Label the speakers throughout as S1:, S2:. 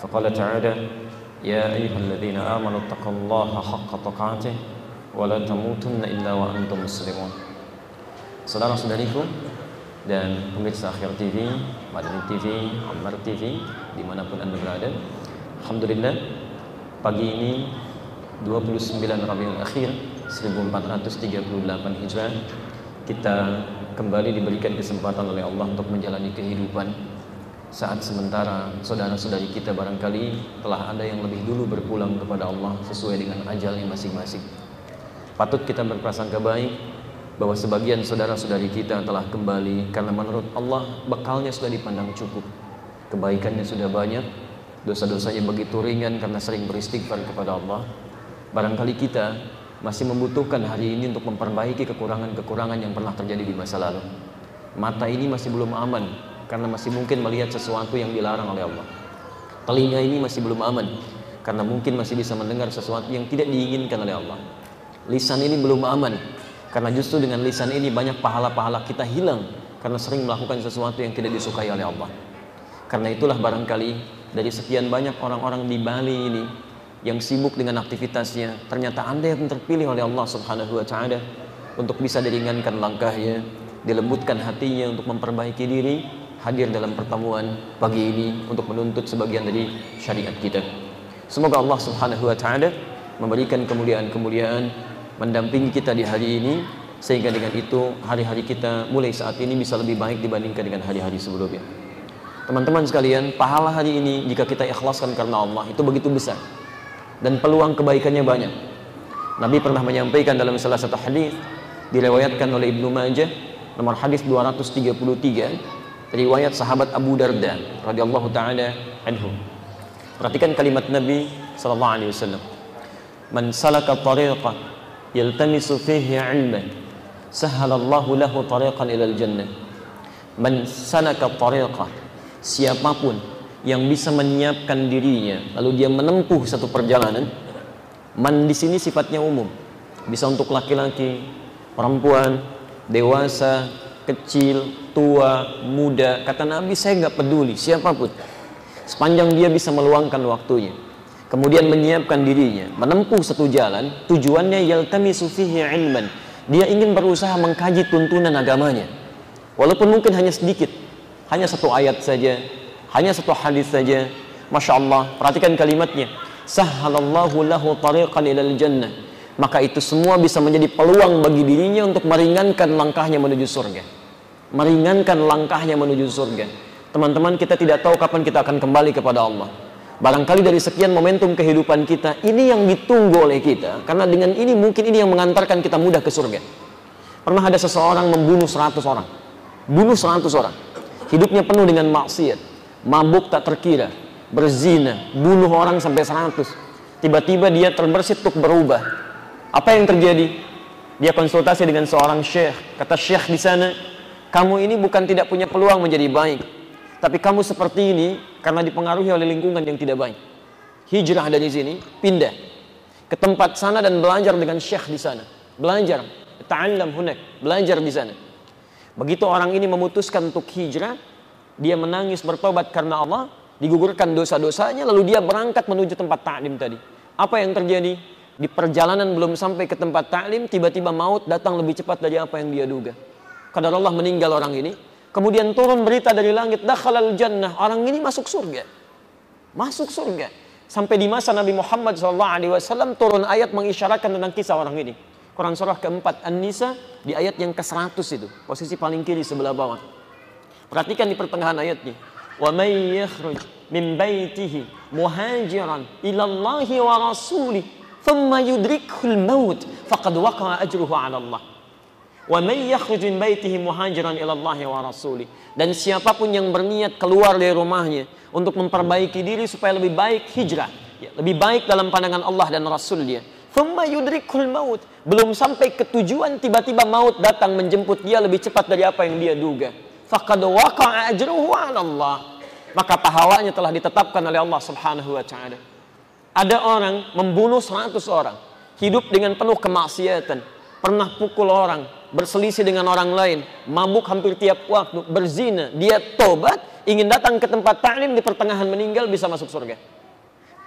S1: فقال تعالى يا أيها الذين آمنوا اتقوا الله حق تقاته ولا تموتن إلا وأنتم مسلمون Saudara-saudariku dan pemirsa Akhir TV, Madani TV, Ammar TV, dimanapun Anda berada Alhamdulillah, pagi ini 29 Rabiul Akhir 1438 Hijrah kita kembali diberikan kesempatan oleh Allah untuk menjalani kehidupan saat sementara saudara-saudari kita barangkali telah ada yang lebih dulu berpulang kepada Allah sesuai dengan ajalnya masing-masing. Patut kita berprasangka baik bahwa sebagian saudara-saudari kita telah kembali karena menurut Allah bekalnya sudah dipandang cukup. Kebaikannya sudah banyak, dosa-dosanya begitu ringan karena sering beristighfar kepada Allah. Barangkali kita masih membutuhkan hari ini untuk memperbaiki kekurangan-kekurangan yang pernah terjadi di masa lalu. Mata ini masih belum aman karena masih mungkin melihat sesuatu yang dilarang oleh Allah. Telinga ini masih belum aman karena mungkin masih bisa mendengar sesuatu yang tidak diinginkan oleh Allah. Lisan ini belum aman karena justru dengan lisan ini banyak pahala-pahala kita hilang karena sering melakukan sesuatu yang tidak disukai oleh Allah. Karena itulah barangkali dari sekian banyak orang-orang di Bali ini yang sibuk dengan aktivitasnya, ternyata Anda yang terpilih oleh Allah Subhanahu wa taala untuk bisa diringankan langkahnya, dilembutkan hatinya untuk memperbaiki diri, hadir dalam pertemuan pagi ini untuk menuntut sebagian dari syariat kita. Semoga Allah Subhanahu wa taala memberikan kemuliaan-kemuliaan mendampingi kita di hari ini sehingga dengan itu hari-hari kita mulai saat ini bisa lebih baik dibandingkan dengan hari-hari sebelumnya. Teman-teman sekalian, pahala hari ini jika kita ikhlaskan karena Allah itu begitu besar dan peluang kebaikannya banyak. Nabi pernah menyampaikan dalam salah satu hadis diriwayatkan oleh Ibnu Majah nomor hadis 233 riwayat sahabat Abu Darda radhiyallahu taala anhu. Perhatikan kalimat Nabi sallallahu alaihi wasallam. Man salaka tariqan yaltamisu fihi 'ilman sahhalallahu lahu tariqan ilal jannah. Man salaka tariqan siapa pun yang bisa menyiapkan dirinya lalu dia menempuh satu perjalanan man di sini sifatnya umum bisa untuk laki-laki perempuan dewasa kecil tua muda kata Nabi saya nggak peduli siapa pun sepanjang dia bisa meluangkan waktunya kemudian menyiapkan dirinya menempuh satu jalan tujuannya yaltamisu fihi ilman dia ingin berusaha mengkaji tuntunan agamanya walaupun mungkin hanya sedikit hanya satu ayat saja hanya satu hadis saja. Masya Allah, perhatikan kalimatnya. Sahhalallahu lahu tariqan ilal jannah. Maka itu semua bisa menjadi peluang bagi dirinya untuk meringankan langkahnya menuju surga. Meringankan langkahnya menuju surga. Teman-teman, kita tidak tahu kapan kita akan kembali kepada Allah. Barangkali dari sekian momentum kehidupan kita, ini yang ditunggu oleh kita. Karena dengan ini mungkin ini yang mengantarkan kita mudah ke surga. Pernah ada seseorang membunuh 100 orang. Bunuh 100 orang. Hidupnya penuh dengan maksiat mabuk tak terkira, berzina, bunuh orang sampai 100. Tiba-tiba dia terbersit untuk berubah. Apa yang terjadi? Dia konsultasi dengan seorang syekh. Kata syekh di sana, kamu ini bukan tidak punya peluang menjadi baik. Tapi kamu seperti ini karena dipengaruhi oleh lingkungan yang tidak baik. Hijrah dari sini, pindah ke tempat sana dan belajar dengan syekh di sana. Belajar, ta'allam hunak, belajar di sana. Begitu orang ini memutuskan untuk hijrah, dia menangis bertobat karena Allah, digugurkan dosa-dosanya, lalu dia berangkat menuju tempat taklim tadi. Apa yang terjadi? Di perjalanan belum sampai ke tempat taklim, tiba-tiba maut datang lebih cepat dari apa yang dia duga. Kadar Allah meninggal orang ini, kemudian turun berita dari langit, dakhalal jannah, orang ini masuk surga. Masuk surga. Sampai di masa Nabi Muhammad SAW turun ayat mengisyaratkan tentang kisah orang ini. Quran surah keempat An-Nisa di ayat yang ke-100 itu, posisi paling kiri sebelah bawah. Perhatikan di pertengahan ayatnya. Wa may yakhruj min baitihi muhajiran wa rasulih thumma yudrikul maut faqad waqa'a ajruhu 'ala. Wa may baitihi muhajiran ila Allah wa. Dan siapa pun yang berniat keluar dari rumahnya untuk memperbaiki diri supaya lebih baik hijrah, ya, lebih baik dalam pandangan Allah dan Rasulnya. Thumma yudrikul maut. Belum sampai ke tujuan tiba-tiba maut datang menjemput dia lebih cepat dari apa yang dia duga faqad waqa'a ajruhu Allah. Maka pahalanya telah ditetapkan oleh Allah Subhanahu wa taala. Ada orang membunuh 100 orang, hidup dengan penuh kemaksiatan, pernah pukul orang, berselisih dengan orang lain, mabuk hampir tiap waktu, berzina, dia tobat, ingin datang ke tempat taklim di pertengahan meninggal bisa masuk surga.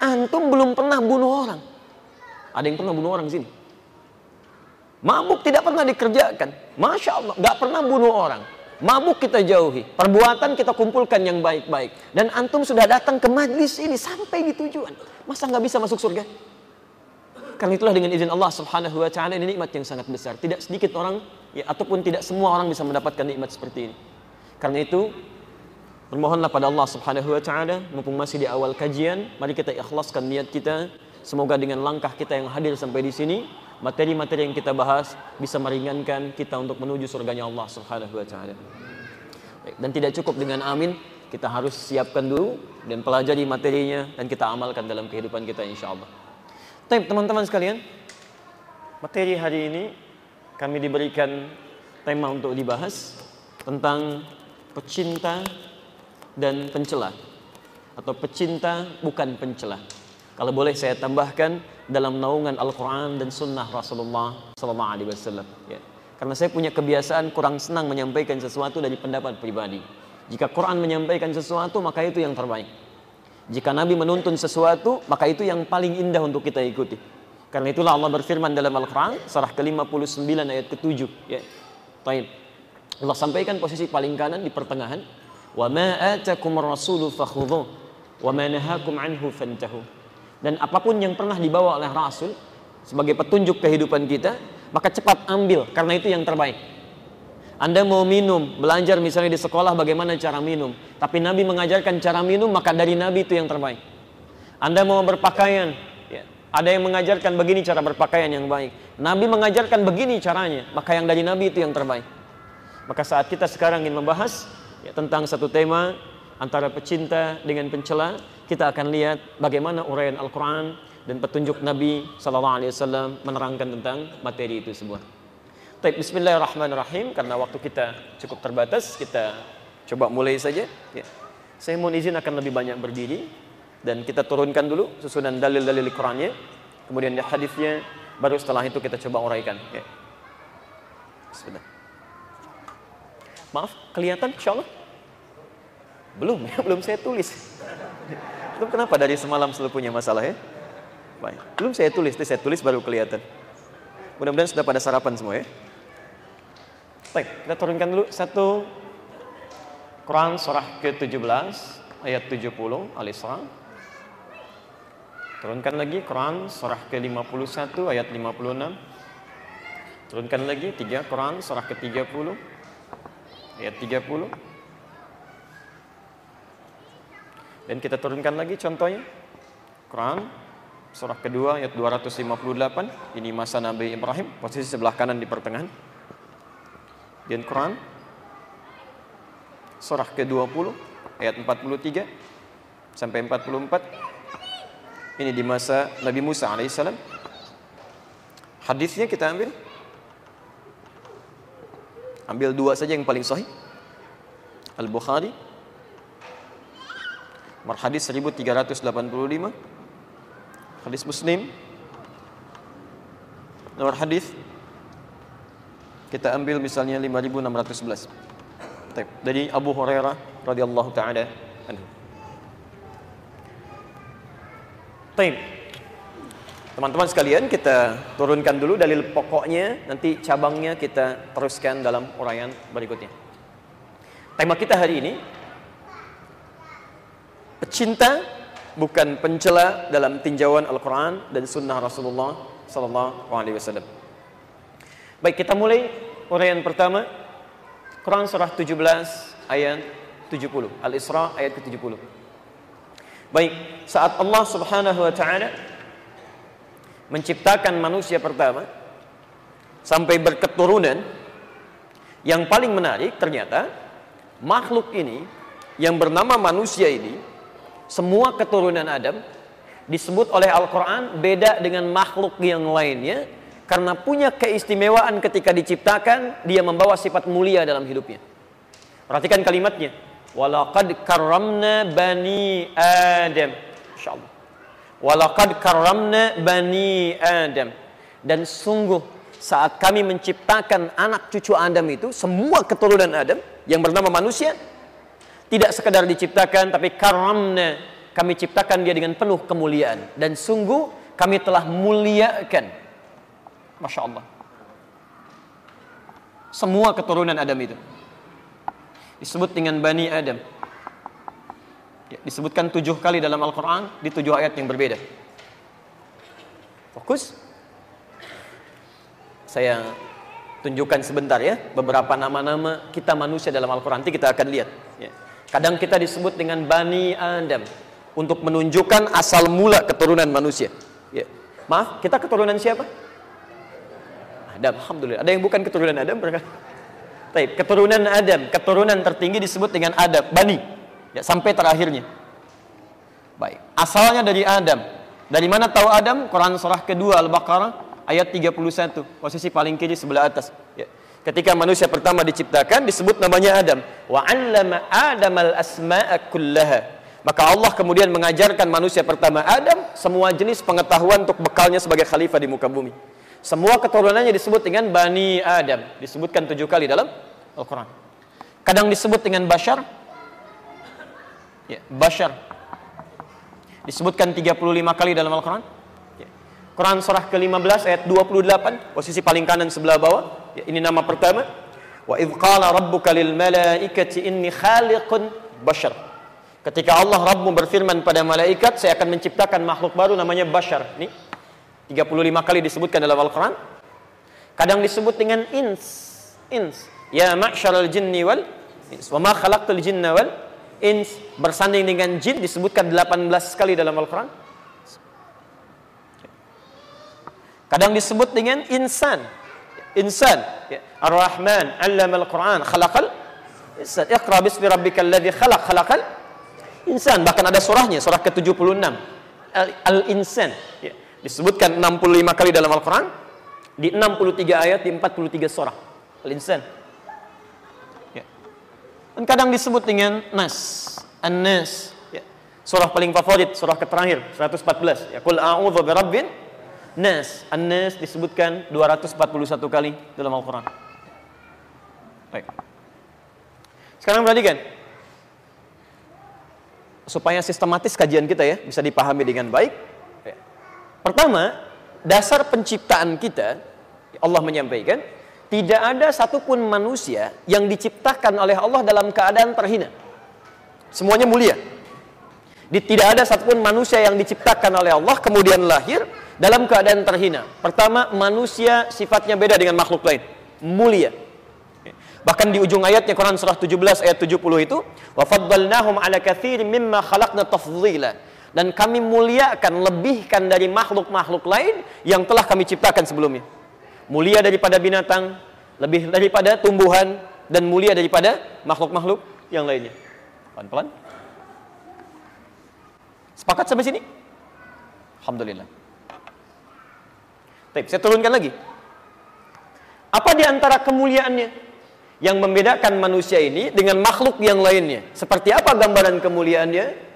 S1: Antum belum pernah bunuh orang. Ada yang pernah bunuh orang sini? Mabuk tidak pernah dikerjakan. Masya Allah, gak pernah bunuh orang. Mabuk kita jauhi. Perbuatan kita kumpulkan yang baik-baik. Dan antum sudah datang ke majlis ini sampai di tujuan. Masa nggak bisa masuk surga? Karena itulah dengan izin Allah Subhanahu wa taala ini nikmat yang sangat besar. Tidak sedikit orang ya ataupun tidak semua orang bisa mendapatkan nikmat seperti ini. Karena itu bermohonlah pada Allah Subhanahu wa taala mumpung masih di awal kajian, mari kita ikhlaskan niat kita. Semoga dengan langkah kita yang hadir sampai di sini, materi-materi yang kita bahas bisa meringankan kita untuk menuju surganya Allah Subhanahu wa taala. Dan tidak cukup dengan amin, kita harus siapkan dulu dan pelajari materinya dan kita amalkan dalam kehidupan kita insyaallah. Tapi teman-teman sekalian, materi hari ini kami diberikan tema untuk dibahas tentang pecinta dan pencela atau pecinta bukan pencela. Kalau boleh saya tambahkan dalam naungan Al-Quran dan Sunnah Rasulullah Wasallam. Ya. Karena saya punya kebiasaan kurang senang menyampaikan sesuatu dari pendapat pribadi. Jika Quran menyampaikan sesuatu maka itu yang terbaik. Jika Nabi menuntun sesuatu, maka itu yang paling indah untuk kita ikuti. Karena itulah Allah berfirman dalam Al-Quran, surah ke-59 ayat ke-7. Ya. Taib. Allah sampaikan posisi paling kanan di pertengahan. Wa ma nahakum anhu fantahu. Dan apa pun yang pernah dibawa oleh Rasul sebagai petunjuk kehidupan kita, maka cepat ambil karena itu yang terbaik. Anda mau minum, belajar misalnya di sekolah bagaimana cara minum. Tapi Nabi mengajarkan cara minum, maka dari Nabi itu yang terbaik. Anda mau berpakaian, ya, ada yang mengajarkan begini cara berpakaian yang baik. Nabi mengajarkan begini caranya, maka yang dari Nabi itu yang terbaik. Maka saat kita sekarang ingin membahas ya, tentang satu tema antara pecinta dengan pencela, kita akan lihat bagaimana uraian Al-Quran dan petunjuk Nabi SAW menerangkan tentang materi itu sebuah. Baik, bismillahirrahmanirrahim. Karena waktu kita cukup terbatas, kita coba mulai saja. Ya. Saya mohon izin akan lebih banyak berdiri dan kita turunkan dulu susunan dalil-dalil Qur'annya, kemudian ya hadisnya, baru setelah itu kita coba uraikan. Ya. Bismillah. Maaf, kelihatan insya Allah? Belum ya, belum saya tulis. Itu kenapa dari semalam selalu punya masalah ya? Baik. Belum saya tulis, saya tulis baru kelihatan. Mudah-mudahan sudah pada sarapan semua ya. Baik, kita turunkan dulu satu Quran surah ke-17 ayat 70 Al-Isra. Turunkan lagi Quran surah ke-51 ayat 56. Turunkan lagi tiga Quran surah ke-30 ayat 30. Dan kita turunkan lagi contohnya. Quran surah kedua ayat 258. Ini masa Nabi Ibrahim, posisi sebelah kanan di pertengahan di Al-Quran surah ke-20 ayat 43 sampai 44 ini di masa Nabi Musa alaihissalam hadisnya kita ambil. Ambil dua saja yang paling sahih. Al-Bukhari nomor hadis 1385 hadis Muslim nomor hadis kita ambil misalnya 5611. Dari Abu Hurairah radhiyallahu taala anhu. Taib. Teman-teman sekalian, kita turunkan dulu dalil pokoknya, nanti cabangnya kita teruskan dalam uraian berikutnya. Tema kita hari ini pecinta bukan pencela dalam tinjauan Al-Qur'an dan sunnah Rasulullah sallallahu alaihi wasallam. Baik, kita mulai uraian pertama. Quran surah 17 ayat 70. Al-Isra ayat ke-70. Baik, saat Allah Subhanahu wa taala menciptakan manusia pertama sampai berketurunan yang paling menarik ternyata makhluk ini yang bernama manusia ini semua keturunan Adam disebut oleh Al-Qur'an beda dengan makhluk yang lainnya karena punya keistimewaan ketika diciptakan dia membawa sifat mulia dalam hidupnya. Perhatikan kalimatnya. Walaqad karramna bani adam. Insyaallah. Walaqad karramna bani adam. Dan sungguh saat kami menciptakan anak cucu Adam itu, semua keturunan Adam yang bernama manusia, tidak sekedar diciptakan, tapi karamna, kami ciptakan dia dengan penuh kemuliaan. Dan sungguh kami telah muliakan. Masya Allah. Semua keturunan Adam itu. Disebut dengan Bani Adam. Ya, disebutkan tujuh kali dalam Al-Quran di tujuh ayat yang berbeda. Fokus. Saya tunjukkan sebentar ya beberapa nama-nama kita manusia dalam Al-Quran. Nanti kita akan lihat. Ya. Kadang kita disebut dengan Bani Adam untuk menunjukkan asal mula keturunan manusia. Ya. Maaf, kita keturunan siapa? Adam, Alhamdulillah. Ada yang bukan keturunan Adam? Berkata. Taib, keturunan Adam, keturunan tertinggi disebut dengan Adam, Bani. Ya, sampai terakhirnya. Baik, asalnya dari Adam. Dari mana tahu Adam? Quran surah kedua Al-Baqarah ayat 31, posisi paling kiri sebelah atas. Ya. Ketika manusia pertama diciptakan disebut namanya Adam. Wa 'allama Adam al-asma'a kullaha. Maka Allah kemudian mengajarkan manusia pertama Adam semua jenis pengetahuan untuk bekalnya sebagai khalifah di muka bumi. Semua keturunannya disebut dengan Bani Adam. Disebutkan tujuh kali dalam Al-Quran. Kadang disebut dengan Bashar. Ya, Bashar. Disebutkan 35 kali dalam Al-Quran. Ya. Quran surah ke-15 ayat 28. Posisi paling kanan sebelah bawah. Ya, ini nama pertama. Wa idh qala rabbuka lil malaikati inni khaliqun bashar. Ketika Allah Rabbmu berfirman pada malaikat, saya akan menciptakan makhluk baru namanya Bashar. Ini 35 kali disebutkan dalam Al-Quran. Kadang disebut dengan ins. Ins. Ya ma'syaral jinni wal ins. Wa ma khalaqtul jinna wal ins. Bersanding dengan jin disebutkan 18 kali dalam Al-Quran. Kadang disebut dengan insan. Insan. Ya. Ar-Rahman. Allama Al-Quran. Khalaqal. Insan. Iqra bismi rabbika alladhi khalaq. Khalaqal insan bahkan ada surahnya surah ke-76 al-insan ya. Disebutkan 65 kali dalam Al-Qur'an di 63 ayat di 43 surah. Al-insan ya. dan kadang disebut dengan nas an-nas. Ya. surah paling favorit surah terakhir 114 ya qul a'udzu birabbin nas an-nas disebutkan 241 kali dalam Al-Qur'an. Baik. Sekarang perhatikan. Supaya sistematis kajian kita ya bisa dipahami dengan baik. Pertama, dasar penciptaan kita Allah menyampaikan tidak ada satupun manusia yang diciptakan oleh Allah dalam keadaan terhina. Semuanya mulia. Tidak ada satupun manusia yang diciptakan oleh Allah kemudian lahir dalam keadaan terhina. Pertama, manusia sifatnya beda dengan makhluk lain. Mulia. Bahkan di ujung ayatnya Quran surah 17 ayat 70 itu, wa faddalnahum ala katsirin mimma khalaqna. Dan kami muliakan, lebihkan dari makhluk-makhluk lain yang telah kami ciptakan sebelumnya. Mulia daripada binatang, lebih daripada tumbuhan dan mulia daripada makhluk-makhluk yang lainnya. Pelan-pelan. Sepakat sampai sini? Alhamdulillah. Baik, saya turunkan lagi. Apa di antara kemuliaannya? yang membedakan manusia ini dengan makhluk yang lainnya. Seperti apa gambaran kemuliaannya?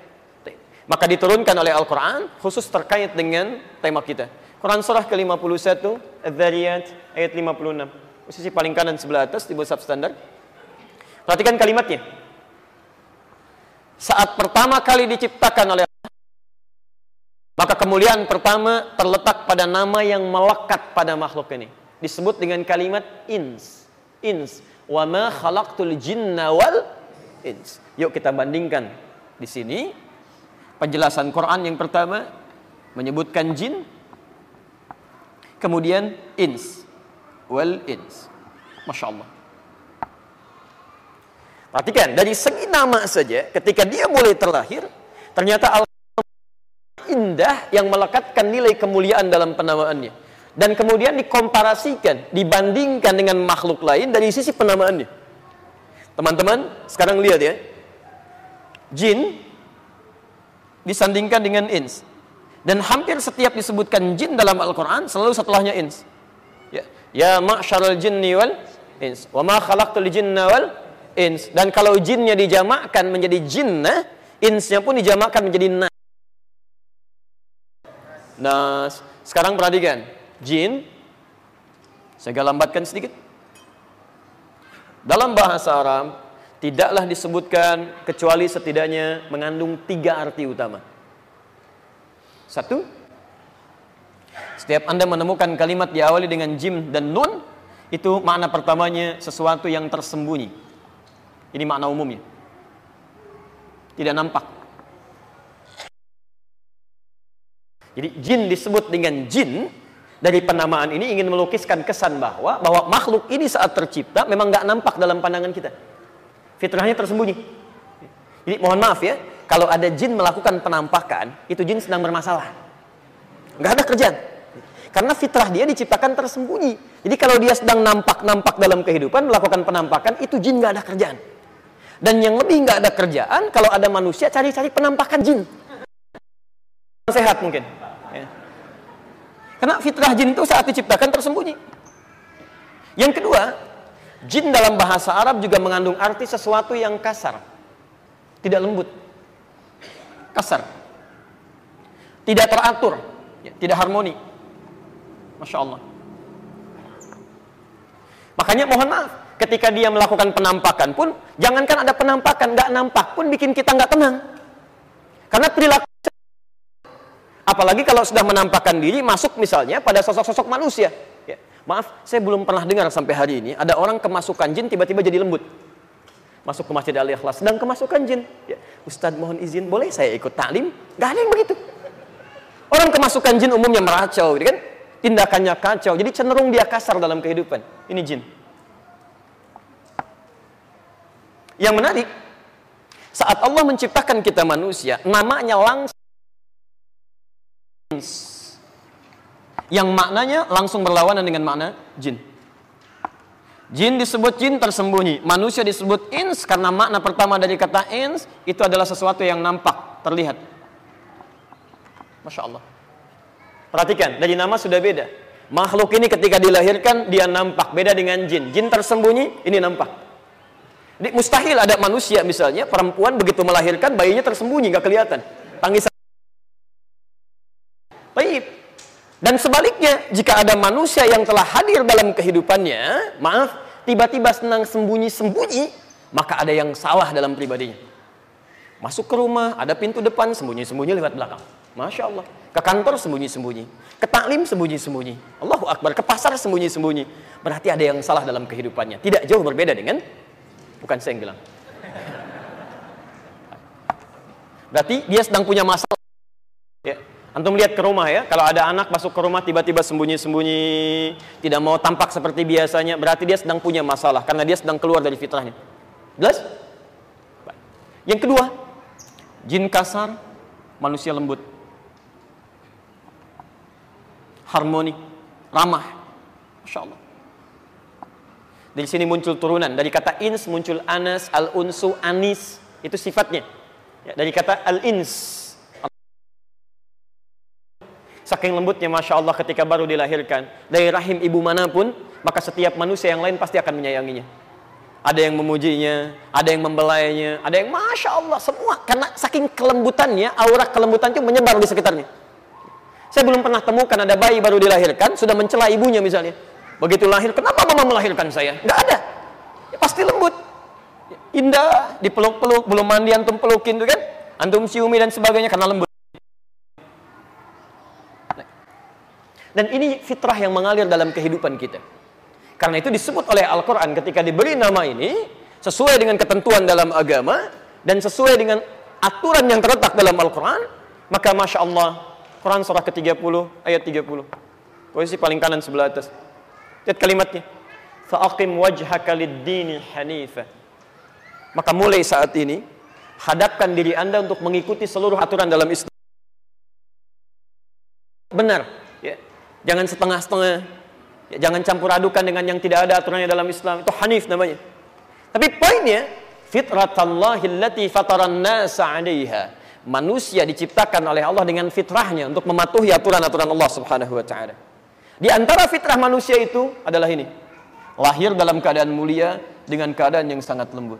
S1: Maka diturunkan oleh Al-Quran khusus terkait dengan tema kita. Quran surah ke-51, Al-Dhariyat, ayat 56. Posisi paling kanan sebelah atas di bawah standar. Perhatikan kalimatnya. Saat pertama kali diciptakan oleh Allah, maka kemuliaan pertama terletak pada nama yang melekat pada makhluk ini. Disebut dengan kalimat ins. Ins wa ma khalaqtul jinna ins. Yuk kita bandingkan di sini penjelasan Quran yang pertama menyebutkan jin kemudian ins wal ins. Masya Allah. Perhatikan, dari segi nama saja, ketika dia mulai terlahir, ternyata al indah yang melekatkan nilai kemuliaan dalam penamaannya dan kemudian dikomparasikan, dibandingkan dengan makhluk lain dari sisi penamaannya. Teman-teman, sekarang lihat ya. Jin disandingkan dengan ins. Dan hampir setiap disebutkan jin dalam Al-Quran selalu setelahnya ins. Ya, ya ma'syarul jinni wal ins. Wa ma khalaqtul jinna wal ins. Dan kalau jinnya dijamakkan menjadi jinnah, insnya pun dijamakkan menjadi nas. Nas. Sekarang perhatikan jin Saya lambatkan sedikit. Dalam bahasa Arab, tidaklah disebutkan kecuali setidaknya mengandung tiga arti utama. Satu, setiap Anda menemukan kalimat diawali dengan jim dan nun, itu makna pertamanya sesuatu yang tersembunyi. Ini makna umumnya. Tidak nampak. Jadi jin disebut dengan jin dari penamaan ini ingin melukiskan kesan bahwa bahwa makhluk ini saat tercipta memang nggak nampak dalam pandangan kita. Fitrahnya tersembunyi. Jadi mohon maaf ya, kalau ada jin melakukan penampakan, itu jin sedang bermasalah. Nggak ada kerjaan. Karena fitrah dia diciptakan tersembunyi. Jadi kalau dia sedang nampak-nampak dalam kehidupan, melakukan penampakan, itu jin nggak ada kerjaan. Dan yang lebih nggak ada kerjaan, kalau ada manusia cari-cari penampakan jin. Sehat mungkin. Ya. Karena fitrah jin itu saat diciptakan tersembunyi. Yang kedua, jin dalam bahasa Arab juga mengandung arti sesuatu yang kasar. Tidak lembut. Kasar. Tidak teratur. Ya, tidak harmoni. Masya Allah. Makanya mohon maaf, ketika dia melakukan penampakan pun, jangankan ada penampakan, nggak nampak pun bikin kita nggak tenang. Karena perilaku Apalagi kalau sudah menampakkan diri masuk misalnya pada sosok-sosok manusia. Ya. Maaf, saya belum pernah dengar sampai hari ini ada orang kemasukan jin tiba-tiba jadi lembut. Masuk ke Masjid Al-Ikhlas, sedang kemasukan jin. Ya. Ustadz mohon izin, boleh saya ikut taklim? Gak ada yang begitu. Orang kemasukan jin umumnya meracau, gitu kan? Tindakannya kacau, jadi cenderung dia kasar dalam kehidupan. Ini jin. Yang menarik, saat Allah menciptakan kita manusia, namanya langsung yang maknanya langsung berlawanan dengan makna jin. Jin disebut jin tersembunyi, manusia disebut ins karena makna pertama dari kata ins itu adalah sesuatu yang nampak, terlihat. Masya Allah. Perhatikan, dari nama sudah beda. Makhluk ini ketika dilahirkan dia nampak, beda dengan jin. Jin tersembunyi, ini nampak. Jadi mustahil ada manusia misalnya perempuan begitu melahirkan bayinya tersembunyi nggak kelihatan. Tangisan Baik. Dan sebaliknya, jika ada manusia yang telah hadir dalam kehidupannya, maaf, tiba-tiba senang sembunyi-sembunyi, maka ada yang salah dalam pribadinya. Masuk ke rumah, ada pintu depan, sembunyi-sembunyi lewat belakang. Masya Allah. Ke kantor sembunyi-sembunyi. Ke taklim sembunyi-sembunyi. Allahu Akbar. Ke pasar sembunyi-sembunyi. Berarti ada yang salah dalam kehidupannya. Tidak jauh berbeda dengan, bukan saya yang bilang. Berarti dia sedang punya masalah. Ya, Antum lihat ke rumah ya, kalau ada anak masuk ke rumah tiba-tiba sembunyi-sembunyi, tidak mau tampak seperti biasanya, berarti dia sedang punya masalah karena dia sedang keluar dari fitrahnya. Jelas? Yang kedua, jin kasar, manusia lembut. Harmoni, ramah. Masya Allah. Dari sini muncul turunan. Dari kata ins muncul anas, al-unsu, anis. Itu sifatnya. Ya, dari kata al-ins Saking lembutnya Masya Allah ketika baru dilahirkan. Dari rahim ibu mana pun, maka setiap manusia yang lain pasti akan menyayanginya. Ada yang memujinya, ada yang membelainya, ada yang Masya Allah semua. Karena saking kelembutannya, aura kelembutan itu menyebar di sekitarnya. Saya belum pernah temukan ada bayi baru dilahirkan, sudah mencela ibunya misalnya. Begitu lahir, kenapa mama melahirkan saya? Gak ada. Ya, pasti lembut. Indah, dipeluk-peluk, belum mandi antum pelukin itu kan. Antum ciumi dan sebagainya karena lembut. Dan ini fitrah yang mengalir dalam kehidupan kita. Karena itu disebut oleh Al-Quran ketika diberi nama ini, sesuai dengan ketentuan dalam agama, dan sesuai dengan aturan yang terletak dalam Al-Quran, maka Masya Allah, Quran surah ke-30, ayat 30. Posisi paling kanan sebelah atas. Lihat kalimatnya. Fa'aqim wajhaka lid-dini hanifah. Maka mulai saat ini, hadapkan diri anda untuk mengikuti seluruh aturan dalam Islam. Benar, Jangan setengah-setengah. Jangan campur adukan dengan yang tidak ada aturannya dalam Islam. Itu hanif namanya. Tapi poinnya, fitratallahi allati fataran nasa 'alaiha. Manusia diciptakan oleh Allah dengan fitrahnya untuk mematuhi aturan-aturan Allah Subhanahu wa taala. Di antara fitrah manusia itu adalah ini. Lahir dalam keadaan mulia dengan keadaan yang sangat lembut.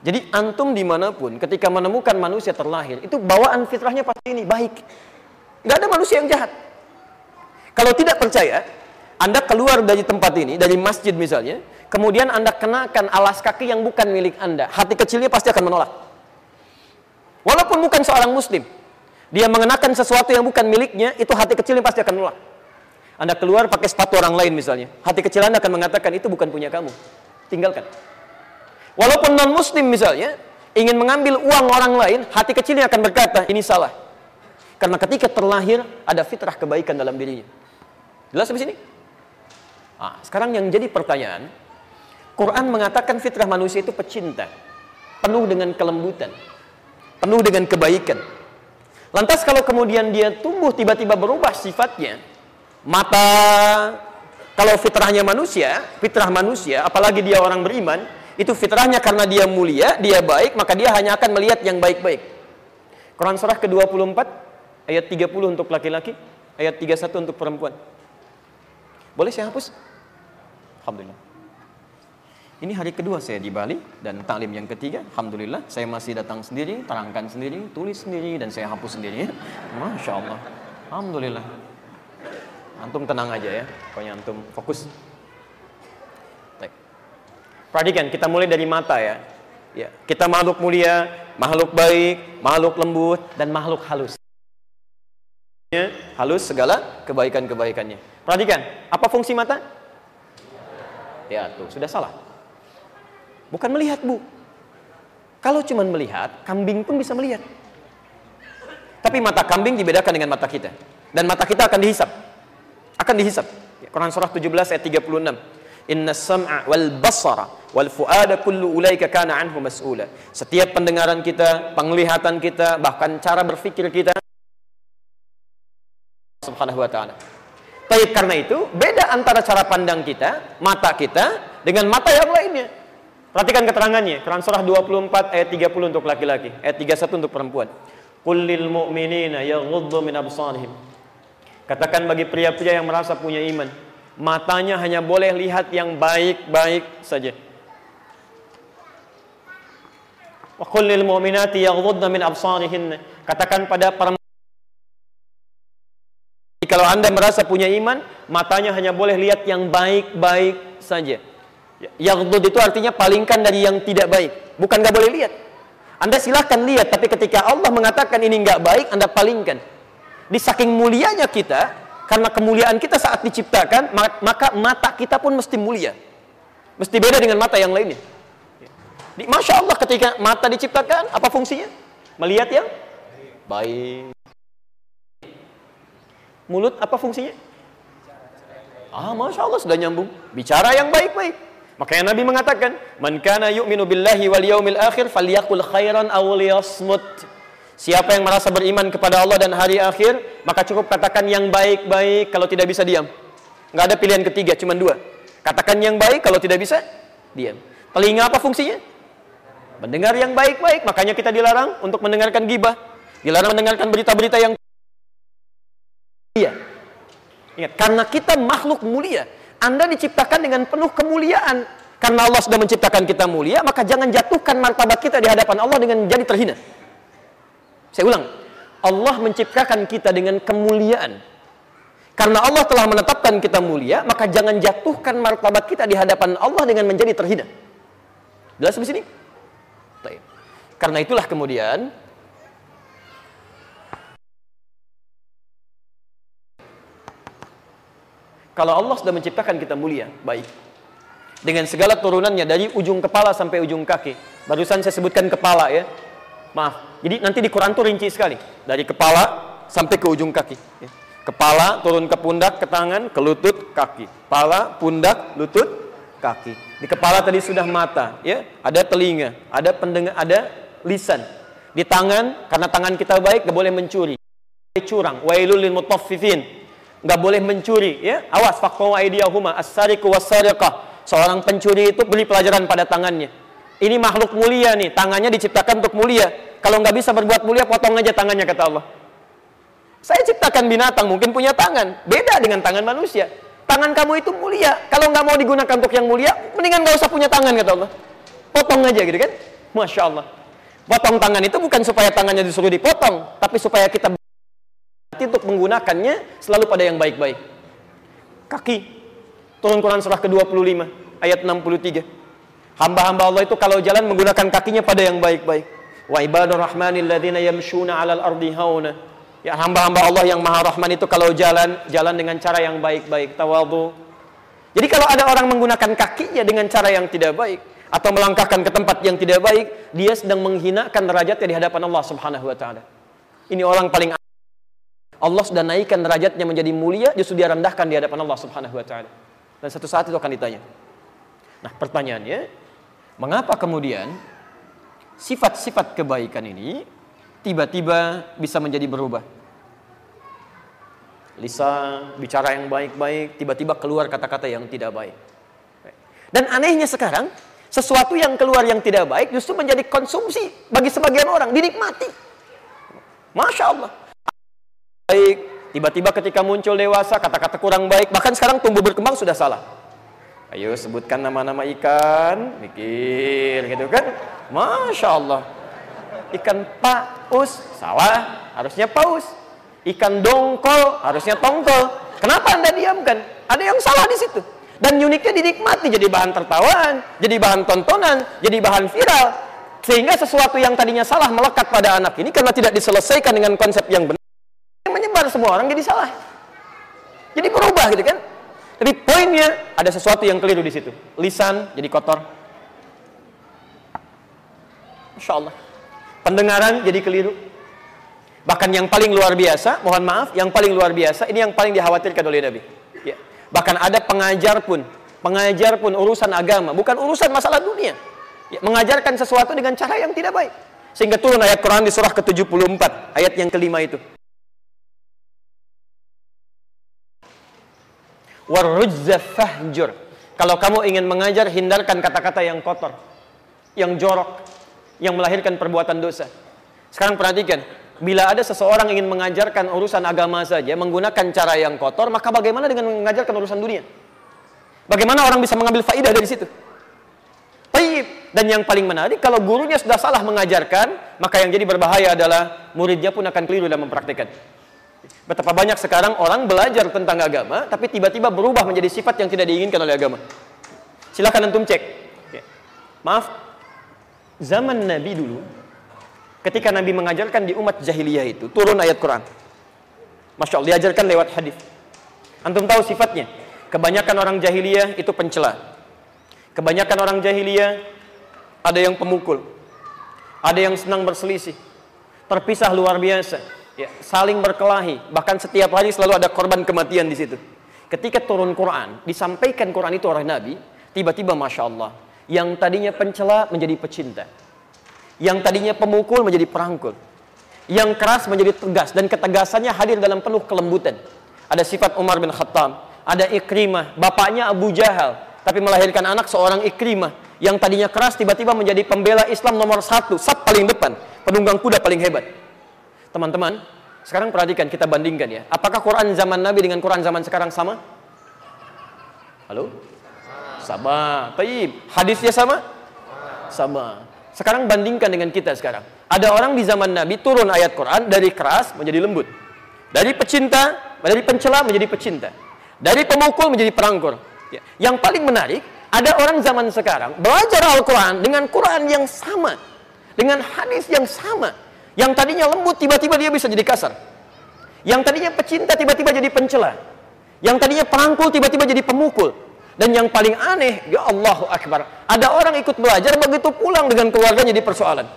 S1: Jadi antum di mana pun ketika menemukan manusia terlahir itu bawaan fitrahnya pasti ini baik. Gak ada manusia yang jahat. Kalau tidak percaya, Anda keluar dari tempat ini, dari masjid misalnya, kemudian Anda kenakan alas kaki yang bukan milik Anda, hati kecilnya pasti akan menolak. Walaupun bukan seorang muslim, dia mengenakan sesuatu yang bukan miliknya, itu hati kecilnya pasti akan menolak. Anda keluar pakai sepatu orang lain misalnya, hati kecil Anda akan mengatakan itu bukan punya kamu. Tinggalkan. Walaupun non muslim misalnya, ingin mengambil uang orang lain, hati kecilnya akan berkata, ini salah. Karena ketika terlahir, ada fitrah kebaikan dalam dirinya. Jelas di sini? Nah, sekarang yang jadi pertanyaan, Quran mengatakan fitrah manusia itu pecinta, penuh dengan kelembutan, penuh dengan kebaikan. Lantas kalau kemudian dia tumbuh tiba-tiba berubah sifatnya, mata kalau fitrahnya manusia, fitrah manusia, apalagi dia orang beriman, itu fitrahnya karena dia mulia, dia baik, maka dia hanya akan melihat yang baik-baik. Quran surah ke-24 ayat 30 untuk laki-laki, ayat 31 untuk perempuan. Boleh saya hapus? Alhamdulillah. Ini hari kedua saya di Bali dan taklim yang ketiga, Alhamdulillah saya masih datang sendiri, terangkan sendiri, tulis sendiri dan saya hapus sendiri. Masya Allah. Alhamdulillah. Antum tenang aja ya, pokoknya antum fokus. Baik. Perhatikan, kita mulai dari mata ya. Ya, kita makhluk mulia, makhluk baik, makhluk lembut dan makhluk halus. Halus segala kebaikan-kebaikannya. Perhatikan, apa fungsi mata? Ya tuh, sudah salah. Bukan melihat, Bu. Kalau cuma melihat, kambing pun bisa melihat. Tapi mata kambing dibedakan dengan mata kita. Dan mata kita akan dihisap. Akan dihisap. Quran surah 17 ayat 36. Inna sam'a wal basara wal fu'ada kullu ulaika kana anhu mas'ula. Setiap pendengaran kita, penglihatan kita, bahkan cara berpikir kita subhanahu wa ta'ala. Tapi karena itu, beda antara cara pandang kita, mata kita, dengan mata yang lainnya. Perhatikan keterangannya. Quran surah 24 ayat 30 untuk laki-laki, ayat 31 untuk perempuan. Qul mu'minina yaghuddu min absarihim. Katakan bagi pria-pria yang merasa punya iman, matanya hanya boleh lihat yang baik-baik saja. Wa qul mu'minati yaghuddna min absarihinna. Katakan pada para kalau Anda merasa punya iman, matanya hanya boleh lihat yang baik-baik saja. Yang itu artinya palingkan dari yang tidak baik. Bukan nggak boleh lihat. Anda silahkan lihat, tapi ketika Allah mengatakan ini nggak baik, Anda palingkan. Di saking mulianya kita, karena kemuliaan kita saat diciptakan, maka mata kita pun mesti mulia. Mesti beda dengan mata yang lainnya. Masya Allah ketika mata diciptakan, apa fungsinya? Melihat yang baik. Mulut apa fungsinya? Ah, masya Allah sudah nyambung. Bicara yang baik-baik. Makanya Nabi mengatakan, "Man kana yu'minu billahi wal yaumil akhir khairan aw liyasmut." Siapa yang merasa beriman kepada Allah dan hari akhir, maka cukup katakan yang baik-baik kalau tidak bisa diam. Enggak ada pilihan ketiga, cuma dua. Katakan yang baik kalau tidak bisa diam. Telinga apa fungsinya? Mendengar yang baik-baik, makanya kita dilarang untuk mendengarkan gibah. Dilarang mendengarkan berita-berita yang mulia. Ingat, karena kita makhluk mulia. Anda diciptakan dengan penuh kemuliaan. Karena Allah sudah menciptakan kita mulia, maka jangan jatuhkan martabat kita di hadapan Allah dengan jadi terhina. Saya ulang, Allah menciptakan kita dengan kemuliaan. Karena Allah telah menetapkan kita mulia, maka jangan jatuhkan martabat kita di hadapan Allah dengan menjadi terhina. Jelas di sini? Karena itulah kemudian Kalau Allah sudah menciptakan kita mulia, baik. Dengan segala turunannya dari ujung kepala sampai ujung kaki. Barusan saya sebutkan kepala ya. Maaf. Jadi nanti di Quran itu rinci sekali. Dari kepala sampai ke ujung kaki. Ya. Kepala turun ke pundak, ke tangan, ke lutut, kaki. Kepala, pundak, lutut, kaki. Di kepala tadi sudah mata, ya. Ada telinga, ada pendengar, ada lisan. Di tangan, karena tangan kita baik, gak boleh mencuri. Curang. Wailul lil mutaffifin nggak boleh mencuri ya. Awas faqaw aydiyahuma as-sariqu was-sariqah. Seorang pencuri itu beri pelajaran pada tangannya. Ini makhluk mulia nih tangannya diciptakan untuk mulia. Kalau nggak bisa berbuat mulia potong aja tangannya kata Allah. Saya ciptakan binatang mungkin punya tangan. Beda dengan tangan manusia. Tangan kamu itu mulia. Kalau nggak mau digunakan untuk yang mulia mendingan nggak usah punya tangan kata Allah. Potong aja gitu kan? Masya Allah. Potong tangan itu bukan supaya tangannya disuruh dipotong tapi supaya kita hati untuk menggunakannya selalu pada yang baik-baik. Kaki,
S2: Turun Quran surah ke-25 ayat 63. Hamba-hamba Allah itu kalau jalan menggunakan kakinya pada yang baik-baik. Wa ibadur rahmanil ladzina yamshuna 'alal ardi hauna. Ya hamba-hamba Allah yang Maha Rahman itu kalau jalan jalan dengan cara yang baik-baik, tawadhu. Jadi kalau ada orang menggunakan kakinya dengan cara yang tidak baik atau melangkahkan ke tempat yang tidak baik, dia sedang menghinakan derajatnya di hadapan Allah Subhanahu wa taala. Ini orang paling Allah sudah naikkan derajatnya menjadi mulia, justru dia rendahkan di hadapan Allah Subhanahu wa taala. Dan satu saat itu akan ditanya. Nah, pertanyaannya, mengapa kemudian sifat-sifat kebaikan ini tiba-tiba bisa menjadi berubah? Lisan bicara yang baik-baik, tiba-tiba keluar kata-kata yang tidak baik. Dan anehnya sekarang, sesuatu yang keluar yang tidak baik justru menjadi konsumsi bagi sebagian orang, dinikmati. Masya Allah. Baik, tiba-tiba ketika muncul dewasa, kata-kata kurang baik, bahkan sekarang tumbuh berkembang sudah salah. Ayo sebutkan nama-nama ikan, mikir gitu kan. Masya Allah. Ikan paus, salah, harusnya paus. Ikan dongkol, harusnya tongkol. Kenapa anda diamkan? Ada yang salah di situ. Dan uniknya dinikmati jadi bahan tertawaan, jadi bahan tontonan, jadi bahan viral. Sehingga sesuatu yang tadinya salah melekat pada anak ini karena tidak diselesaikan dengan konsep yang benar, menyebar semua orang jadi salah. Jadi berubah gitu kan. Tapi poinnya ada sesuatu yang keliru di situ. Lisan jadi kotor. Masya Allah. Pendengaran jadi keliru. Bahkan yang paling luar biasa, mohon maaf, yang paling luar biasa, ini yang paling dikhawatirkan oleh Nabi. Ya. Bahkan ada pengajar pun, pengajar pun urusan agama, bukan urusan masalah dunia. Ya, mengajarkan sesuatu dengan cara yang tidak baik. Sehingga turun ayat Quran di surah ke-74, ayat yang kelima itu. Fahjur. Kalau kamu ingin mengajar, hindarkan kata-kata yang kotor, yang jorok, yang melahirkan perbuatan dosa. Sekarang perhatikan, bila ada seseorang ingin mengajarkan urusan agama saja menggunakan cara yang kotor, maka bagaimana dengan mengajarkan urusan dunia? Bagaimana orang bisa mengambil faidah dari situ? Taib. Dan yang paling menarik, kalau gurunya sudah salah mengajarkan, maka yang jadi berbahaya adalah muridnya pun akan keliru dalam mempraktikkan. Betapa banyak sekarang orang belajar tentang agama, tapi tiba-tiba berubah menjadi sifat yang tidak diinginkan oleh agama. Silahkan antum cek. Maaf, zaman Nabi dulu, ketika Nabi mengajarkan di umat jahiliyah itu, turun ayat Quran. Masya Allah, diajarkan lewat hadis. Antum tahu sifatnya. Kebanyakan orang jahiliyah itu pencela. Kebanyakan orang jahiliyah ada yang pemukul. Ada yang senang berselisih. Terpisah luar biasa ya, saling berkelahi, bahkan setiap hari selalu ada korban kematian di situ. Ketika turun Quran, disampaikan Quran itu oleh Nabi, tiba-tiba Masya Allah, yang tadinya pencela menjadi pecinta. Yang tadinya pemukul menjadi perangkul. Yang keras menjadi tegas, dan ketegasannya hadir dalam penuh kelembutan. Ada sifat Umar bin Khattab, ada Ikrimah, bapaknya Abu Jahal, tapi melahirkan anak seorang Ikrimah, yang tadinya keras tiba-tiba menjadi pembela Islam nomor satu, sab paling depan, penunggang kuda paling hebat. Teman-teman, sekarang perhatikan kita bandingkan ya. Apakah Quran zaman Nabi dengan Quran zaman sekarang sama? Halo? Sama. Taib. Hadisnya sama? Sama. Sekarang bandingkan dengan kita sekarang. Ada orang di zaman Nabi turun ayat Quran dari keras menjadi lembut. Dari pecinta, dari pencela menjadi pecinta. Dari pemukul menjadi perangkur. Ya. Yang paling menarik, ada orang zaman sekarang belajar Al-Quran dengan Quran yang sama. Dengan hadis yang sama yang tadinya lembut tiba-tiba dia bisa jadi kasar. Yang tadinya pecinta tiba-tiba jadi pencela. Yang tadinya perangkul tiba-tiba jadi pemukul. Dan yang paling aneh, ya Allahu Akbar. Ada orang ikut belajar begitu pulang dengan keluarganya di persoalan.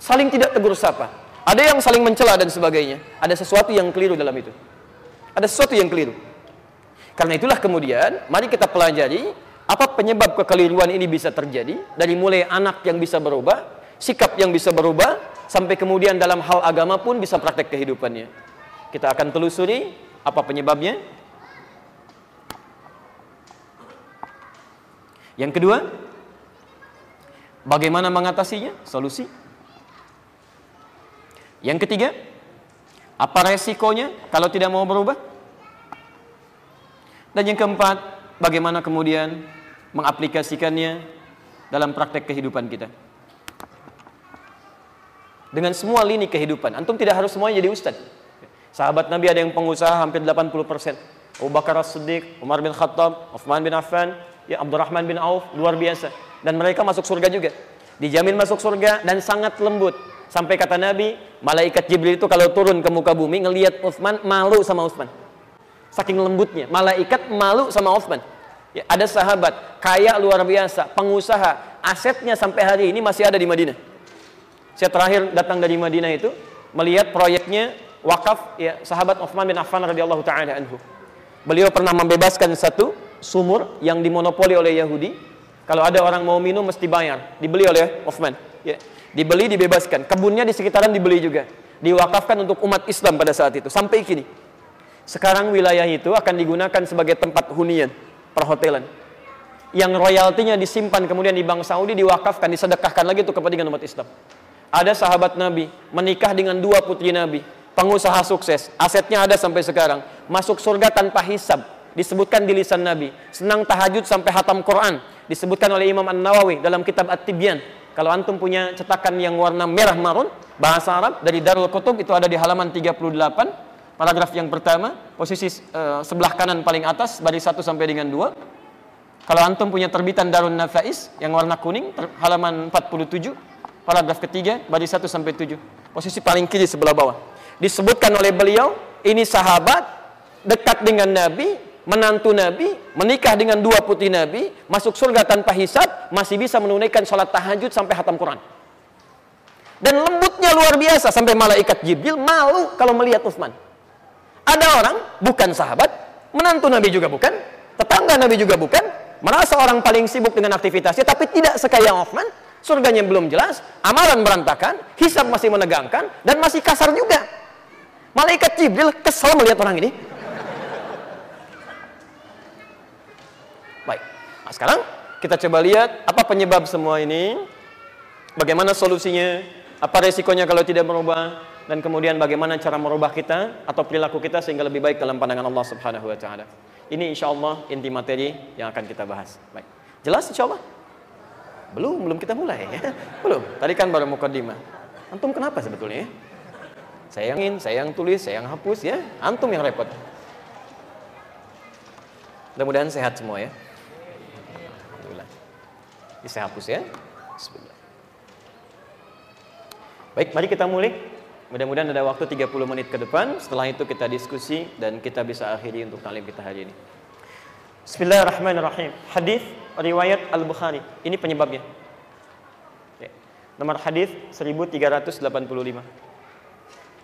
S2: Saling tidak tegur sapa. Ada yang saling mencela dan sebagainya. Ada sesuatu yang keliru dalam itu. Ada sesuatu yang keliru. Karena itulah kemudian, mari kita pelajari apa penyebab kekeliruan ini bisa terjadi. Dari mulai anak yang bisa berubah, sikap yang bisa berubah, sampai kemudian dalam hal agama pun bisa praktek kehidupannya. Kita akan telusuri apa penyebabnya. Yang kedua, bagaimana mengatasinya? Solusi. Yang ketiga, apa resikonya kalau tidak mau berubah? Dan yang keempat, bagaimana kemudian mengaplikasikannya dalam praktek kehidupan kita dengan semua lini kehidupan. Antum tidak harus semuanya jadi ustaz. Sahabat Nabi ada yang pengusaha hampir 80%. Abu Bakar As-Siddiq, Umar bin Khattab, Uthman bin Affan, ya Abdurrahman bin Auf, luar biasa. Dan mereka masuk surga juga. Dijamin masuk surga dan sangat lembut. Sampai kata Nabi, malaikat Jibril itu kalau turun ke muka bumi ngelihat Uthman malu sama Uthman. Saking lembutnya, malaikat malu sama Uthman. Ya, ada sahabat kaya luar biasa, pengusaha, asetnya sampai hari ini masih ada di Madinah. Saya terakhir datang dari Madinah itu melihat proyeknya wakaf ya sahabat Uthman bin Affan radhiyallahu taala anhu. Beliau pernah membebaskan satu sumur yang dimonopoli oleh Yahudi. Kalau ada orang mau minum mesti bayar. Dibeli oleh Uthman. Ya. Dibeli, dibebaskan. Kebunnya di sekitaran dibeli juga. Diwakafkan untuk umat Islam pada saat itu. Sampai kini. Sekarang wilayah itu akan digunakan sebagai tempat hunian, perhotelan. Yang royaltinya disimpan kemudian di Bank Saudi diwakafkan, disedekahkan lagi untuk kepentingan umat Islam. Ada sahabat Nabi menikah dengan dua putri Nabi pengusaha sukses, asetnya ada sampai sekarang, masuk surga tanpa hisab, disebutkan di lisan Nabi, senang tahajud sampai hatam Quran, disebutkan oleh Imam An-Nawawi dalam kitab At-Tibyan. Kalau antum punya cetakan yang warna merah marun, bahasa Arab dari Darul Kutub itu ada di halaman 38, paragraf yang pertama, posisi uh, sebelah kanan paling atas, baris 1 sampai dengan 2. Kalau antum punya terbitan Darun Nafais yang warna kuning, halaman 47, paragraf ketiga, baris 1 sampai 7. Posisi paling kiri sebelah bawah. Disebutkan oleh beliau ini sahabat dekat dengan Nabi menantu Nabi menikah dengan dua putri Nabi masuk surga tanpa hisab masih bisa menunaikan sholat tahajud sampai hatam Quran. Dan lembutnya luar biasa sampai malaikat Jibril malu kalau melihat Utsman ada orang bukan sahabat menantu Nabi juga bukan tetangga Nabi juga bukan merasa orang paling sibuk dengan aktivitasnya tapi tidak sekaya Utsman surganya belum jelas amalan berantakan hisab masih menegangkan dan masih kasar juga Malaikat Jibril kesal melihat orang ini. Baik. Nah, sekarang kita coba lihat apa penyebab semua ini. Bagaimana solusinya? Apa resikonya kalau tidak merubah? Dan kemudian bagaimana cara merubah kita atau perilaku kita sehingga lebih baik dalam pandangan Allah Subhanahu wa taala. Ini insya Allah inti materi yang akan kita bahas. Baik. Jelas insya Allah? Belum, belum kita mulai ya. Belum. Tadi kan baru mukaddimah. Antum kenapa sebetulnya ya? Saya yang ingin, saya yang tulis, saya yang hapus ya. Antum yang repot. Mudah-mudahan sehat semua ya. Alhamdulillah. Ini saya hapus ya. Bismillah. Baik, mari kita mulai. Mudah-mudahan ada waktu 30 menit ke depan. Setelah itu kita diskusi dan kita bisa akhiri untuk talim kita hari ini. Bismillahirrahmanirrahim. Hadis riwayat Al-Bukhari. Ini penyebabnya. Ya. Nomor hadis 1385.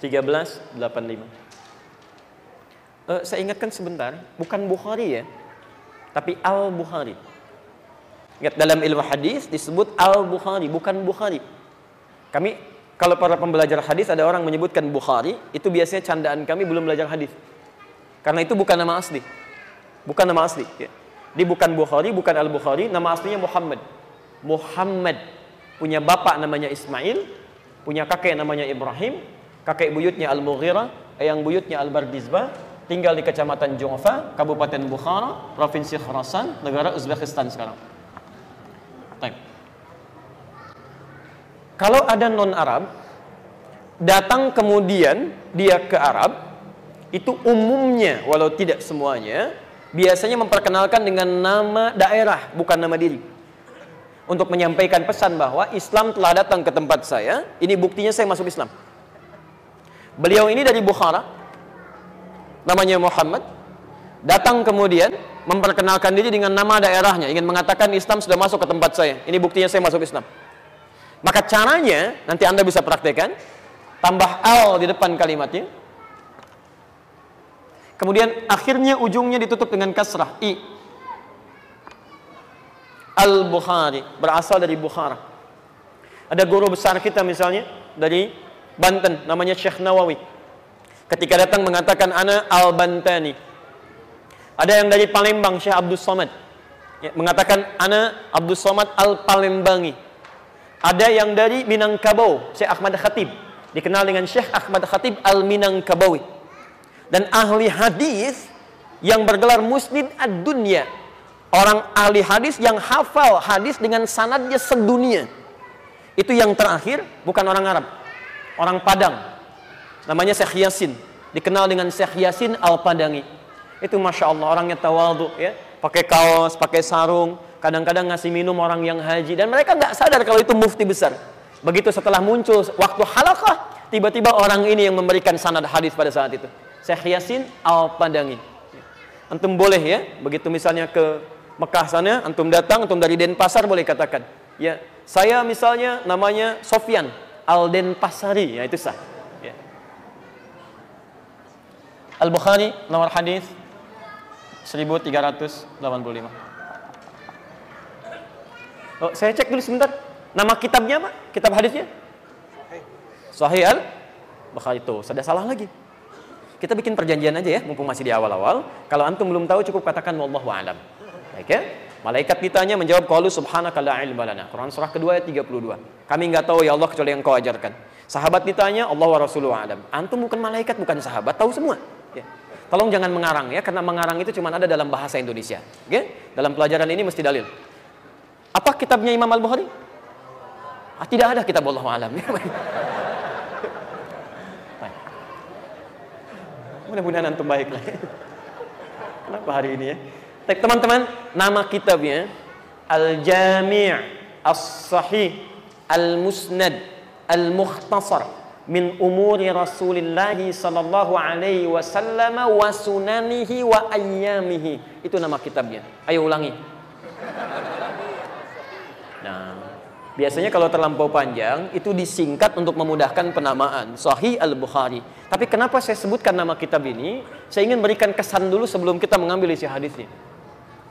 S2: 1385. Uh, saya ingatkan sebentar, bukan Bukhari ya, tapi Al-Bukhari. Ingat dalam ilmu hadis disebut Al-Bukhari, bukan Bukhari. Kami kalau para pembelajar hadis ada orang menyebutkan Bukhari, itu biasanya candaan kami belum belajar hadis. Karena itu bukan nama asli. Bukan nama asli, ya. Dia bukan Bukhari, bukan Al-Bukhari, nama aslinya Muhammad. Muhammad punya bapak namanya Ismail, punya kakek namanya Ibrahim, kakek buyutnya Al-Mughirah, yang buyutnya Al-Bardizbah, tinggal di Kecamatan Jongfa, Kabupaten Bukhara, Provinsi Khurasan, negara Uzbekistan sekarang. Baik. Kalau ada non-Arab datang kemudian dia ke Arab, itu umumnya walau tidak semuanya biasanya memperkenalkan dengan nama daerah bukan nama diri. Untuk menyampaikan pesan bahwa Islam telah datang ke tempat saya, ini buktinya saya masuk Islam. Beliau ini dari Bukhara, namanya Muhammad, datang kemudian memperkenalkan diri dengan nama daerahnya, ingin mengatakan Islam sudah masuk ke tempat saya. Ini buktinya saya masuk Islam. Maka caranya nanti Anda bisa praktekkan, tambah al di depan kalimatnya. Kemudian akhirnya ujungnya ditutup dengan kasrah i. Al-Bukhari berasal dari Bukhara. Ada guru besar kita misalnya dari Banten namanya Syekh Nawawi. Ketika datang mengatakan ana al-Bantani. Ada yang dari Palembang Syekh Abdul Somad. Ya, mengatakan ana Abdul Somad al-Palembangi. Ada yang dari Minangkabau Syekh Ahmad Khatib. Dikenal dengan Syekh Ahmad Khatib al-Minangkabawi dan ahli hadis yang bergelar musnid ad-dunya. Orang ahli hadis yang hafal hadis dengan sanadnya sedunia. Itu yang terakhir bukan orang Arab. Orang Padang. Namanya Syekh Yasin. Dikenal dengan Syekh Yasin Al-Padangi. Itu masya Allah orangnya tawadhu ya, pakai kaos, pakai sarung, kadang-kadang ngasih minum orang yang haji. Dan mereka nggak sadar kalau itu mufti besar. Begitu setelah muncul waktu halakah, tiba-tiba orang ini yang memberikan sanad hadis pada saat itu. Syekh Yasin Al-Padangi. Antum boleh ya, begitu misalnya ke Mekah sana, antum datang, antum dari Denpasar boleh katakan. Ya, saya misalnya namanya Sofyan Al Denpasari, ya itu sah. Ya. Al Bukhari nomor hadis 1385. Oh, saya cek dulu sebentar. Nama kitabnya apa? Kitab hadisnya? Sahih Al Bukhari itu. Sudah salah lagi. Kita bikin perjanjian aja ya, mumpung masih di awal-awal. Kalau antum belum tahu cukup katakan wallahu a'lam. Baik ya? Malaikat ditanya menjawab qalu subhanaka la ilma lana. Quran surah kedua ayat 32. Kami enggak tahu ya Allah kecuali yang kau ajarkan. Sahabat ditanya Allah wa rasuluhu a'lam. Antum bukan malaikat, bukan sahabat, tahu semua. Ya. Tolong jangan mengarang ya, karena mengarang itu cuma ada dalam bahasa Indonesia. Oke? Dalam pelajaran ini mesti dalil. Apa kitabnya Imam Al-Bukhari? Ah, tidak ada kitab Allah alam. Mudah-mudahan antum baik lah. Kenapa hari ini ya? Teman-teman, nama kitabnya Al-Jami' As-Sahih Al-Musnad Al-Mukhtasar min umuri Rasulillah sallallahu alaihi wasallam wa sunanihi wa ayyamihi. Itu nama kitabnya. Ayo ulangi. Nah, biasanya kalau terlampau panjang itu disingkat untuk memudahkan penamaan. Sahih Al-Bukhari. Tapi kenapa saya sebutkan nama kitab ini? Saya ingin berikan kesan dulu sebelum kita mengambil isi hadisnya.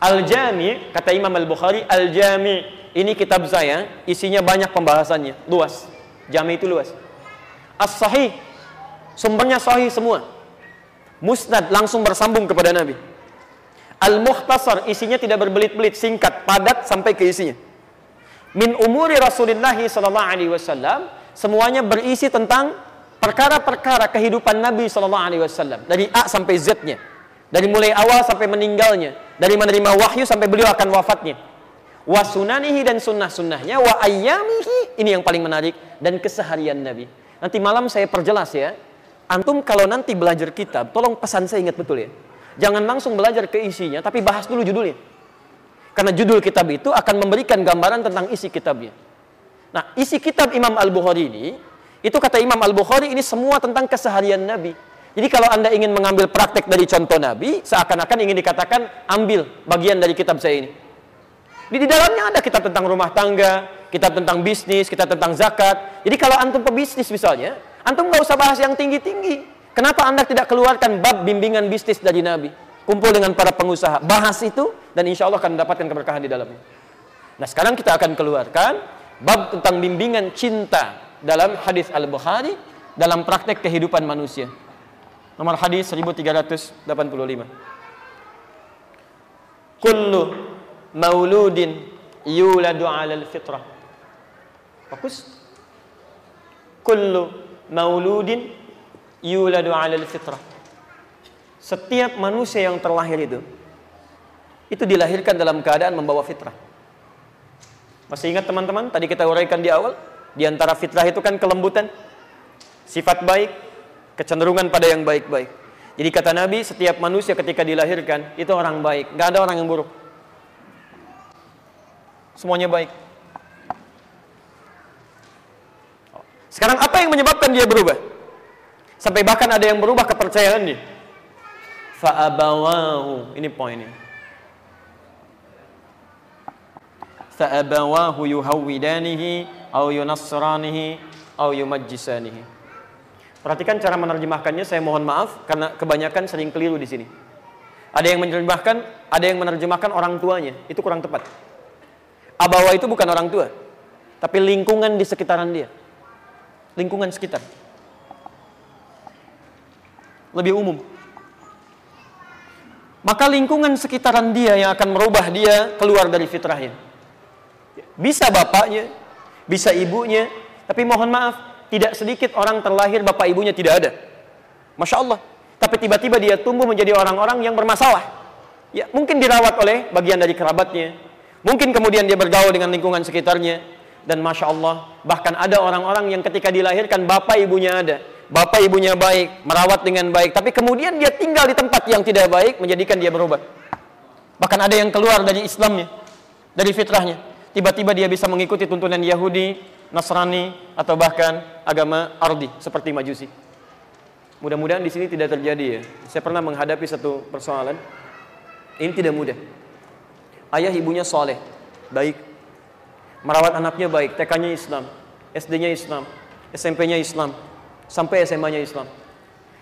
S2: Al-Jami, kata Imam Al-Bukhari, Al-Jami, ini kitab saya, isinya banyak pembahasannya, luas. Jami itu luas. As-Sahih, sumbernya sahih semua. Musnad langsung bersambung kepada Nabi. Al-Mukhtasar, isinya tidak berbelit-belit, singkat, padat sampai ke isinya min umuri Rasulullah sallallahu alaihi wasallam semuanya berisi tentang perkara-perkara kehidupan Nabi sallallahu alaihi wasallam dari A sampai Z-nya. Dari mulai awal sampai meninggalnya, dari menerima wahyu sampai beliau akan wafatnya. Wa sunanihi dan sunnah-sunnahnya, wa ayyamihi, ini yang paling menarik dan keseharian Nabi. Nanti malam saya perjelas ya. Antum kalau nanti belajar kitab, tolong pesan saya ingat betul ya. Jangan langsung belajar ke isinya, tapi bahas dulu judulnya. Karena judul kitab itu akan memberikan gambaran tentang isi kitabnya. Nah, isi kitab Imam Al-Bukhari ini, itu kata Imam Al-Bukhari ini semua tentang keseharian Nabi. Jadi kalau Anda ingin mengambil praktek dari contoh Nabi, seakan-akan ingin dikatakan ambil bagian dari kitab saya ini. Di, di dalamnya ada kitab tentang rumah tangga, kitab tentang bisnis, kitab tentang zakat. Jadi kalau antum pebisnis misalnya, antum nggak usah bahas yang tinggi-tinggi. Kenapa Anda tidak keluarkan bab bimbingan bisnis dari Nabi? Kumpul dengan para pengusaha, bahas itu dan insya Allah akan mendapatkan keberkahan di dalamnya. Nah sekarang kita akan keluarkan bab tentang bimbingan cinta dalam hadis Al-Bukhari dalam praktek kehidupan manusia. Nomor hadis 1385. Kullu mauludin yuladu 'alal fitrah. Fokus. Kullu mauludin yuladu 'alal fitrah. Setiap manusia yang terlahir itu itu dilahirkan dalam keadaan membawa fitrah. Masih ingat teman-teman? Tadi kita uraikan di awal, di antara fitrah itu kan kelembutan, sifat baik, kecenderungan pada yang baik-baik. Jadi kata Nabi, setiap manusia ketika dilahirkan itu orang baik, nggak ada orang yang buruk. Semuanya baik. Sekarang apa yang menyebabkan dia berubah? Sampai bahkan ada yang berubah kepercayaan dia fa'abawahu. Ini poinnya. Fa'abawahu yuhawwidanihi au yunassranihi au yumajjisanihi. Perhatikan cara menerjemahkannya, saya mohon maaf karena kebanyakan sering keliru di sini. Ada yang menerjemahkan, ada yang menerjemahkan orang tuanya, itu kurang tepat. Abawa itu bukan orang tua, tapi lingkungan di sekitaran dia. Lingkungan sekitar. Lebih umum. Maka lingkungan sekitaran dia yang akan merubah dia keluar dari fitrahnya. Bisa bapaknya, bisa ibunya, tapi mohon maaf, tidak sedikit orang terlahir bapak ibunya tidak ada. Masya Allah. Tapi tiba-tiba dia tumbuh menjadi orang-orang yang bermasalah. Ya, mungkin dirawat oleh bagian dari kerabatnya. Mungkin kemudian dia bergaul dengan lingkungan sekitarnya. Dan Masya Allah, bahkan ada orang-orang yang ketika dilahirkan bapak ibunya ada. Bapak ibunya baik, merawat dengan baik, tapi kemudian dia tinggal di tempat yang tidak baik, menjadikan dia berubah. Bahkan ada yang keluar dari Islamnya, dari fitrahnya. Tiba-tiba dia bisa mengikuti tuntunan Yahudi, Nasrani, atau bahkan agama Ardi, seperti Majusi. Mudah-mudahan di sini tidak terjadi ya. Saya pernah menghadapi satu persoalan. Ini tidak mudah. Ayah ibunya soleh, baik. Merawat anaknya baik, TK-nya Islam, SD-nya Islam, SMP-nya Islam, sampai SMA-nya Islam.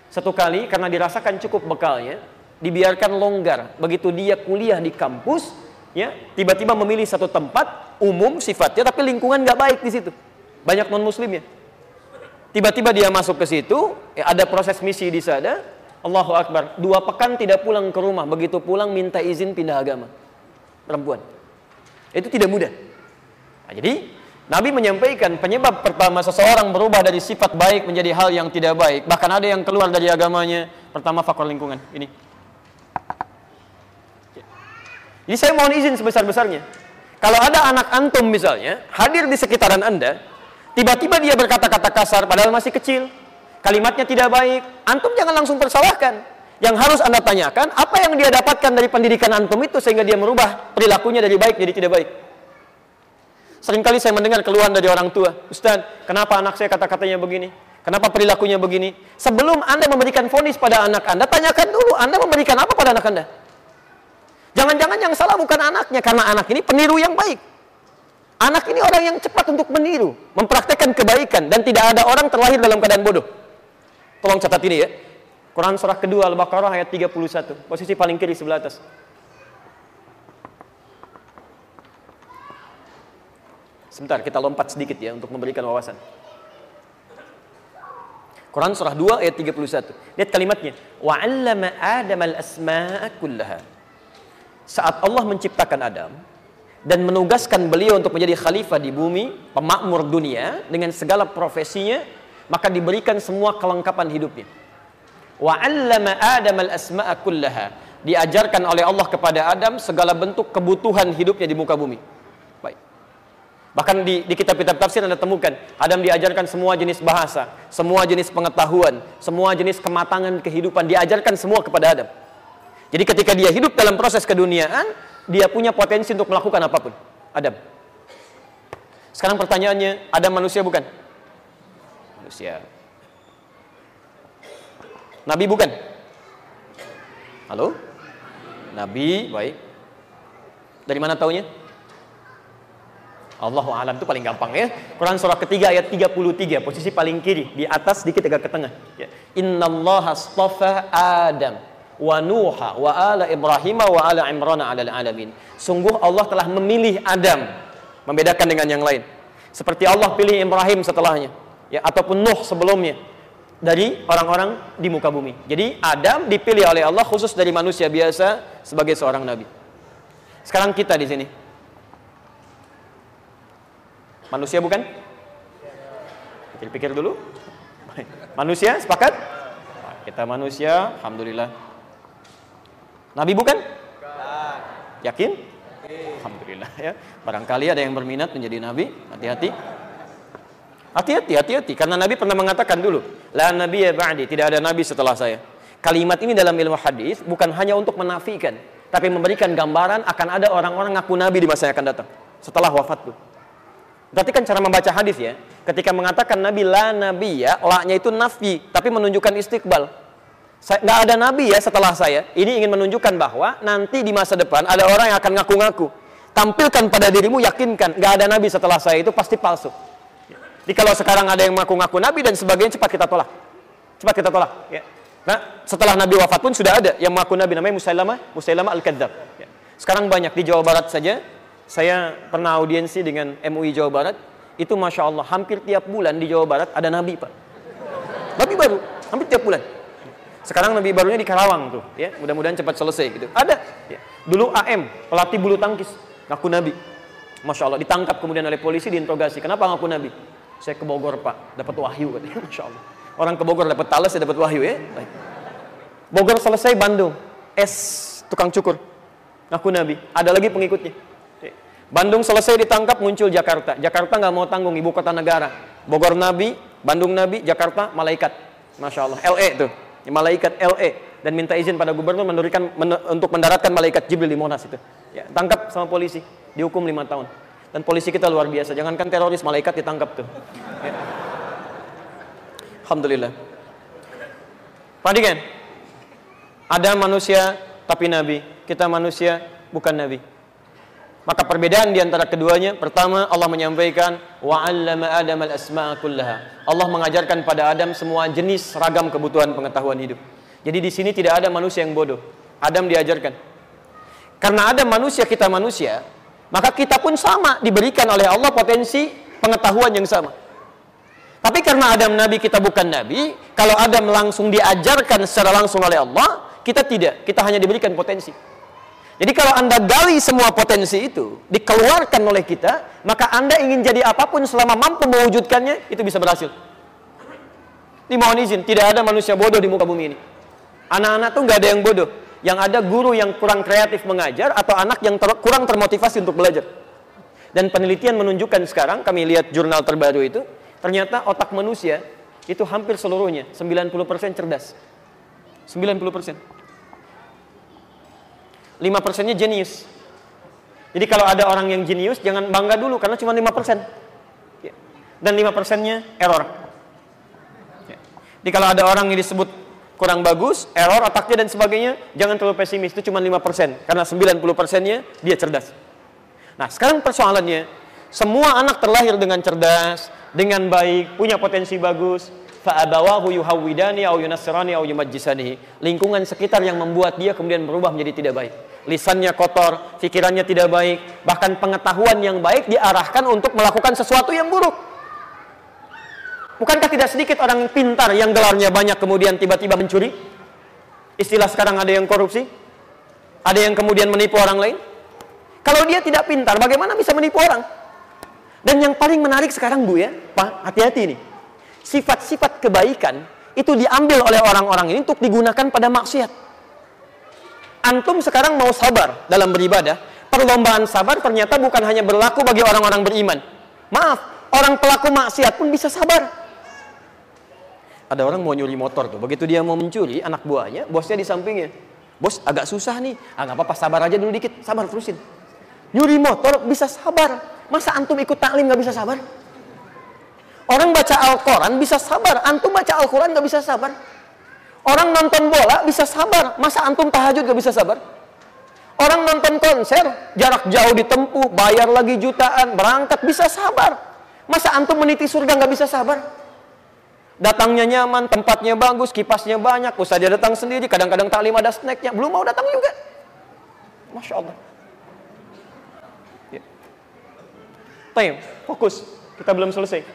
S2: Satu kali karena dirasakan cukup bekalnya, dibiarkan longgar. Begitu dia kuliah di kampus, ya tiba-tiba memilih satu tempat umum sifatnya, tapi lingkungan nggak baik di situ. Banyak non muslim ya. Tiba-tiba dia masuk ke situ, ya, ada proses misi di sana. Allahu Akbar. Dua pekan tidak pulang ke rumah. Begitu pulang minta izin pindah agama. Perempuan. Itu tidak mudah. Nah, jadi Nabi menyampaikan penyebab pertama seseorang berubah dari sifat baik menjadi hal yang tidak baik. Bahkan ada yang keluar dari agamanya. Pertama faktor lingkungan. Ini. Jadi saya mohon izin sebesar-besarnya. Kalau ada anak antum misalnya, hadir di sekitaran Anda, Tiba-tiba dia berkata-kata kasar padahal masih kecil. Kalimatnya tidak baik. Antum jangan langsung persalahkan. Yang harus Anda tanyakan, apa yang dia dapatkan dari pendidikan antum itu sehingga dia merubah perilakunya dari baik jadi tidak baik. Seringkali saya mendengar keluhan dari orang tua, Ustaz, kenapa anak saya kata-katanya begini? Kenapa perilakunya begini? Sebelum Anda memberikan vonis pada anak Anda, tanyakan dulu Anda memberikan apa pada anak Anda. Jangan-jangan yang salah bukan anaknya, karena anak ini peniru yang baik. Anak ini orang yang cepat untuk meniru, mempraktekkan kebaikan dan tidak ada orang terlahir dalam keadaan bodoh. Tolong catat ini ya. Quran surah kedua Al-Baqarah ayat 31, posisi paling kiri sebelah atas. Sebentar, kita lompat sedikit ya untuk memberikan wawasan. Quran surah 2 ayat 31. Lihat kalimatnya. Wa 'allama Adam al-asma'a kullaha. Saat Allah menciptakan Adam, dan menugaskan beliau untuk menjadi khalifah di bumi, pemakmur dunia dengan segala profesinya, maka diberikan semua kelengkapan hidupnya. Wa 'allama Adam al-asma'a kullaha. Diajarkan oleh Allah kepada Adam segala bentuk kebutuhan hidupnya di muka bumi. Bahkan di, di kitab-kitab tafsir Anda temukan, Adam diajarkan semua jenis bahasa, semua jenis pengetahuan, semua jenis kematangan kehidupan, diajarkan semua kepada Adam. Jadi ketika dia hidup dalam proses keduniaan, dia punya potensi untuk melakukan apa pun. Adam. Sekarang pertanyaannya, Adam manusia bukan? Manusia. Nabi bukan? Halo? Nabi, baik. Dari mana taunya? Allahu alam itu paling gampang ya. Quran surah ketiga ayat 33, posisi paling kiri, di atas sedikit agak ke tengah. Ya. Innallaha astafa Adam wa Nuha wa ala Ibrahim wa ala Imran ala alamin. Sungguh Allah telah memilih Adam membedakan dengan yang lain. Seperti Allah pilih Ibrahim setelahnya ya ataupun Nuh sebelumnya dari orang-orang di muka bumi. Jadi Adam dipilih oleh Allah khusus dari manusia biasa sebagai seorang nabi. Sekarang kita di sini. Manusia bukan? Pikir-pikir dulu. Manusia sepakat? Kita manusia, alhamdulillah. Nabi bukan? Yakin? Alhamdulillah ya. Barangkali ada yang berminat menjadi nabi, hati-hati. Hati-hati, hati-hati karena Nabi pernah mengatakan dulu, la ya ba'di, tidak ada nabi setelah saya. Kalimat ini dalam ilmu hadis bukan hanya untuk menafikan, tapi memberikan gambaran akan ada orang-orang ngaku nabi di masa yang akan datang setelah wafatku. Berarti kan cara membaca hadis ya, ketika mengatakan nabi la ya, la-nya itu nafi, tapi menunjukkan istiqbal nggak ada nabi ya setelah saya. Ini ingin menunjukkan bahwa nanti di masa depan ada orang yang akan ngaku-ngaku. Tampilkan pada dirimu, yakinkan nggak ada nabi setelah saya itu pasti palsu. Jadi kalau sekarang ada yang mengaku-ngaku nabi dan sebagainya cepat kita tolak. Cepat kita tolak. Ya. Nah, setelah Nabi wafat pun sudah ada yang mengaku Nabi namanya Musailamah, Musailamah Al-Kadzab. Ya. Sekarang banyak di Jawa Barat saja. Saya pernah audiensi dengan MUI Jawa Barat. Itu Masya Allah, hampir tiap bulan di Jawa Barat ada Nabi Pak. Nabi baru, hampir tiap bulan. Sekarang nabi barunya di Karawang tuh, ya. Mudah-mudahan cepat selesai gitu. Ada. Ya. Dulu AM, pelatih bulu tangkis, ngaku nabi. Masya Allah, ditangkap kemudian oleh polisi diinterogasi. Kenapa ngaku nabi? Saya ke Bogor pak, dapat wahyu katanya. Masya Allah. Orang ke Bogor dapat talas, saya dapat wahyu ya. Baik. Bogor selesai Bandung, S tukang cukur, ngaku nabi. Ada lagi pengikutnya. Bandung selesai ditangkap muncul Jakarta. Jakarta nggak mau tanggung ibu kota negara. Bogor nabi, Bandung nabi, Jakarta malaikat. Masya Allah, LE tuh, malaikat LE dan minta izin pada gubernur menurunkan men, untuk mendaratkan malaikat Jibril di Monas itu. Ya, tangkap sama polisi, dihukum lima tahun. Dan polisi kita luar biasa, jangankan teroris, malaikat ditangkap tuh. Ya. Alhamdulillah. Perhatikan, ada manusia tapi nabi, kita manusia bukan nabi. Maka perbedaan di antara keduanya, pertama Allah menyampaikan wa 'allama Adam al-asma'a kullaha. Allah mengajarkan pada Adam semua jenis ragam kebutuhan pengetahuan hidup. Jadi di sini tidak ada manusia yang bodoh. Adam diajarkan. Karena ada manusia kita manusia, maka kita pun sama diberikan oleh Allah potensi pengetahuan yang sama. Tapi karena Adam nabi kita bukan nabi, kalau Adam langsung diajarkan secara langsung oleh Allah, kita tidak, kita hanya diberikan potensi. Jadi kalau Anda gali semua potensi itu, dikeluarkan oleh kita, maka Anda ingin jadi apa pun selama mampu mewujudkannya, itu bisa berhasil. Ini mohon izin, tidak ada manusia bodoh di muka bumi ini. Anak-anak tuh nggak ada yang bodoh. Yang ada guru yang kurang kreatif mengajar atau anak yang ter kurang termotivasi untuk belajar. Dan penelitian menunjukkan sekarang, kami lihat jurnal terbaru itu, ternyata otak manusia itu hampir seluruhnya 90% cerdas. 90%. 5 persennya jenius. Jadi kalau ada orang yang jenius, jangan bangga dulu karena cuma 5 persen. Dan 5 persennya error. Jadi kalau ada orang yang disebut kurang bagus, error otaknya dan sebagainya, jangan terlalu pesimis, itu cuma 5 persen. Karena 90 persennya dia cerdas. Nah sekarang persoalannya, semua anak terlahir dengan cerdas, dengan baik, punya potensi bagus, fa'abawahu au au. Lingkungan sekitar yang membuat dia kemudian berubah menjadi tidak baik lisannya kotor, pikirannya tidak baik, bahkan pengetahuan yang baik diarahkan untuk melakukan sesuatu yang buruk. Bukankah tidak sedikit orang pintar yang gelarnya banyak kemudian tiba-tiba mencuri? Istilah sekarang ada yang korupsi, ada yang kemudian menipu orang lain. Kalau dia tidak pintar, bagaimana bisa menipu orang? Dan yang paling menarik sekarang Bu ya, Pak, hati-hati nih. Sifat-sifat kebaikan itu diambil oleh orang-orang ini untuk digunakan pada maksiat antum sekarang mau sabar dalam beribadah, perlombaan sabar ternyata bukan hanya berlaku bagi orang-orang beriman. Maaf, orang pelaku maksiat pun bisa sabar. Ada orang mau nyuri motor tuh, begitu dia mau mencuri, anak buahnya, bosnya di sampingnya. Bos agak susah nih, ah apa-apa sabar aja dulu dikit, sabar terusin. Nyuri motor bisa sabar, masa antum ikut taklim nggak bisa sabar? Orang baca Al-Quran bisa sabar, antum baca Al-Quran nggak bisa sabar. Orang nonton bola bisa sabar, masa antum tahajud gak bisa sabar? Orang nonton konser, jarak jauh ditempuh, bayar lagi jutaan, berangkat bisa sabar. Masa antum meniti surga gak bisa sabar? Datangnya nyaman, tempatnya bagus, kipasnya banyak, usah dia datang sendiri, kadang-kadang taklim ada snacknya, belum mau datang juga. Masya Allah. Ya. Fokus, kita belum selesai.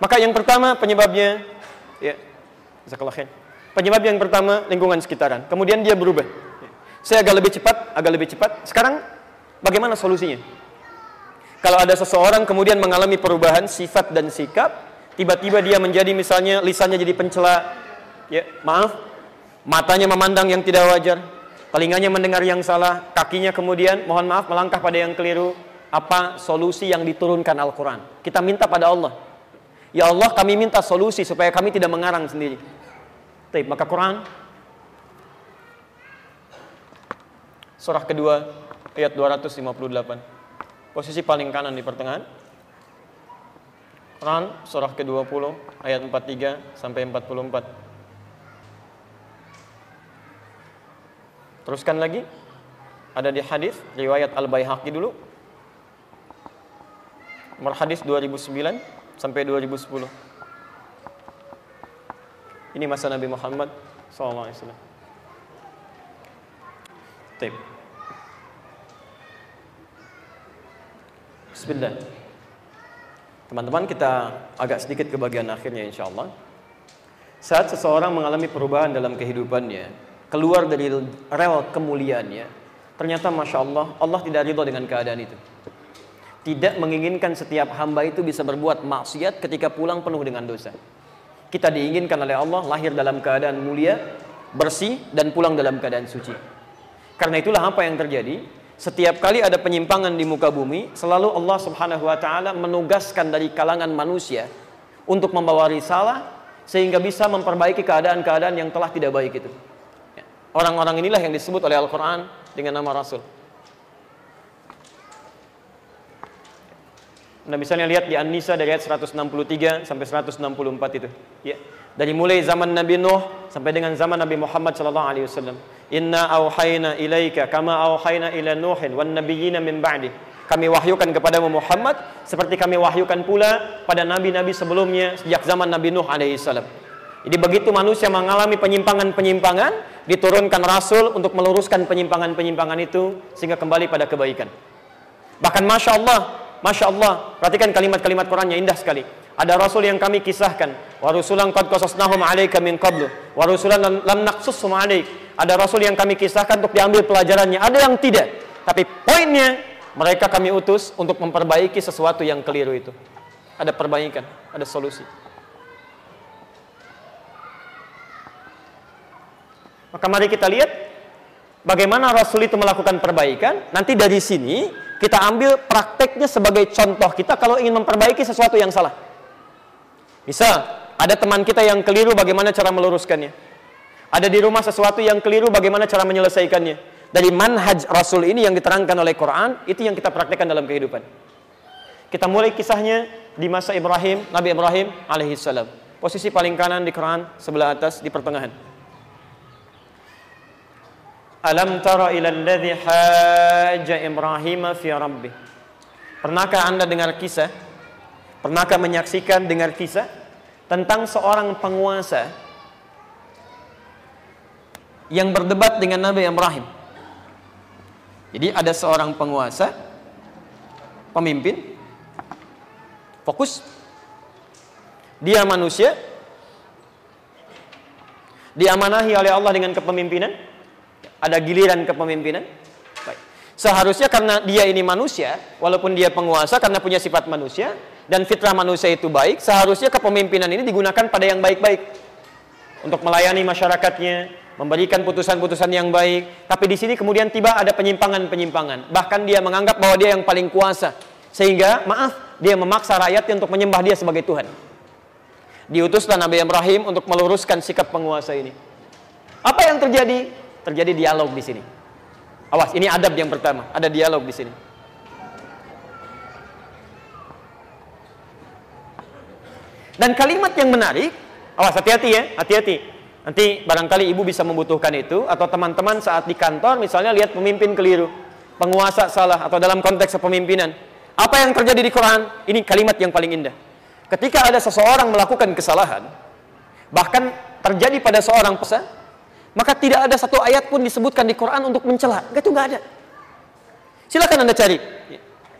S2: Maka yang pertama penyebabnya, ya, bisa kelahin. Penyebab yang pertama lingkungan sekitaran. Kemudian dia berubah. Saya agak lebih cepat, agak lebih cepat. Sekarang bagaimana solusinya? Kalau ada seseorang kemudian mengalami perubahan sifat dan sikap, tiba-tiba dia menjadi misalnya lisannya jadi pencela, ya maaf, matanya memandang yang tidak wajar, telinganya mendengar yang salah, kakinya kemudian mohon maaf melangkah pada yang keliru. Apa solusi yang diturunkan Al-Quran? Kita minta pada Allah. Ya Allah kami minta solusi supaya kami tidak mengarang sendiri. Taib, maka Quran surah kedua ayat 258. Posisi paling kanan di pertengahan. Quran surah ke-20 ayat 43 sampai 44. Teruskan lagi. Ada di hadis riwayat Al-Baihaqi dulu. Nomor hadis 2009 sampai 2010. Ini masa Nabi Muhammad SAW. Tip. Bismillah. Teman-teman kita agak sedikit ke bagian akhirnya insya Allah. Saat seseorang mengalami perubahan dalam kehidupannya, keluar dari rel kemuliaannya, ternyata Masya Allah, Allah tidak ridho dengan keadaan itu. Tidak menginginkan setiap hamba itu bisa berbuat maksiat ketika pulang penuh dengan dosa. Kita diinginkan oleh Allah lahir dalam keadaan mulia, bersih dan pulang dalam keadaan suci. Karena itulah apa yang terjadi? Setiap kali ada penyimpangan di muka bumi, selalu Allah Subhanahu wa taala menugaskan dari kalangan manusia untuk membawa risalah sehingga bisa memperbaiki keadaan-keadaan yang telah tidak baik itu. Ya. Orang-orang inilah yang disebut oleh Al-Quran dengan nama Rasul. Nah misalnya lihat di An-Nisa dari ayat 163 sampai 164 itu. Ya. Dari mulai zaman Nabi Nuh sampai dengan zaman Nabi Muhammad sallallahu alaihi wasallam. Inna auhayna ilaika kama auhayna ila Nuhin wan nabiyyina min ba'di. Kami wahyukan kepadamu Muhammad seperti kami wahyukan pula pada nabi-nabi sebelumnya sejak zaman Nabi Nuh alaihi salam. Jadi begitu manusia mengalami penyimpangan-penyimpangan, diturunkan rasul untuk meluruskan penyimpangan-penyimpangan itu sehingga kembali pada kebaikan. Bahkan Masya Allah, Masya Allah, perhatikan kalimat-kalimat Qurannya indah sekali. Ada rasul yang kami kisahkan, wa rusulan qad qasasnahum 'alaika min qablu, wa lam naqsushum 'alaik. Ada rasul yang kami kisahkan untuk diambil pelajarannya, ada yang tidak. Tapi poinnya, mereka kami utus untuk memperbaiki sesuatu yang keliru itu. Ada perbaikan, ada solusi. Maka mari kita lihat bagaimana Rasul itu melakukan perbaikan. Nanti dari sini kita ambil prakteknya sebagai contoh kita kalau ingin memperbaiki sesuatu yang salah. Misal, ada teman kita yang keliru bagaimana cara meluruskannya. Ada di rumah sesuatu yang keliru bagaimana cara menyelesaikannya. Dari manhaj Rasul ini yang diterangkan oleh Quran, itu yang kita praktekkan dalam kehidupan. Kita mulai kisahnya di masa Ibrahim, Nabi Ibrahim alaihissalam. Posisi paling kanan di Quran, sebelah atas di pertengahan. Alam tara ila alladhi haja Ibrahim fi rabbih. Pernahkah Anda dengar kisah? Pernahkah menyaksikan dengar kisah tentang seorang penguasa yang berdebat dengan Nabi Ibrahim? Jadi ada seorang penguasa pemimpin fokus dia manusia diamanahi oleh Allah dengan kepemimpinan ada giliran kepemimpinan. Baik. Seharusnya karena dia ini manusia, walaupun dia penguasa karena punya sifat manusia dan fitrah manusia itu baik, seharusnya kepemimpinan ini digunakan pada yang baik-baik untuk melayani masyarakatnya, memberikan putusan-putusan yang baik. Tapi di sini kemudian tiba ada penyimpangan-penyimpangan. Bahkan dia menganggap bahwa dia yang paling kuasa. Sehingga, maaf, dia memaksa rakyatnya untuk menyembah dia sebagai Tuhan. Diutuslah Nabi Ibrahim untuk meluruskan sikap penguasa ini. Apa yang terjadi? Terjadi dialog di sini. Awas, ini adab yang pertama, ada dialog di sini. Dan kalimat yang menarik, awas hati-hati ya, hati-hati. Nanti barangkali ibu bisa membutuhkan itu atau teman-teman saat di kantor misalnya lihat pemimpin keliru, penguasa salah atau dalam konteks kepemimpinan. Apa yang terjadi di Quran? Ini kalimat yang paling indah. Ketika ada seseorang melakukan kesalahan, bahkan terjadi pada seorang pesan, maka tidak ada satu ayat pun disebutkan di Quran untuk mencela. Itu nggak ada. Silakan Anda cari.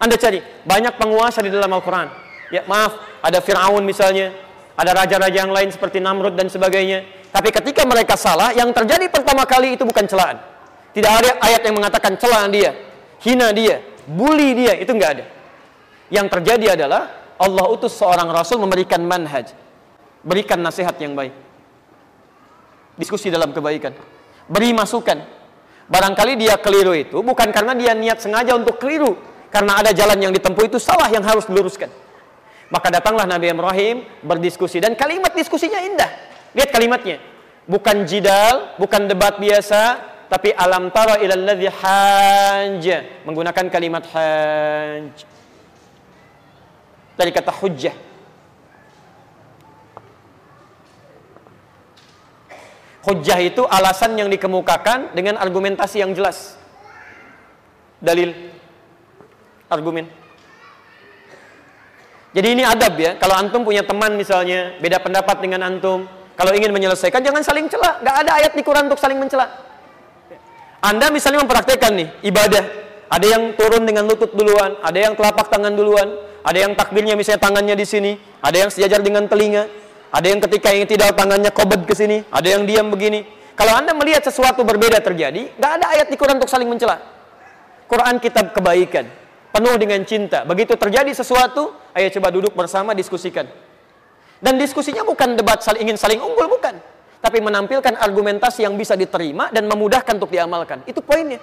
S2: Anda cari. Banyak penguasa di dalam Al-Quran. Ya, maaf, ada Fir'aun misalnya. Ada raja-raja yang lain seperti Namrud dan sebagainya. Tapi ketika mereka salah, yang terjadi pertama kali itu bukan celaan. Tidak ada ayat yang mengatakan celaan dia, hina dia, bully dia, itu nggak ada. Yang terjadi adalah Allah utus seorang rasul memberikan manhaj, berikan nasihat yang baik diskusi dalam kebaikan. Beri masukan. Barangkali dia keliru itu bukan karena dia niat sengaja untuk keliru, karena ada jalan yang ditempuh itu salah yang harus diluruskan. Maka datanglah Nabi Ibrahim berdiskusi dan kalimat diskusinya indah. Lihat kalimatnya. Bukan jidal, bukan debat biasa, tapi alam tara ilal ladzi hajja menggunakan kalimat hajj. Dari kata hujjah Hujjah itu alasan yang dikemukakan dengan argumentasi yang jelas. Dalil. Argumen. Jadi ini adab ya. Kalau antum punya teman misalnya, beda pendapat dengan antum. Kalau ingin menyelesaikan, jangan saling celah. Gak ada ayat di Quran untuk saling mencela. Anda misalnya mempraktekkan nih, ibadah. Ada yang turun dengan lutut duluan, ada yang telapak tangan duluan, ada yang takbirnya misalnya tangannya di sini, ada yang sejajar dengan telinga, ada yang ketika yang tidak tangannya kobet ke sini, ada yang diam begini. Kalau Anda melihat sesuatu berbeda terjadi, nggak ada ayat di Quran untuk saling mencela. Quran kitab kebaikan, penuh dengan cinta. Begitu terjadi sesuatu, ayo coba duduk bersama diskusikan. Dan diskusinya bukan debat saling ingin saling unggul, bukan. Tapi menampilkan argumentasi yang bisa diterima dan memudahkan untuk diamalkan. Itu poinnya.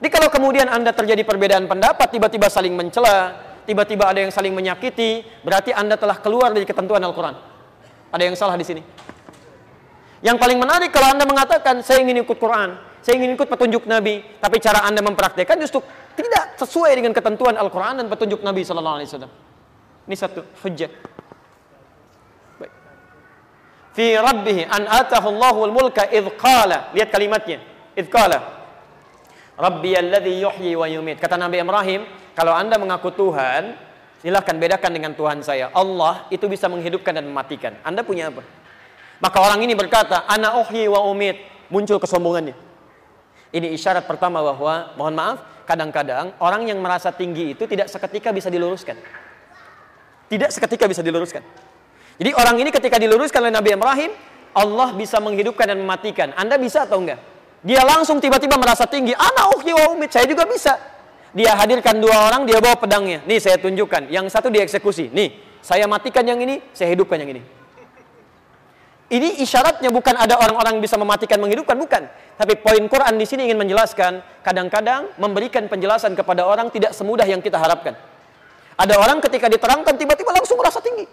S2: Jadi kalau kemudian Anda terjadi perbedaan pendapat, tiba-tiba saling mencela, tiba-tiba ada yang saling menyakiti, berarti Anda telah keluar dari ketentuan Al-Quran. Ada yang salah di sini. Yang paling menarik kalau Anda mengatakan saya ingin ikut Quran, saya ingin ikut petunjuk Nabi, tapi cara Anda mempraktekkan justru tidak sesuai dengan ketentuan Al-Quran dan petunjuk Nabi Sallallahu Alaihi Wasallam. Ini satu hujjah. Baik. Fi rabbih an atahu Allahul mulka idh qala. Lihat kalimatnya. Idh qala. Rabbi alladhi yuhyi wa yumit. Kata Nabi Ibrahim, kalau Anda mengaku Tuhan, silahkan bedakan dengan Tuhan saya. Allah itu bisa menghidupkan dan mematikan. Anda punya apa? Maka orang ini berkata, Ana uhyi wa umit. Muncul kesombongannya. Ini isyarat pertama bahwa, mohon maaf, kadang-kadang orang yang merasa tinggi itu tidak seketika bisa diluruskan. Tidak seketika bisa diluruskan. Jadi orang ini ketika diluruskan oleh Nabi Ibrahim, Allah bisa menghidupkan dan mematikan. Anda bisa atau enggak? Dia langsung tiba-tiba merasa tinggi. Ana uhyi wa umit. Saya juga bisa. Dia hadirkan dua orang, dia bawa pedangnya. Nih saya tunjukkan. Yang satu dieksekusi. Nih, saya matikan yang ini, saya hidupkan yang ini. Ini isyaratnya bukan ada orang-orang bisa mematikan menghidupkan, bukan. Tapi poin Quran di sini ingin menjelaskan, kadang-kadang memberikan penjelasan kepada orang tidak semudah yang kita harapkan. Ada orang ketika diterangkan tiba-tiba langsung merasa tinggi.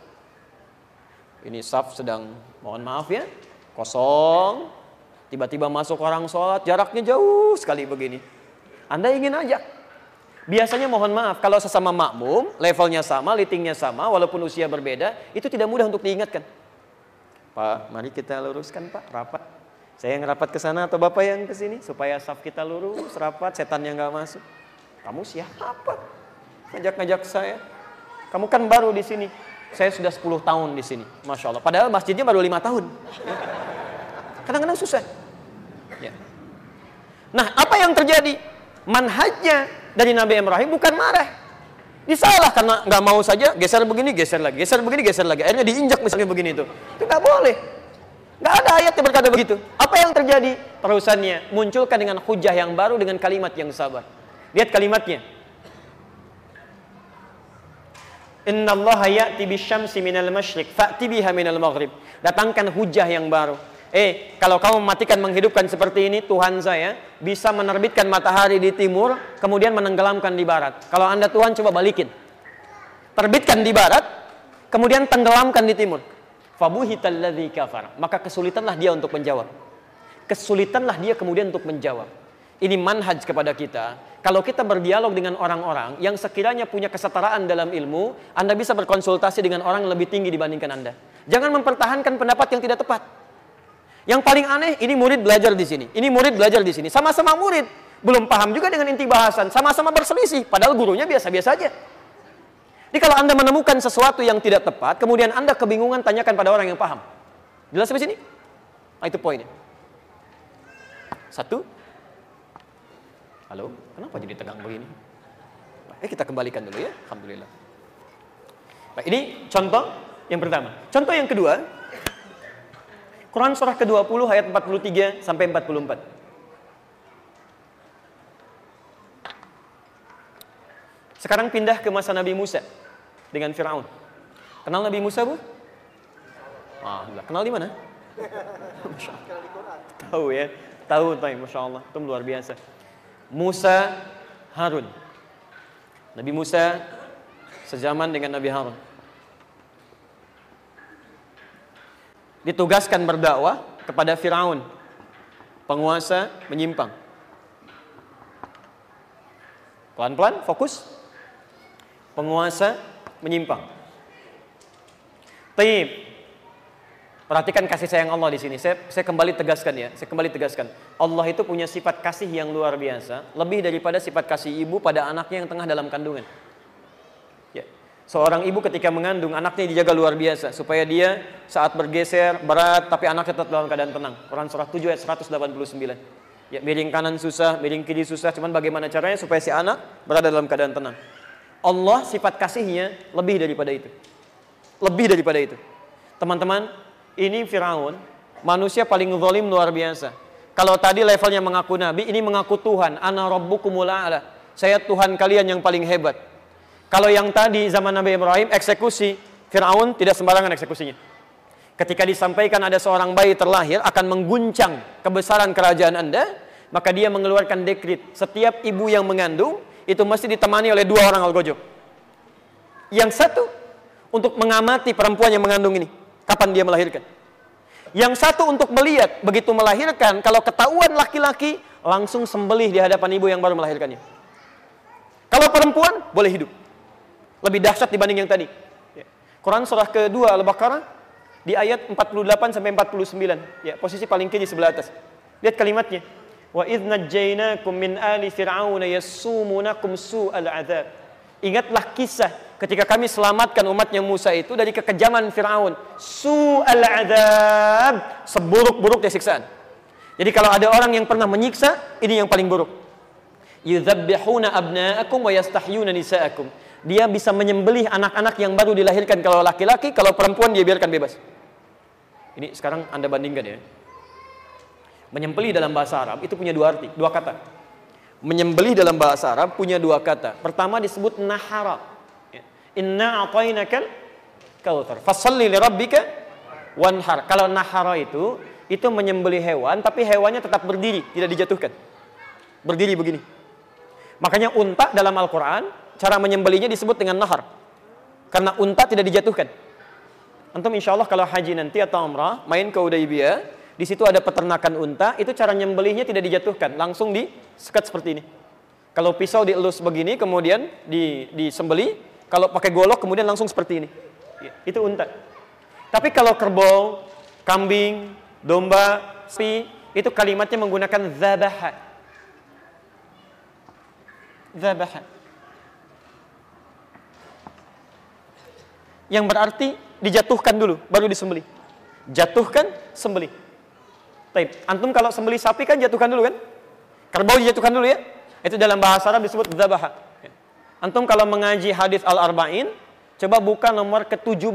S2: Ini saf sedang, mohon maaf ya, kosong. Tiba-tiba masuk orang sholat, jaraknya jauh sekali begini. Anda ingin ajak. Biasanya mohon maaf, kalau sesama makmum, levelnya sama, litingnya sama, walaupun usia berbeda, itu tidak mudah untuk diingatkan. Pak, mari kita luruskan Pak, rapat. Saya yang rapat ke sana atau Bapak yang ke sini supaya saf kita lurus, rapat, setan yang nggak masuk. Kamu siapa? Ngajak-ngajak saya. Kamu kan baru di sini. Saya sudah 10 tahun di sini. Masya Allah. Padahal masjidnya baru lima tahun. Kadang-kadang susah. Ya. Nah, apa yang terjadi? Manhajnya dari Nabi Ibrahim bukan marah. Disalah karena nggak mau saja geser begini, geser lagi, geser begini, geser lagi. Akhirnya diinjak misalnya begini itu. Itu nggak boleh. Nggak ada ayat yang berkata begitu. Apa yang terjadi? Terusannya munculkan dengan hujah yang baru dengan kalimat yang sabar. Lihat kalimatnya. Inna Allah ya'ti bisyamsi minal masyrik fa'ti biha minal maghrib. Datangkan hujah yang baru. Eh, kalau kamu mematikan menghidupkan seperti ini, Tuhan saya bisa menerbitkan matahari di timur, kemudian menenggelamkan di barat. Kalau Anda Tuhan coba balikin. Terbitkan di barat, kemudian tenggelamkan di timur. Fabuhitalladzi kafar. Maka kesulitanlah dia untuk menjawab. Kesulitanlah dia kemudian untuk menjawab. Ini manhaj kepada kita. Kalau kita berdialog dengan orang-orang yang sekiranya punya kesetaraan dalam ilmu, Anda bisa berkonsultasi dengan orang yang lebih tinggi dibandingkan Anda. Jangan mempertahankan pendapat yang tidak tepat. Yang paling aneh, ini murid belajar di sini. Ini murid belajar di sini. Sama-sama murid. Belum paham juga dengan inti bahasan. Sama-sama berselisih. Padahal gurunya biasa-biasa aja. Jadi kalau Anda menemukan sesuatu yang tidak tepat, kemudian Anda kebingungan, tanyakan pada orang yang paham. Jelas sampai sini? Nah, itu poinnya. Satu. Halo, kenapa jadi tegang begini? Eh kita kembalikan dulu ya, Alhamdulillah. Nah, ini contoh yang pertama. Contoh yang kedua, Quran surah ke-20 ayat 43 sampai 44. Sekarang pindah ke masa Nabi Musa dengan Firaun. Kenal Nabi Musa, Bu? Ah, kenal di mana? Tahu ya. Tahu, tahu, Masya Allah. Itu luar biasa. Musa Harun. Nabi Musa sejaman dengan Nabi Harun. Ditugaskan berdakwah kepada Firaun, penguasa menyimpang. Pelan-pelan, fokus. Penguasa menyimpang. Taib. Perhatikan kasih sayang Allah di sini. Saya, saya kembali tegaskan ya. Saya kembali tegaskan. Allah itu punya sifat kasih yang luar biasa, lebih daripada sifat kasih ibu pada anaknya yang tengah dalam kandungan. Seorang ibu ketika mengandung anaknya dijaga luar biasa supaya dia saat bergeser berat tapi anaknya tetap dalam keadaan tenang. Quran surah 7 ayat 189. Ya, miring kanan susah, miring kiri susah, cuman bagaimana caranya supaya si anak berada dalam keadaan tenang. Allah sifat kasihnya lebih daripada itu. Lebih daripada itu. Teman-teman, ini Firaun, manusia paling zalim luar biasa. Kalau tadi levelnya mengaku nabi, ini mengaku Tuhan, ana rabbukumul a'la. Saya Tuhan kalian yang paling hebat. Kalau yang tadi zaman Nabi Ibrahim eksekusi, Firaun tidak sembarangan eksekusinya. Ketika disampaikan ada seorang bayi terlahir akan mengguncang kebesaran kerajaan Anda, maka dia mengeluarkan dekrit setiap ibu yang mengandung itu mesti ditemani oleh dua orang algojo. Yang satu untuk mengamati perempuan yang mengandung ini. kapan dia melahirkan. Yang satu untuk melihat begitu melahirkan, kalau ketahuan laki-laki langsung sembelih di hadapan ibu yang baru melahirkannya. Kalau perempuan boleh hidup. Lebih dahsyat dibanding yang tadi. Ya. Quran surah kedua Al-Baqarah di ayat 48 sampai 49. Ya, posisi paling kiri sebelah atas. Lihat kalimatnya. Wa idh najjaynakum min ali fir'auna yassumunakum su'al adzab. Ingatlah kisah ketika kami selamatkan umatnya Musa itu dari kekejaman Firaun. Su'al adzab, seburuk-buruknya siksaan. Jadi kalau ada orang yang pernah menyiksa, ini yang paling buruk. Yudzabbihuna abna'akum wa yastahyuna nisa'akum. Dia bisa menyembelih anak-anak yang baru dilahirkan kalau laki-laki, kalau perempuan dia biarkan bebas. Ini sekarang Anda bandingkan ya. Menyembelih dalam bahasa Arab itu punya dua arti, dua kata. Menyembelih dalam bahasa Arab punya dua kata. Pertama disebut nahara. Ya. Inna a'tainakal kautsar. Fasalli li rabbika wanhar. Kalau nahara itu itu menyembelih hewan tapi hewannya tetap berdiri, tidak dijatuhkan. Berdiri begini. Makanya unta dalam Al-Qur'an cara menyembelihnya disebut dengan nahar. Karena unta tidak dijatuhkan. Antum insya Allah kalau haji nanti atau umrah main ke Udaibiyah di situ ada peternakan unta, itu cara nyembelihnya tidak dijatuhkan, langsung disekat seperti ini. Kalau pisau dielus begini, kemudian di, disembeli, kalau pakai golok kemudian langsung seperti ini. Itu unta. Tapi kalau kerbau, kambing, domba, sapi, itu kalimatnya menggunakan zabaha. Zabaha. Yang berarti dijatuhkan dulu, baru disembeli. Jatuhkan, sembeli. Taib. Antum kalau sembeli sapi kan jatuhkan dulu kan? Kerbau dijatuhkan dulu ya. Itu dalam bahasa Arab disebut dzabaha. Antum kalau mengaji hadis Al-Arba'in, coba buka nomor ke-17.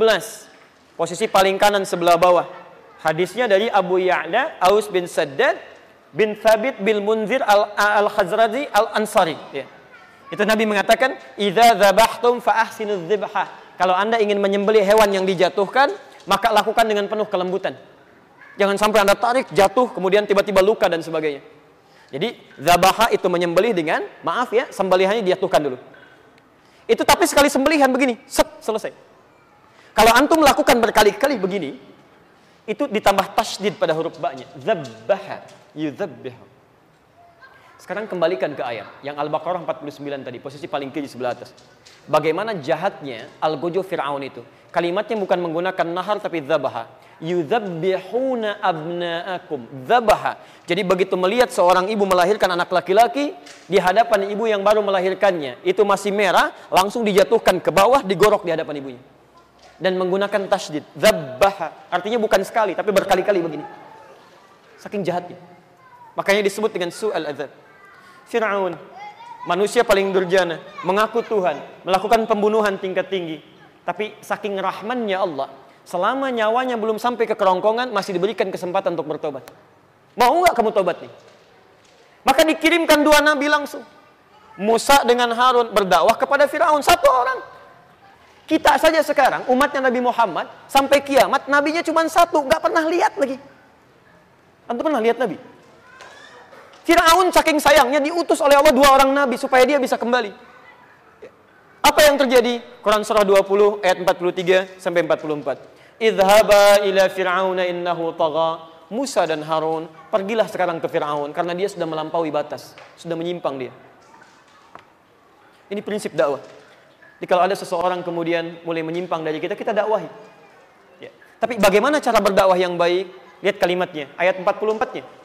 S2: Posisi paling kanan sebelah bawah. Hadisnya dari Abu Ya'la, Aus bin Saddad, bin Thabit bin Munzir Al-Khazrazi Al-Ansari. Ya. Itu Nabi mengatakan, "Idza dzabahtum fa dzibhah." Kalau Anda ingin menyembelih hewan yang dijatuhkan, maka lakukan dengan penuh kelembutan. Jangan sampai Anda tarik, jatuh, kemudian tiba-tiba luka dan sebagainya. Jadi, zabaha itu menyembelih dengan, maaf ya, sembelihannya dijatuhkan dulu. Itu tapi sekali sembelihan begini, set, selesai. Kalau antum melakukan berkali-kali begini, itu ditambah tasdid pada huruf ba-nya. Zabbaha. Sekarang kembalikan ke ayat yang Al-Baqarah 49 tadi, posisi paling kiri sebelah atas. Bagaimana jahatnya Al-Gojo Fir'aun itu. Kalimatnya bukan menggunakan nahar tapi zabaha. Yudzabbihuna abna'akum. Zabaha. Jadi begitu melihat seorang ibu melahirkan anak laki-laki di hadapan ibu yang baru melahirkannya, itu masih merah, langsung dijatuhkan ke bawah, digorok di hadapan ibunya. Dan menggunakan tasdid. Zabaha. Artinya bukan sekali, tapi berkali-kali begini. Saking jahatnya. Makanya disebut dengan su'al azab. Fir'aun, manusia paling durjana, mengaku Tuhan, melakukan pembunuhan tingkat tinggi. Tapi saking rahmannya Allah, selama nyawanya belum sampai ke kerongkongan, masih diberikan kesempatan untuk bertobat. Mau nggak kamu tobat nih? Maka dikirimkan dua nabi langsung. Musa dengan Harun berdakwah kepada Firaun satu orang. Kita saja sekarang umatnya Nabi Muhammad sampai kiamat nabinya cuma satu, nggak pernah lihat lagi. Antum pernah lihat nabi? Firaun saking sayangnya diutus oleh Allah dua orang nabi supaya dia bisa kembali. Apa yang terjadi? Quran surah 20 ayat 43 sampai 44. Idhaba ila fir'auna innahu tagha. Musa dan Harun pergilah sekarang ke Firaun karena dia sudah melampaui batas, sudah menyimpang dia. Ini prinsip dakwah. Jadi kalau ada seseorang kemudian mulai menyimpang dari kita, kita dakwahi. Ya. Tapi bagaimana cara berdakwah yang baik? Lihat kalimatnya, ayat 44-nya.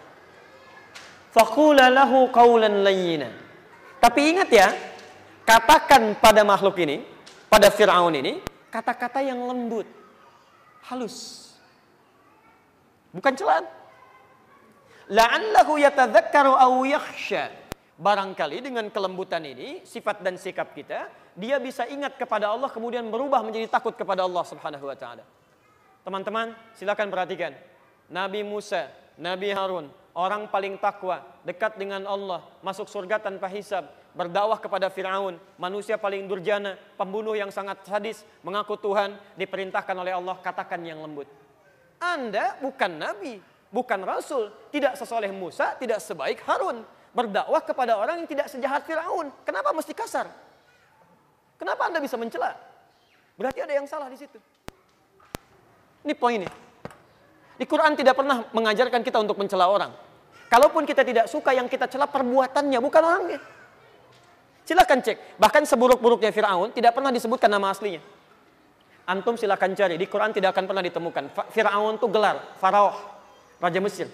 S2: Faqula lahu qawlan layyina. Tapi ingat ya, katakan pada makhluk ini, pada Fir'aun ini, kata-kata yang lembut, halus. Bukan celaan. La'allahu yatadzakkaru aw yakhsha. Barangkali dengan kelembutan ini, sifat dan sikap kita, dia bisa ingat kepada Allah kemudian berubah menjadi takut kepada Allah Subhanahu wa taala. Teman-teman, silakan perhatikan. Nabi Musa, Nabi Harun, orang paling takwa, dekat dengan Allah, masuk surga tanpa hisab, berdakwah kepada Firaun, manusia paling durjana, pembunuh yang sangat sadis, mengaku Tuhan, diperintahkan oleh Allah katakan yang lembut. Anda bukan nabi, bukan rasul, tidak sesoleh Musa, tidak sebaik Harun. Berdakwah kepada orang yang tidak sejahat Firaun. Kenapa mesti kasar? Kenapa Anda bisa mencela? Berarti ada yang salah di situ. Ini poinnya. Di Quran tidak pernah mengajarkan kita untuk mencela orang. Kalaupun kita tidak suka yang kita cela perbuatannya, bukan orangnya. Silahkan cek. Bahkan seburuk-buruknya Fir'aun tidak pernah disebutkan nama aslinya. Antum silahkan cari. Di Quran tidak akan pernah ditemukan. Fir'aun itu gelar. Faraoh. Raja Mesir.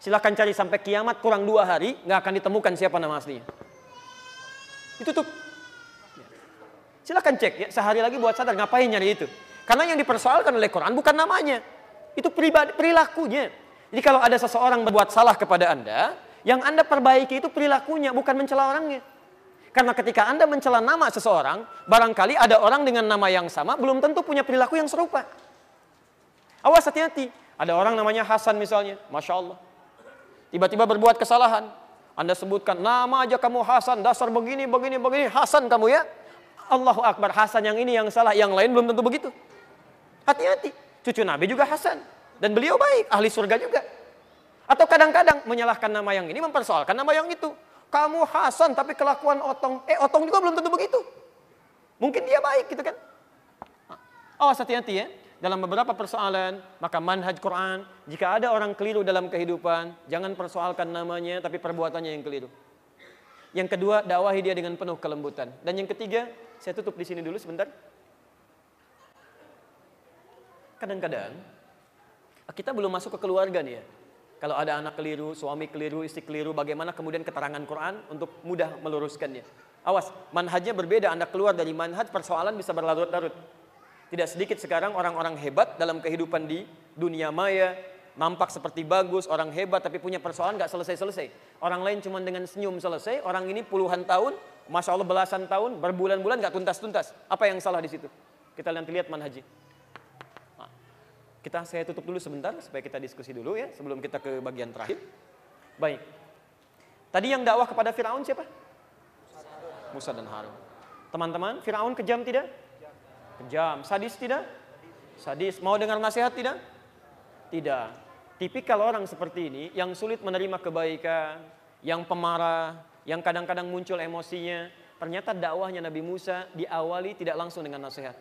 S2: Silahkan cari sampai kiamat kurang dua hari. nggak akan ditemukan siapa nama aslinya. Tuh. Silahkan cek ya. Sehari lagi buat sadar. Ngapain nyari itu. Karena yang dipersoalkan oleh Quran bukan namanya. Itu perilakunya. Jadi kalau ada seseorang berbuat salah kepada Anda. Yang Anda perbaiki itu perilakunya. Bukan mencela orangnya. Karena ketika Anda mencela nama seseorang, barangkali ada orang dengan nama yang sama belum tentu punya perilaku yang serupa. Awas hati-hati. Ada orang namanya Hasan misalnya, Masya Allah. Tiba-tiba berbuat kesalahan. Anda sebutkan, nama aja kamu Hasan, dasar begini, begini, begini. Hasan kamu ya. Allahu Akbar, Hasan yang ini yang salah, yang lain belum tentu begitu. Hati-hati. Cucu Nabi juga Hasan. Dan beliau baik, ahli surga juga. Atau kadang-kadang menyalahkan nama yang ini, mempersoalkan nama yang itu. Kamu Hasan tapi kelakuan Otong, eh Otong juga belum tentu begitu. Mungkin dia baik gitu kan. Oh hati-hati ya. Dalam beberapa persoalan, maka manhaj Quran, jika ada orang keliru dalam kehidupan, jangan persoalkan namanya, tapi perbuatannya yang keliru. Yang kedua, dakwahi dia dengan penuh kelembutan. Dan yang ketiga, saya tutup di sini dulu sebentar. Kadang-kadang, kita belum masuk ke keluarga nih ya. Kalau ada anak keliru, suami keliru, istri keliru, bagaimana kemudian keterangan Quran untuk mudah meluruskannya. Awas, manhajnya berbeda. Anda keluar dari manhaj, persoalan bisa berlarut-larut. Tidak sedikit sekarang orang-orang hebat dalam kehidupan di dunia maya, nampak seperti bagus, orang hebat tapi punya persoalan gak selesai-selesai. Orang lain cuma dengan senyum selesai, orang ini puluhan tahun, masya Allah belasan tahun, berbulan-bulan gak tuntas-tuntas. Apa yang salah di situ? Kita nanti lihat manhajnya. Kita saya tutup dulu sebentar supaya kita diskusi dulu ya sebelum kita ke bagian terakhir. Baik. Tadi yang dakwah kepada Firaun siapa? Musa dan Harun. Teman-teman, Firaun kejam tidak? Kejam. Sadis tidak? Sadis. Mau dengar nasihat tidak? Tidak. Tipikal orang seperti ini yang sulit menerima kebaikan, yang pemarah, yang kadang-kadang muncul emosinya. Ternyata dakwahnya Nabi Musa diawali tidak langsung dengan nasihat,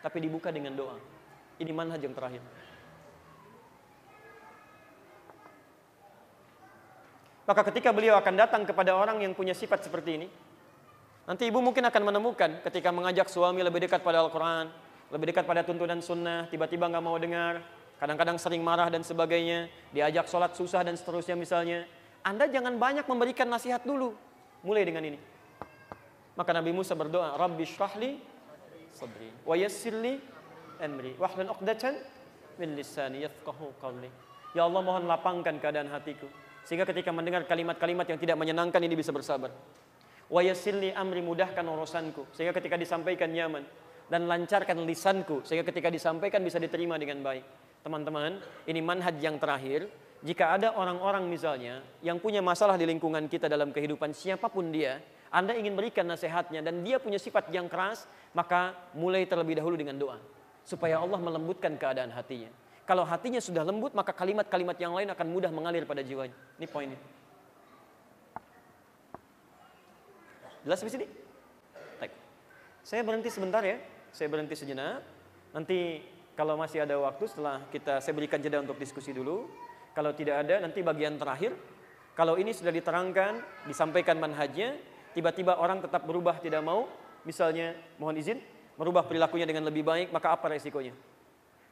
S2: tapi dibuka dengan doa. Ini manhaj yang terakhir. Maka ketika beliau akan datang kepada orang yang punya sifat seperti ini, nanti ibu mungkin akan menemukan ketika mengajak suami lebih dekat pada Al-Quran, lebih dekat pada tuntunan sunnah, tiba-tiba nggak mau dengar, kadang-kadang sering marah dan sebagainya, diajak sholat susah dan seterusnya misalnya. Anda jangan banyak memberikan nasihat dulu, mulai dengan ini. Maka Nabi Musa berdoa, Rabbi shrahli sadri, wa yassirli amri, wahlun uqdatan min lisani yafqahu qawli. Ya Allah mohon lapangkan keadaan hatiku, sehingga ketika mendengar kalimat-kalimat yang tidak menyenangkan ini bisa bersabar. Wa yassirli amri mudahkan urusanku sehingga ketika disampaikan nyaman dan lancarkan lisanku sehingga ketika disampaikan bisa diterima dengan baik. Teman-teman, ini manhaj yang terakhir. Jika ada orang-orang misalnya yang punya masalah di lingkungan kita dalam kehidupan siapa pun dia, Anda ingin berikan nasihatnya dan dia punya sifat yang keras, maka mulai terlebih dahulu dengan doa supaya Allah melembutkan keadaan hatinya. Kalau hatinya sudah lembut, maka kalimat-kalimat yang lain akan mudah mengalir pada jiwanya. Ini poinnya. Jelas di sini? Baik. Saya berhenti sebentar ya. Saya berhenti sejenak. Nanti kalau masih ada waktu setelah kita saya berikan jeda untuk diskusi dulu. Kalau tidak ada nanti bagian terakhir. Kalau ini sudah diterangkan, disampaikan manhajnya, tiba-tiba orang tetap berubah tidak mau, misalnya mohon izin, merubah perilakunya dengan lebih baik, maka apa resikonya?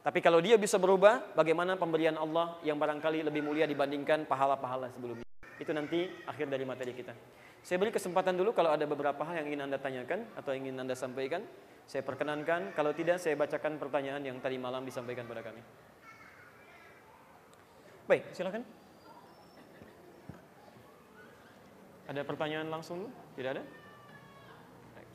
S2: Tapi kalau dia bisa berubah, bagaimana pemberian Allah yang barangkali lebih mulia dibandingkan pahala-pahala sebelumnya. Itu nanti akhir dari materi kita. Saya beri kesempatan dulu kalau ada beberapa hal yang ingin Anda tanyakan atau ingin Anda sampaikan. Saya perkenankan, kalau tidak saya bacakan pertanyaan yang tadi malam disampaikan pada kami. Baik, silakan. Ada pertanyaan langsung? Tidak ada? Baik,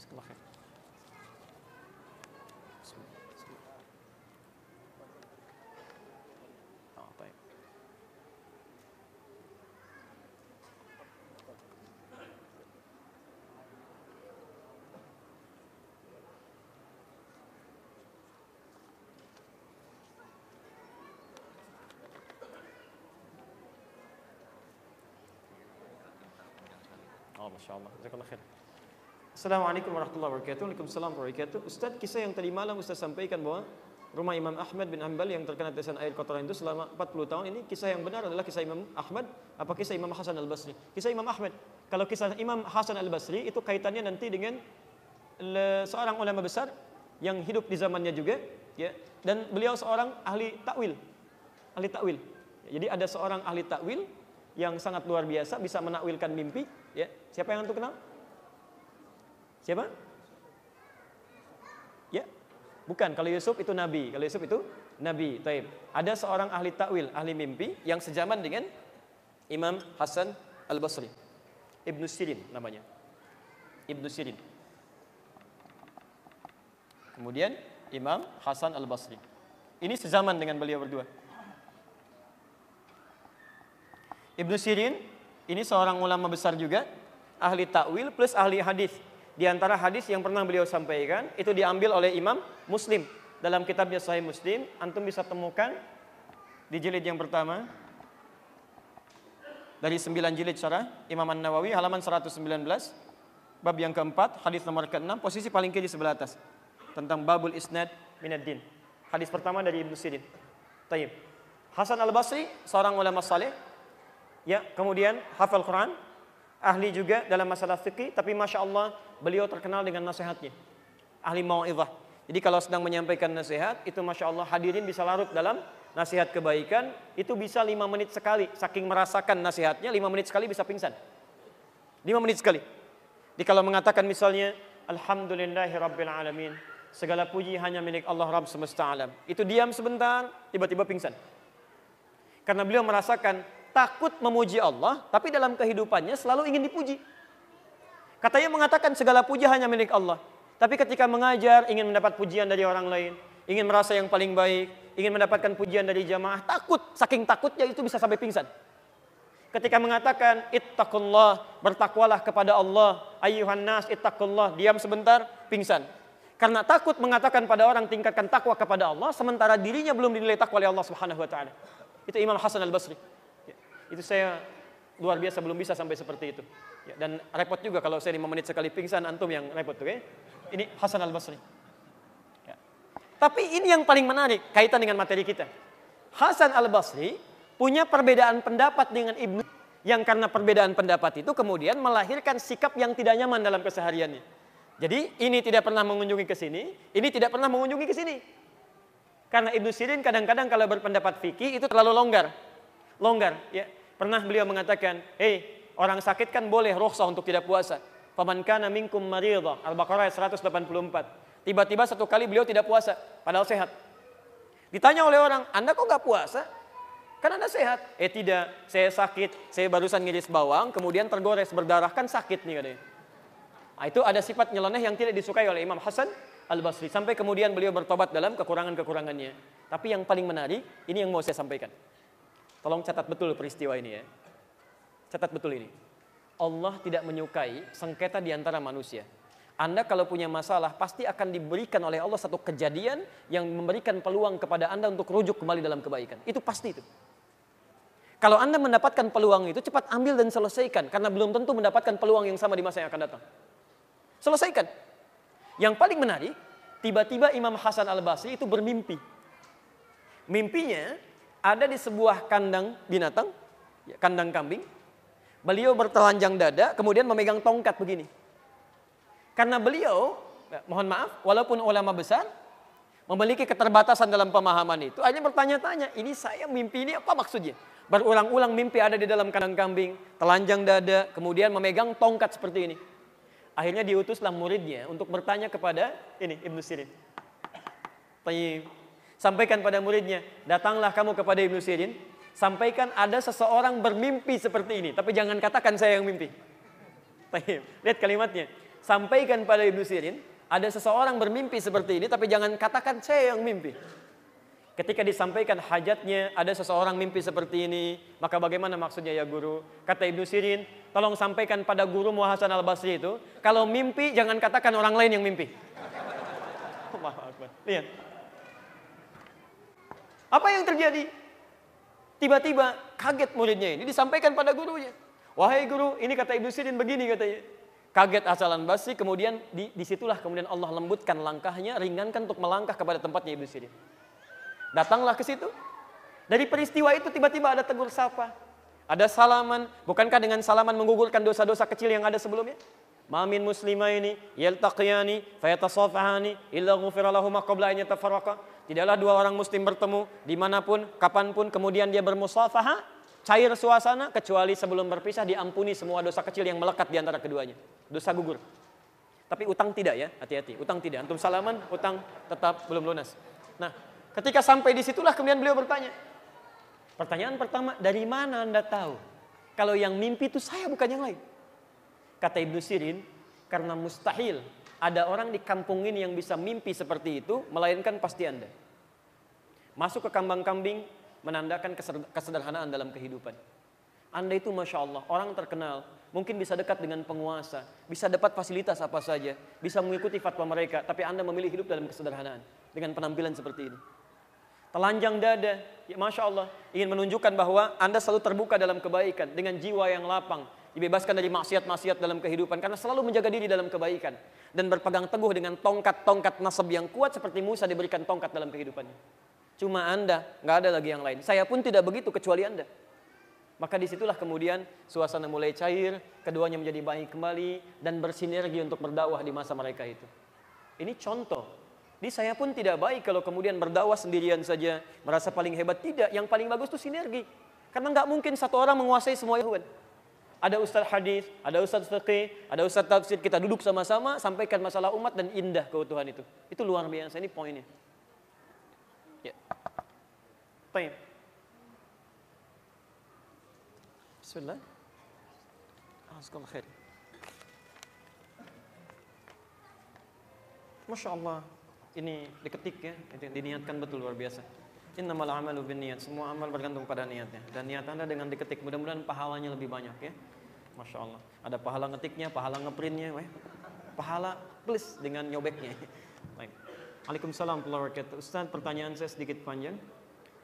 S2: Oh, Masya Allah. Jazakallah khair. Assalamualaikum warahmatullahi wabarakatuh. Waalaikumsalam warahmatullahi wabarakatuh. Ustaz, kisah yang tadi malam Ustaz sampaikan bahwa rumah Imam Ahmad bin Hanbal yang terkena tetesan air kotoran itu selama 40 tahun ini kisah yang benar adalah kisah Imam Ahmad apa kisah Imam Hasan Al Basri kisah Imam Ahmad kalau kisah Imam Hasan Al Basri itu kaitannya nanti dengan seorang ulama besar yang hidup di zamannya juga ya dan beliau seorang ahli takwil ahli takwil jadi ada seorang ahli takwil yang sangat luar biasa bisa menakwilkan mimpi siapa yang antum kenal siapa Ya, bukan. Kalau Yusuf itu nabi. Kalau Yusuf itu nabi. Taib. Ada seorang ahli takwil, ahli mimpi yang sejaman dengan Imam Hasan Al Basri. Ibnu Sirin namanya. Ibnu Sirin. Kemudian Imam Hasan Al Basri. Ini sezaman dengan beliau berdua. Ibnu Sirin ini seorang ulama besar juga, ahli takwil plus ahli hadis. Di antara hadis yang pernah beliau sampaikan itu diambil oleh Imam Muslim dalam kitabnya Sahih Muslim. Antum bisa temukan di jilid yang pertama dari sembilan jilid syarah Imam An Nawawi halaman 119 bab yang keempat hadis nomor keenam posisi paling kiri sebelah atas tentang babul isnad minad din. Hadis pertama dari Ibnu Sirin. Tayyib. Hasan Al Basri seorang ulama saleh ya kemudian hafal Quran ahli juga dalam masalah fikih, tapi masya Allah beliau terkenal dengan nasihatnya. Ahli mau'izah. Jadi kalau sedang menyampaikan nasihat, itu masya Allah hadirin bisa larut dalam nasihat kebaikan, itu bisa lima menit sekali. Saking merasakan nasihatnya, lima menit sekali bisa pingsan. Lima menit sekali. Jadi kalau mengatakan misalnya, Alhamdulillahi Alamin, segala puji hanya milik Allah Rabb semesta alam. Itu diam sebentar, tiba-tiba pingsan. Karena beliau merasakan takut memuji Allah, tapi dalam kehidupannya selalu ingin dipuji. Katanya mengatakan segala puji hanya milik Allah. Tapi ketika mengajar ingin mendapat pujian dari orang lain, ingin merasa yang paling baik, ingin mendapatkan pujian dari jamaah, takut, saking takutnya itu bisa sampai pingsan. Ketika mengatakan ittaqullah, bertakwalah kepada Allah, ayyuhan nas ittaqullah, diam sebentar, pingsan. Karena takut mengatakan pada orang tingkatkan takwa kepada Allah sementara dirinya belum dinilai takwa oleh Allah Subhanahu wa taala. Itu Imam Hasan Al-Basri. Itu saya luar biasa belum bisa sampai seperti itu. Ya, dan repot juga kalau saya lima menit sekali pingsan antum yang repot tuh, okay? Ini Hasan Al Basri. Ya. Tapi ini yang paling menarik kaitan dengan materi kita. Hasan Al Basri punya perbedaan pendapat dengan Ibnu yang karena perbedaan pendapat itu kemudian melahirkan sikap yang tidak nyaman dalam kesehariannya. Jadi ini tidak pernah mengunjungi ke sini, ini tidak pernah mengunjungi ke sini. Karena Ibnu Sirin kadang-kadang kalau berpendapat fikih itu terlalu longgar. Longgar, ya. Pernah beliau mengatakan, "Hei, orang sakit kan boleh rukhsah untuk tidak puasa." Faman kana minkum maridha, Al-Baqarah 184. Tiba-tiba satu kali beliau tidak puasa, padahal sehat. Ditanya oleh orang, "Anda kok nggak puasa?" Kan Anda sehat. Eh tidak, saya sakit, saya barusan ngiris bawang, kemudian tergores berdarah, kan sakit nih katanya. Nah, itu ada sifat nyeleneh yang tidak disukai oleh Imam Hasan Al-Basri. Sampai kemudian beliau bertobat dalam kekurangan-kekurangannya. Tapi yang paling menarik, ini yang mau saya sampaikan. Tolong catat betul peristiwa ini ya. Catat betul ini. Allah tidak menyukai sengketa di antara manusia. Anda kalau punya masalah pasti akan diberikan oleh Allah satu kejadian yang memberikan peluang kepada Anda untuk rujuk kembali dalam kebaikan. Itu pasti itu. Kalau Anda mendapatkan peluang itu cepat ambil dan selesaikan karena belum tentu mendapatkan peluang yang sama di masa yang akan datang. Selesaikan. Yang paling menarik, tiba-tiba Imam Hasan Al-Basri itu bermimpi. Mimpinya ada di sebuah kandang binatang, ya, kandang kambing. Beliau bertelanjang dada, kemudian memegang tongkat begini. Karena beliau, ya, mohon maaf, walaupun ulama besar, memiliki keterbatasan dalam pemahaman itu, hanya bertanya-tanya, ini saya mimpi ini apa maksudnya? Berulang-ulang mimpi ada di dalam kandang kambing, telanjang dada, kemudian memegang tongkat seperti ini. Akhirnya diutuslah muridnya untuk bertanya kepada ini Ibnu Sirin. Sampaikan pada muridnya, datanglah kamu kepada Ibnu Sirin, sampaikan ada seseorang bermimpi seperti ini, tapi jangan katakan saya yang mimpi. Lihat kalimatnya. Sampaikan pada Ibnu Sirin, ada seseorang bermimpi seperti ini, tapi jangan katakan saya yang mimpi. Ketika disampaikan hajatnya, ada seseorang mimpi seperti ini, maka bagaimana maksudnya ya guru? Kata Ibnu Sirin, tolong sampaikan pada guru Muhasan al-Basri itu, kalau mimpi jangan katakan orang lain yang mimpi. Lihat, apa yang terjadi? Tiba-tiba kaget muridnya ini disampaikan pada gurunya. Wahai guru, ini kata Ibnu Sirin begini katanya. Kaget asalan Basri, kemudian di, di situlah kemudian Allah lembutkan langkahnya, ringankan untuk melangkah kepada tempatnya Ibnu Sirin. Datanglah ke situ. Dari peristiwa itu tiba-tiba ada tegur sapa. Ada salaman. Bukankah dengan salaman menggugurkan dosa-dosa kecil yang ada sebelumnya? Mamin muslimaini yaltaqiyani fayatasafahani illa ghufira lahum qabla an yatafarraqa. Tidaklah dua orang muslim bertemu di mana pun, kapan pun, kemudian dia bermusafahah, cair suasana, kecuali sebelum berpisah diampuni semua dosa kecil yang melekat di antara keduanya. Dosa gugur. Tapi utang tidak ya, hati-hati. Utang tidak. Antum salaman, utang tetap belum lunas. Nah, ketika sampai di situlah kemudian beliau bertanya. Pertanyaan pertama, dari mana Anda tahu? Kalau yang mimpi itu saya bukan yang lain. Kata Ibnu Sirin, karena mustahil ada orang di kampung ini yang bisa mimpi seperti itu, melainkan pasti Anda. Masuk ke kambang-kambing, menandakan kesederhanaan dalam kehidupan. Anda itu Masya Allah, orang terkenal, mungkin bisa dekat dengan penguasa, bisa dapat fasilitas apa saja, bisa mengikuti fatwa mereka, tapi Anda memilih hidup dalam kesederhanaan, dengan penampilan seperti ini. Telanjang dada, ya Masya Allah, ingin menunjukkan bahwa Anda selalu terbuka dalam kebaikan, dengan jiwa yang lapang, dibebaskan dari maksiat-maksiat dalam kehidupan karena selalu menjaga diri dalam kebaikan dan berpegang teguh dengan tongkat-tongkat nasab yang kuat seperti Musa diberikan tongkat dalam kehidupannya. Cuma Anda, nggak ada lagi yang lain. Saya pun tidak begitu kecuali Anda. Maka di situlah kemudian suasana mulai cair, keduanya menjadi baik kembali dan bersinergi untuk berdakwah di masa mereka itu. Ini contoh. Di saya pun tidak baik kalau kemudian berdakwah sendirian saja, merasa paling hebat. Tidak, yang paling bagus itu sinergi. Karena nggak mungkin satu orang menguasai semua Yahudi ada ustaz hadis, ada ustaz fiqih, ada ustaz tafsir, kita duduk sama-sama sampaikan masalah umat dan indah keutuhan itu. Itu luar biasa ini poinnya. Ya. Baik. Bismillah. Assalamualaikum khair. Masya Allah, ini diketik ya, diniatkan betul luar biasa. Innamal amalu niat. Semua amal bergantung pada niatnya. Dan niat Anda dengan diketik. Mudah-mudahan pahalanya lebih banyak ya. Masya Allah. Ada pahala ngetiknya, pahala ngeprintnya. Weh. Pahala plus dengan nyobeknya. Baik. Waalaikumsalam. Ustaz, pertanyaan saya sedikit panjang.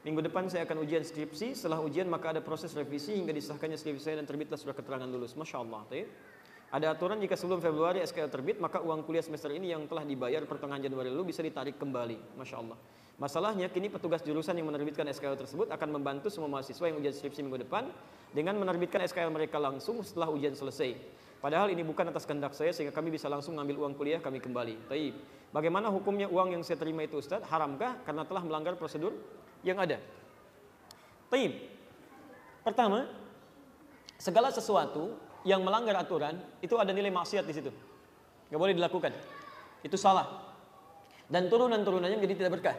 S2: Minggu depan saya akan ujian skripsi. Setelah ujian maka ada proses revisi hingga disahkannya skripsi saya dan terbitlah surat keterangan lulus. Masya Allah. Taib. Ada aturan jika sebelum Februari SKL terbit, maka uang kuliah semester ini yang telah dibayar pertengahan Januari lalu bisa ditarik kembali. Masya Allah. Masalahnya kini petugas jurusan yang menerbitkan SKL tersebut akan membantu semua mahasiswa yang ujian skripsi minggu depan dengan menerbitkan SKL mereka langsung setelah ujian selesai. Padahal ini bukan atas kehendak saya sehingga kami bisa langsung mengambil uang kuliah kami kembali. Taib. Bagaimana hukumnya uang yang saya terima itu Ustaz? Haramkah karena telah melanggar prosedur yang ada? Taib. Pertama, segala sesuatu yang melanggar aturan itu ada nilai maksiat di situ. Gak boleh dilakukan. Itu salah. Dan turunan-turunannya menjadi tidak berkah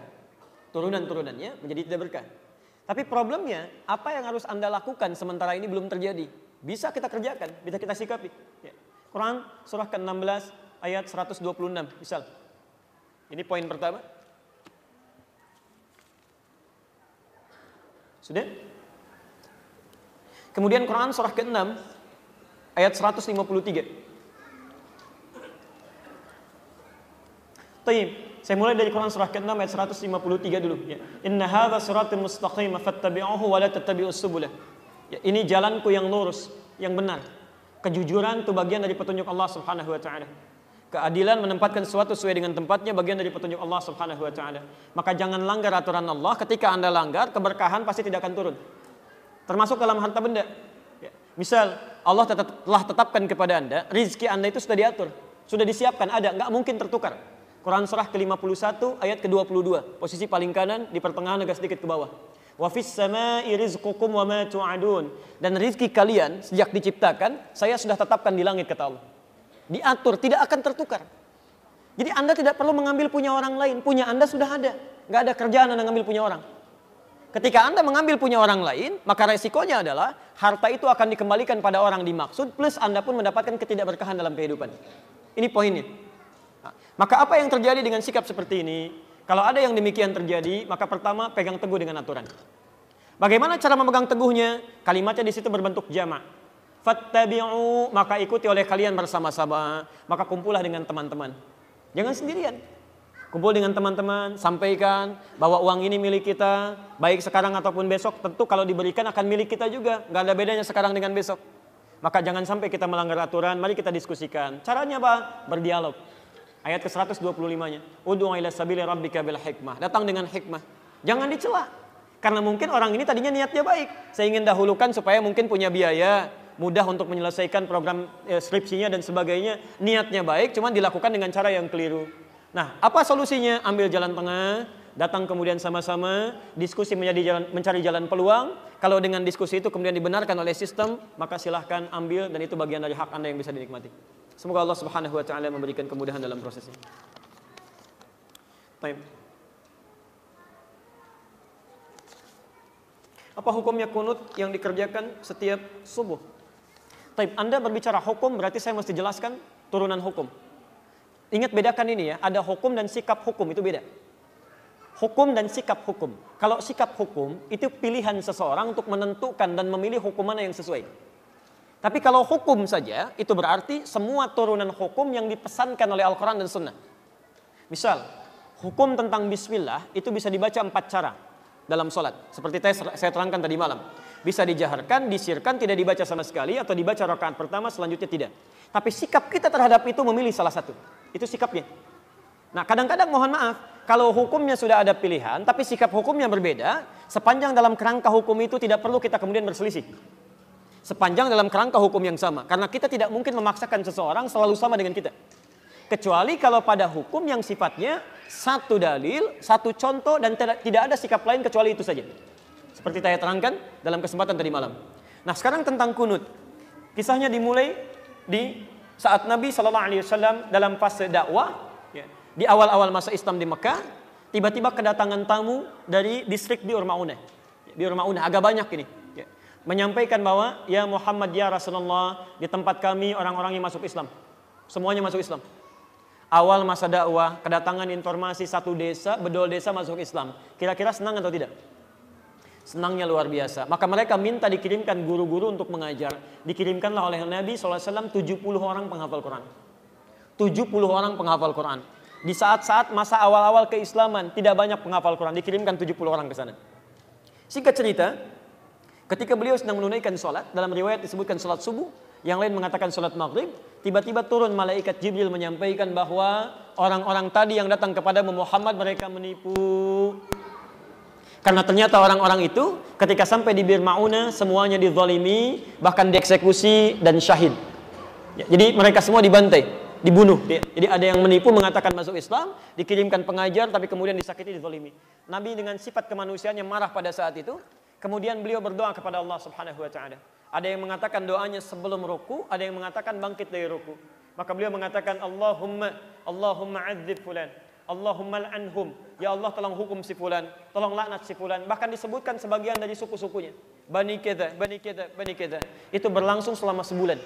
S2: turunan-turunannya menjadi tidak berkah. Tapi problemnya, apa yang harus Anda lakukan sementara ini belum terjadi? Bisa kita kerjakan, bisa kita sikapi. Ya. Quran surah ke-16 ayat 126, misal. Ini poin pertama. Sudah? Kemudian Quran surah ke-6 ayat 153. Taib. Saya mulai dari Quran surah ke-6 ayat 153 dulu ya. Inna hadza siratal mustaqim fattabi'uhu wa la tattabi'us subula. Ya, ini jalanku yang lurus, yang benar. Kejujuran itu bagian dari petunjuk Allah Subhanahu wa taala. Keadilan menempatkan sesuatu sesuai dengan tempatnya bagian dari petunjuk Allah Subhanahu wa taala. Maka jangan langgar aturan Allah. Ketika Anda langgar, keberkahan pasti tidak akan turun. Termasuk dalam harta benda. Ya. Misal Allah telah tetapkan kepada Anda, rizki Anda itu sudah diatur, sudah disiapkan, ada, nggak mungkin tertukar. Quran surah ke-51 ayat ke-22. Posisi paling kanan di pertengahan agak sedikit ke bawah. Wa fis sama'i rizqukum wa ma tu'adun. Dan rizki kalian sejak diciptakan saya sudah tetapkan di langit kata Allah. Diatur, tidak akan tertukar. Jadi Anda tidak perlu mengambil punya orang lain, punya Anda sudah ada. Gak ada kerjaan Anda mengambil punya orang. Ketika Anda mengambil punya orang lain, maka resikonya adalah harta itu akan dikembalikan pada orang dimaksud plus Anda pun mendapatkan ketidakberkahan dalam kehidupan. Ini poinnya. Maka apa yang terjadi dengan sikap seperti ini? Kalau ada yang demikian terjadi, maka pertama pegang teguh dengan aturan. Bagaimana cara memegang teguhnya? Kalimatnya di situ berbentuk jamak. Fattabi'u, maka ikuti oleh kalian bersama-sama, maka kumpullah dengan teman-teman. Jangan sendirian. Kumpul dengan teman-teman, sampaikan bahwa uang ini milik kita, baik sekarang ataupun besok, tentu kalau diberikan akan milik kita juga. Gak ada bedanya sekarang dengan besok. Maka jangan sampai kita melanggar aturan, mari kita diskusikan. Caranya apa? Berdialog. Ayat ke-125-nya. Ud'u ila sabili rabbika bil hikmah. Datang dengan hikmah. Jangan dicela. Karena mungkin orang ini tadinya niatnya baik. Saya ingin dahulukan supaya mungkin punya biaya, mudah untuk menyelesaikan program eh, skripsinya dan sebagainya. Niatnya baik, cuman dilakukan dengan cara yang keliru. Nah, apa solusinya? Ambil jalan tengah, datang kemudian sama-sama, diskusi menjadi jalan, mencari jalan peluang. Kalau dengan diskusi itu kemudian dibenarkan oleh sistem, maka silahkan ambil dan itu bagian dari hak Anda yang bisa dinikmati. Semoga Allah Subhanahu wa taala memberikan kemudahan dalam prosesnya. Baik. Apa hukumnya kunut yang dikerjakan setiap subuh? Taib, Anda berbicara hukum berarti saya mesti jelaskan turunan hukum. Ingat bedakan ini ya, ada hukum dan sikap hukum itu beda. Hukum dan sikap hukum. Kalau sikap hukum itu pilihan seseorang untuk menentukan dan memilih hukum mana yang sesuai. Tapi kalau hukum saja itu berarti semua turunan hukum yang dipesankan oleh Al-Quran dan Sunnah. Misal, hukum tentang Bismillah itu bisa dibaca empat cara dalam sholat. Seperti saya terangkan tadi malam. Bisa dijaharkan, disirkan, tidak dibaca sama sekali, atau dibaca rakaat pertama, selanjutnya tidak. Tapi sikap kita terhadap itu memilih salah satu. Itu sikapnya. Nah kadang-kadang mohon maaf, kalau hukumnya sudah ada pilihan, tapi sikap hukumnya berbeda, sepanjang dalam kerangka hukum itu tidak perlu kita kemudian berselisih. Sepanjang dalam kerangka hukum yang sama. Karena kita tidak mungkin memaksakan seseorang selalu sama dengan kita. Kecuali kalau pada hukum yang sifatnya satu dalil, satu contoh, dan tidak ada sikap lain kecuali itu saja. Seperti saya terangkan dalam kesempatan tadi malam. Nah sekarang tentang kunut. Kisahnya dimulai di saat Nabi Wasallam dalam fase dakwah di awal-awal masa Islam di Mekah, tiba-tiba kedatangan tamu dari distrik di Urmaunah. Di Urmaunah agak banyak ini. Ya. Menyampaikan bahwa ya Muhammad ya Rasulullah di tempat kami orang-orang yang masuk Islam. Semuanya masuk Islam. Awal masa dakwah, kedatangan informasi satu desa, bedol desa masuk Islam. Kira-kira senang atau tidak? Senangnya luar biasa. Maka mereka minta dikirimkan guru-guru untuk mengajar. Dikirimkanlah oleh Nabi SAW 70 orang penghafal Quran. 70 orang penghafal Quran. Di saat-saat masa awal-awal keislaman tidak banyak penghafal Quran, dikirimkan 70 orang ke sana. Singkat cerita, ketika beliau sedang menunaikan sholat, dalam riwayat disebutkan sholat subuh, yang lain mengatakan sholat maghrib, tiba-tiba turun malaikat Jibril menyampaikan bahwa orang-orang tadi yang datang kepada Muhammad mereka menipu. Karena ternyata orang-orang itu ketika sampai di Bir Mauna semuanya dizalimi, bahkan dieksekusi dan syahid. Ya, jadi mereka semua dibantai dibunuh. Jadi ada yang menipu mengatakan masuk Islam, dikirimkan pengajar tapi kemudian disakiti, dizalimi. Nabi dengan sifat kemanusiaannya marah pada saat itu, kemudian beliau berdoa kepada Allah Subhanahu wa taala. Ada yang mengatakan doanya sebelum ruku, ada yang mengatakan bangkit dari ruku. Maka beliau mengatakan Allahumma Allahumma adzib fulan. Allahumma anhum. Ya Allah tolong hukum si fulan, tolong laknat si fulan. Bahkan disebutkan sebagian dari suku-sukunya. Bani kita, bani kita, bani kita. Itu berlangsung selama sebulan.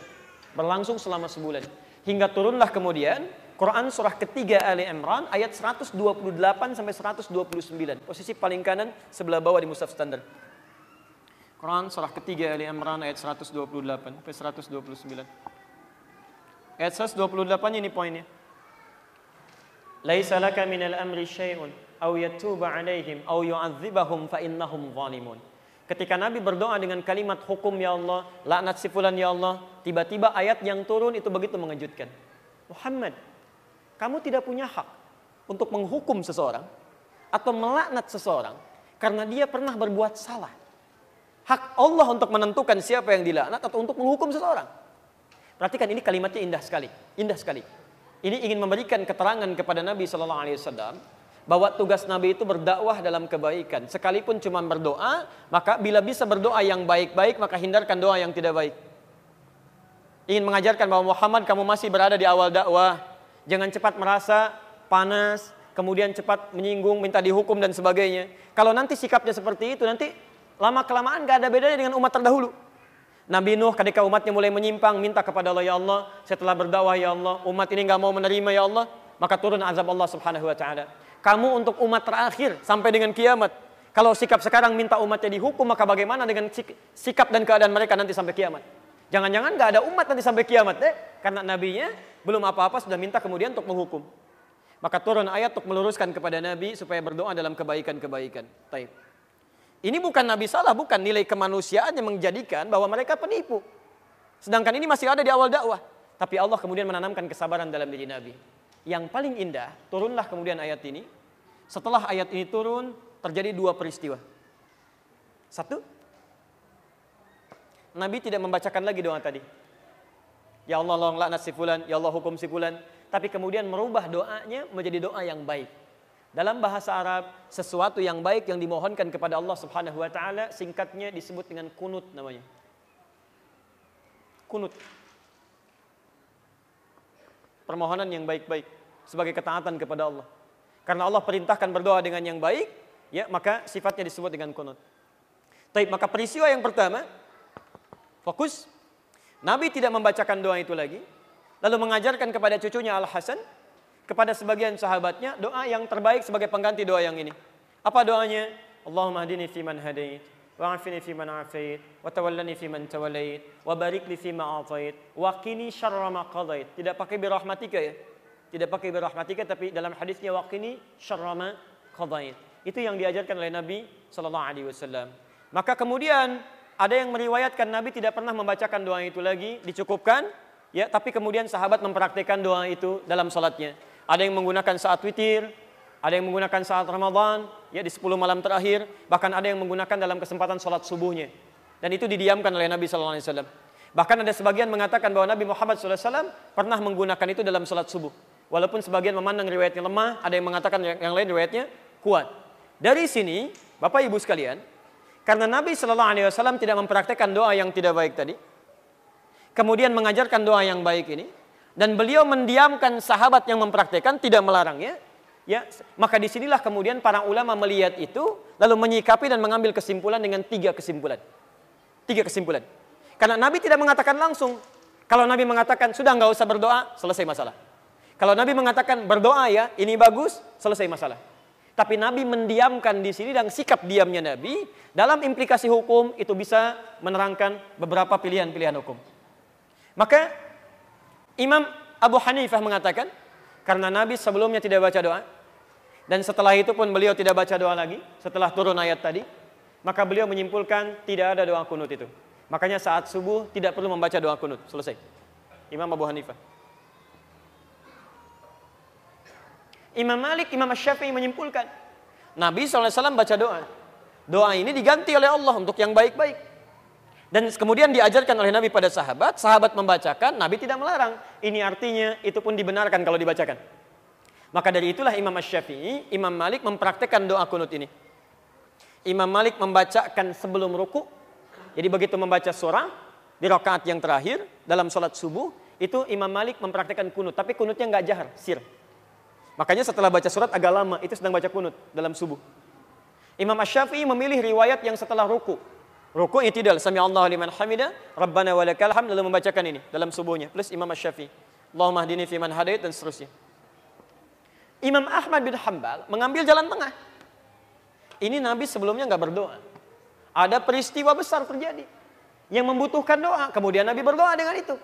S2: Berlangsung selama sebulan. Hingga turunlah kemudian Quran surah ketiga Ali Imran ayat 128 sampai 129. Posisi paling kanan sebelah bawah di mushaf standar. Quran surah ketiga Ali Imran ayat 128 sampai 129. Ayat 128 ini poinnya. Laisa laka minal amri syai'un aw yatuba 'alaihim aw yu'adzibahum fa innahum zalimun. Ketika Nabi berdoa dengan kalimat hukum ya Allah, laknat si fulan ya Allah, tiba-tiba ayat yang turun itu begitu mengejutkan. Muhammad, kamu tidak punya hak untuk menghukum seseorang atau melaknat seseorang karena dia pernah berbuat salah. Hak Allah untuk menentukan siapa yang dilaknat atau untuk menghukum seseorang. Perhatikan ini kalimatnya indah sekali, indah sekali. Ini ingin memberikan keterangan kepada Nabi Shallallahu Alaihi Wasallam bahwa tugas Nabi itu berdakwah dalam kebaikan. Sekalipun cuma berdoa, maka bila bisa berdoa yang baik-baik, maka hindarkan doa yang tidak baik. Ingin mengajarkan bahwa Muhammad kamu masih berada di awal dakwah. Jangan cepat merasa panas, kemudian cepat menyinggung, minta dihukum dan sebagainya. Kalau nanti sikapnya seperti itu, nanti lama-kelamaan gak ada bedanya dengan umat terdahulu. Nabi Nuh ketika umatnya mulai menyimpang, minta kepada Allah, Ya Allah, setelah berdakwah, Ya Allah, umat ini gak mau menerima, Ya Allah, maka turun azab Allah subhanahu wa ta'ala. Kamu untuk umat terakhir sampai dengan kiamat. Kalau sikap sekarang minta umatnya dihukum, maka bagaimana dengan sikap dan keadaan mereka nanti sampai kiamat? Jangan-jangan gak ada umat nanti sampai kiamat deh. Karena nabinya belum apa-apa sudah minta kemudian untuk menghukum. Maka turun ayat untuk meluruskan kepada Nabi supaya berdoa dalam kebaikan-kebaikan. Taib. Ini bukan Nabi salah, bukan nilai kemanusiaan yang menjadikan bahwa mereka penipu. Sedangkan ini masih ada di awal dakwah. Tapi Allah kemudian menanamkan kesabaran dalam diri Nabi. Yang paling indah, turunlah kemudian ayat ini. Setelah ayat ini turun, terjadi dua peristiwa. Satu, Nabi tidak membacakan lagi doa tadi. Ya Allah long laknat si fulan, ya Allah hukum si fulan. Tapi kemudian merubah doanya menjadi doa yang baik. Dalam bahasa Arab, sesuatu yang baik yang dimohonkan kepada Allah Subhanahu wa taala singkatnya disebut dengan kunut namanya. Kunut. Permohonan yang baik-baik sebagai ketaatan kepada Allah. Karena Allah perintahkan berdoa dengan yang baik, ya maka sifatnya disebut dengan kunut. Tapi maka peristiwa yang pertama fokus Nabi tidak membacakan doa itu lagi, lalu mengajarkan kepada cucunya Al Hasan kepada sebagian sahabatnya doa yang terbaik sebagai pengganti doa yang ini. Apa doanya? Allahumma hadini fi man hadait, afini fi man afait, wa tawallani fi ma atait, wa qini syarra ma qadait. Tidak pakai birahmatika ya. Tidak pakai birahmatika tapi dalam hadisnya wa qini syarra ma qadait. Itu yang diajarkan oleh Nabi sallallahu alaihi wasallam. Maka kemudian ada yang meriwayatkan Nabi tidak pernah membacakan doa itu lagi, dicukupkan ya, tapi kemudian sahabat mempraktikkan doa itu dalam salatnya. Ada yang menggunakan saat witir, ada yang menggunakan saat Ramadan, ya di 10 malam terakhir, bahkan ada yang menggunakan dalam kesempatan sholat subuhnya. Dan itu didiamkan oleh Nabi Sallallahu Alaihi Wasallam. Bahkan ada sebagian mengatakan bahwa Nabi Muhammad SAW pernah menggunakan itu dalam sholat subuh. Walaupun sebagian memandang riwayatnya lemah, ada yang mengatakan yang, lain riwayatnya kuat. Dari sini, Bapak Ibu sekalian, karena Nabi Shallallahu Alaihi Wasallam tidak mempraktekkan doa yang tidak baik tadi, kemudian mengajarkan doa yang baik ini, dan beliau mendiamkan sahabat yang mempraktekkan tidak melarangnya ya maka di sinilah kemudian para ulama melihat itu lalu menyikapi dan mengambil kesimpulan dengan tiga kesimpulan. Tiga kesimpulan. Karena Nabi tidak mengatakan langsung. Kalau Nabi mengatakan sudah nggak usah berdoa selesai masalah kalau Nabi mengatakan berdoa ya ini bagus selesai masalah tapi Nabi mendiamkan di sini dan sikap diamnya Nabi dalam implikasi hukum itu bisa menerangkan beberapa pilihan-pilihan hukum. Maka Imam Abu Hanifah mengatakan, karena Nabi sebelumnya tidak baca doa, dan setelah itu pun beliau tidak baca doa lagi, setelah turun ayat tadi, maka beliau menyimpulkan tidak ada doa kunut itu. Makanya saat subuh tidak perlu membaca doa kunut. Selesai. Imam Abu Hanifah. Imam Malik, Imam Syafi'i menyimpulkan, Nabi SAW baca doa. Doa ini diganti oleh Allah untuk yang baik-baik. Dan kemudian diajarkan oleh Nabi pada sahabat, sahabat membacakan, Nabi tidak melarang. Ini artinya itu pun dibenarkan kalau dibacakan. Maka dari itulah Imam Syafi'i, Imam Malik mempraktekkan doa kunut ini. Imam Malik membacakan sebelum ruku. Jadi begitu membaca surah di rakaat yang terakhir dalam sholat subuh, itu Imam Malik mempraktekkan kunut. Tapi kunutnya nggak jahar, sir. Makanya setelah baca surat agak lama, itu sedang baca kunut dalam subuh. Imam Syafi'i memilih riwayat yang setelah ruku. Ruku i'tidal, sami Allah liman hamida, Rabbana walakal hamd lalu membacakan ini dalam subuhnya plus Imam Asy-Syafi'i. Allahumma hdini fi man hadait dan seterusnya. Imam Ahmad bin Hambal mengambil jalan tengah. Ini Nabi sebelumnya nggak berdoa. Ada peristiwa besar terjadi yang membutuhkan doa. Kemudian Nabi berdoa dengan itu.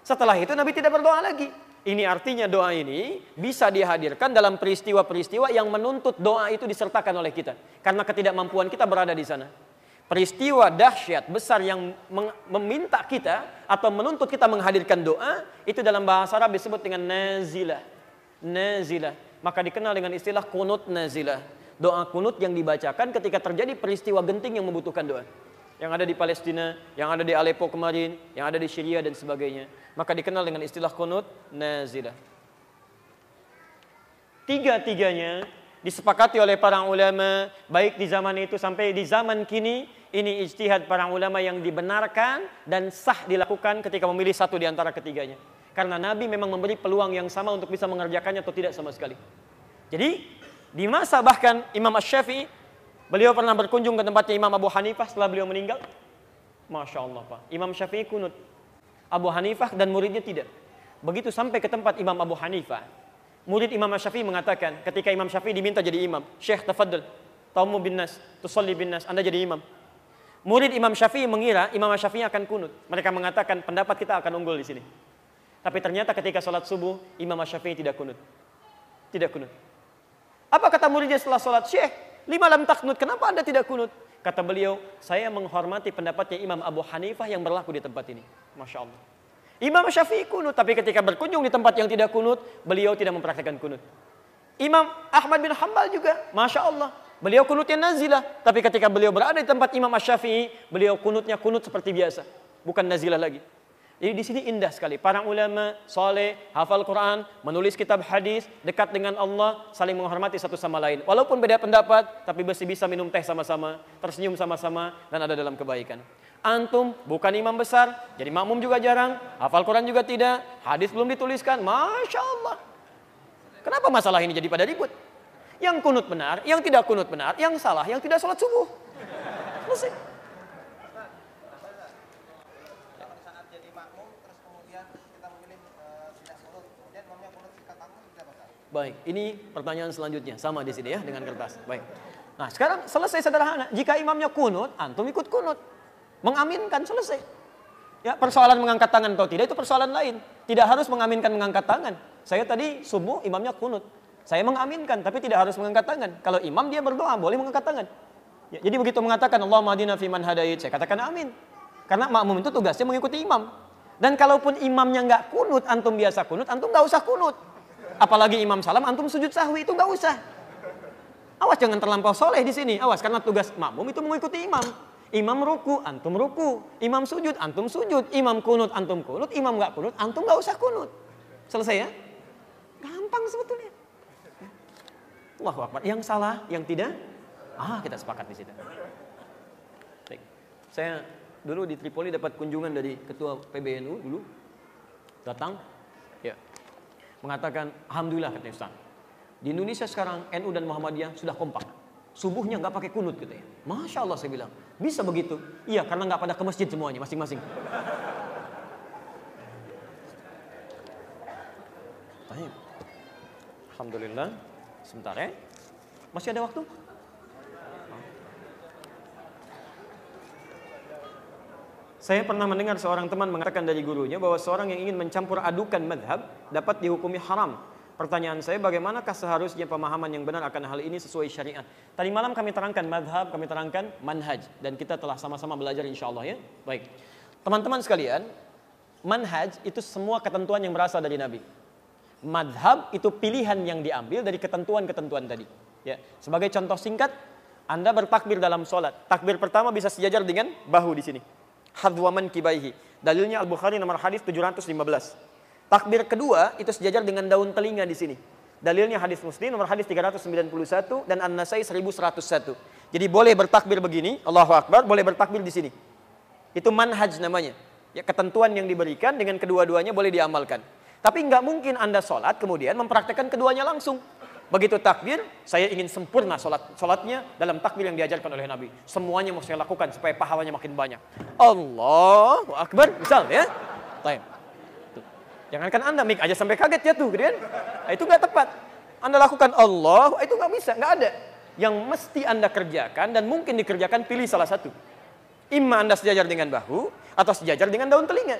S2: Setelah itu Nabi tidak berdoa lagi. Ini artinya doa ini bisa dihadirkan dalam peristiwa-peristiwa yang menuntut doa itu disertakan oleh kita. Karena ketidakmampuan kita berada di sana peristiwa dahsyat besar yang meminta kita atau menuntut kita menghadirkan doa itu dalam bahasa Arab disebut dengan nazilah. Nazilah. Maka dikenal dengan istilah kunut nazilah. Doa kunut yang dibacakan ketika terjadi peristiwa genting yang membutuhkan doa. Yang ada di Palestina, yang ada di Aleppo kemarin, yang ada di Syria dan sebagainya. Maka dikenal dengan istilah kunut nazilah. Tiga-tiganya disepakati oleh para ulama baik di zaman itu sampai di zaman kini ini ijtihad para ulama yang dibenarkan dan sah dilakukan ketika memilih satu di antara ketiganya. Karena Nabi memang memberi peluang yang sama untuk bisa mengerjakannya atau tidak sama sekali. Jadi di masa bahkan Imam Ash-Syafi'i beliau pernah berkunjung ke tempatnya Imam Abu Hanifah setelah beliau meninggal. Masya Allah Pak. Imam Syafi'i kunut Abu Hanifah dan muridnya tidak begitu sampai ke tempat Imam Abu Hanifah Murid Imam Syafi'i mengatakan ketika Imam Syafi'i diminta jadi imam, Syekh tafadhal, taumu bin nas, tusalli bin nas, Anda jadi imam. Murid Imam Syafi'i mengira Imam Syafi'i akan kunut. Mereka mengatakan pendapat kita akan unggul di sini. Tapi ternyata ketika sholat subuh Imam Syafi'i tidak kunut. Tidak kunut. Apa kata muridnya setelah sholat Syekh? Lima lam taknut, kenapa anda tidak kunut? Kata beliau, saya menghormati pendapatnya Imam Abu Hanifah yang berlaku di tempat ini. Masya Allah. Imam Syafi'i kunut, tapi ketika berkunjung di tempat yang tidak kunut, beliau tidak mempraktekkan kunut. Imam Ahmad bin Hambal juga, Masya Allah. beliau kunutnya nazilah. Tapi ketika beliau berada di tempat Imam Ash-Syafi'i, beliau kunutnya kunut seperti biasa. Bukan nazilah lagi. Jadi di sini indah sekali. Para ulama, soleh, hafal Quran, menulis kitab hadis, dekat dengan Allah, saling menghormati satu sama lain. Walaupun beda pendapat, tapi masih bisa minum teh sama-sama, tersenyum sama-sama, dan ada dalam kebaikan. Antum bukan imam besar, jadi makmum juga jarang, hafal Quran juga tidak, hadis belum dituliskan, Masya Allah. Kenapa masalah ini jadi pada ribut? Yang kunut benar, yang tidak kunut benar, yang salah, yang tidak sholat subuh. Selesai. Baik, ini pertanyaan selanjutnya sama di sini ya dengan kertas. Baik. Nah, sekarang selesai sederhana. Jika imamnya kunut, antum ikut kunut. Mengaminkan selesai. Ya, persoalan mengangkat tangan atau tidak itu persoalan lain. Tidak harus mengaminkan mengangkat tangan. Saya tadi subuh imamnya kunut. Saya mengaminkan tapi tidak harus mengangkat tangan. Kalau imam dia berdoa boleh mengangkat tangan. Ya, jadi begitu mengatakan Allah madina fi man hadait, saya katakan amin. Karena makmum itu tugasnya mengikuti imam. Dan kalaupun imamnya nggak kunut, antum biasa kunut, antum nggak usah kunut. Apalagi imam salam, antum sujud sahwi itu nggak usah. Awas jangan terlampau soleh di sini. Awas karena tugas makmum itu mengikuti imam. Imam ruku, antum ruku. Imam sujud, antum sujud. Imam kunut, antum kunut. Imam nggak kunut, antum nggak usah kunut. Selesai ya? Gampang sebetulnya. Wah, Akbar. Yang salah, yang tidak, ah kita sepakat di situ. Baik. Saya dulu di Tripoli dapat kunjungan dari ketua PBNU dulu. Datang, mengatakan alhamdulillah katanya Ustaz. Di Indonesia sekarang NU dan Muhammadiyah sudah kompak. Subuhnya nggak pakai kunut gitu ya. Masya Allah saya bilang. Bisa begitu? Iya karena nggak pada ke masjid semuanya masing-masing. Alhamdulillah. Sebentar ya. Masih ada waktu? Saya pernah mendengar seorang teman mengatakan dari gurunya bahwa seorang yang ingin mencampur adukan madhab dapat dihukumi haram. Pertanyaan saya, bagaimanakah seharusnya pemahaman yang benar akan hal ini sesuai syariat? Tadi malam kami terangkan madhab, kami terangkan manhaj. Dan kita telah sama-sama belajar insya Allah ya. Baik. Teman-teman sekalian, manhaj itu semua ketentuan yang berasal dari Nabi. Madhab itu pilihan yang diambil dari ketentuan-ketentuan tadi. Ya, sebagai contoh singkat, Anda bertakbir dalam sholat. Takbir pertama bisa sejajar dengan bahu di sini hadwaman kibaihi. Dalilnya Al-Bukhari nomor hadis 715. Takbir kedua itu sejajar dengan daun telinga di sini. Dalilnya hadis Muslim nomor hadis 391 dan An-Nasai 1101. Jadi boleh bertakbir begini, Allahu Akbar, boleh bertakbir di sini. Itu manhaj namanya. Ya ketentuan yang diberikan dengan kedua-duanya boleh diamalkan. Tapi nggak mungkin Anda sholat kemudian mempraktekkan keduanya langsung. Begitu takbir, saya ingin sempurna sholat, sholatnya dalam takbir yang diajarkan oleh Nabi. Semuanya mau saya lakukan supaya pahalanya makin banyak. Allah Akbar, misal ya. Taim. Jangankan Anda mik aja sampai kaget ya tuh, kan? Itu nggak tepat. Anda lakukan Allah, itu nggak bisa, nggak ada. Yang mesti Anda kerjakan dan mungkin dikerjakan pilih salah satu. Imma Anda sejajar dengan bahu atau sejajar dengan daun telinga.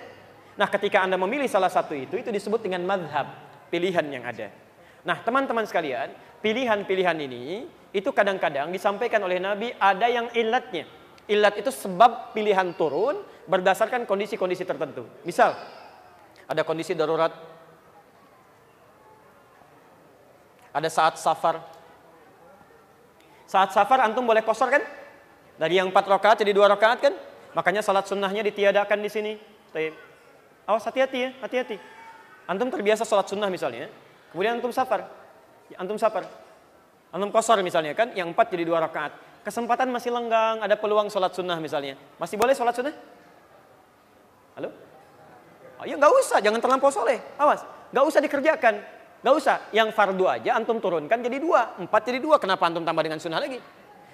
S2: Nah, ketika Anda memilih salah satu itu, itu disebut dengan madhab, pilihan yang ada. Nah, teman-teman sekalian, pilihan-pilihan ini itu kadang-kadang disampaikan oleh Nabi ada yang ilatnya. Ilat itu sebab pilihan turun berdasarkan kondisi-kondisi tertentu. Misal, ada kondisi darurat, ada saat safar. Saat safar antum boleh kosor kan? Dari yang empat rakaat jadi dua rakaat kan? Makanya salat sunnahnya ditiadakan di sini. Awas hati-hati ya, hati-hati. Antum terbiasa salat sunnah misalnya, Kemudian antum safar. Antum safar. Antum kosor misalnya kan, yang empat jadi dua rakaat. Kesempatan masih lenggang, ada peluang sholat sunnah misalnya. Masih boleh sholat sunnah? Halo? Oh, ya nggak usah, jangan terlampau soleh. Awas, nggak usah dikerjakan. Nggak usah, yang fardu aja antum turunkan jadi dua. Empat jadi dua, kenapa antum tambah dengan sunnah lagi?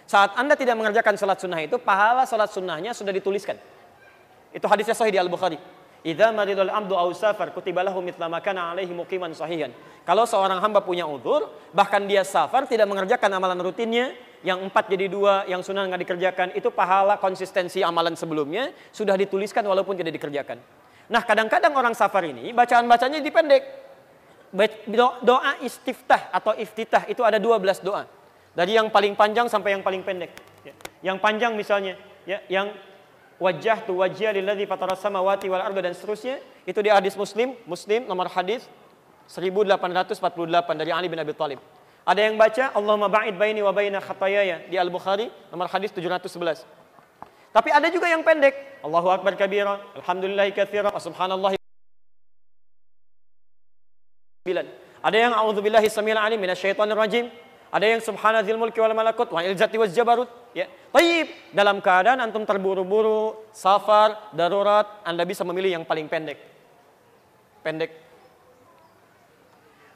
S2: Saat anda tidak mengerjakan sholat sunnah itu, pahala sholat sunnahnya sudah dituliskan. Itu hadisnya sahih di Al-Bukhari. Idza maridul abdu aw safar kutibalahu mithla ma kana alaihi muqiman sahihan. Kalau seorang hamba punya udzur, bahkan dia safar tidak mengerjakan amalan rutinnya, yang empat jadi dua, yang sunnah nggak dikerjakan, itu pahala konsistensi amalan sebelumnya sudah dituliskan walaupun tidak dikerjakan. Nah, kadang-kadang orang safar ini bacaan-bacanya dipendek. Doa istiftah atau iftitah itu ada 12 doa. Dari yang paling panjang sampai yang paling pendek. Ya. Yang panjang misalnya, ya, yang wajah tu wajah lilladzi fatara samawati wal arda dan seterusnya itu di hadis Muslim Muslim nomor hadis 1848 dari Ali bin Abi Thalib Ada yang baca Allahumma ba'id baini wa baina khatayaya di Al-Bukhari nomor hadis 711. Tapi ada juga yang pendek. Allahu akbar kabira, alhamdulillahi katsira, subhanallah. Ada yang a'udzubillahi samil alim minasyaitonir rajim. Ada yang subhanadzil mulki wal malakut wa ilzati waz jabarut. Ya. Taib. Dalam keadaan antum terburu-buru, safar, darurat, Anda bisa memilih yang paling pendek. Pendek.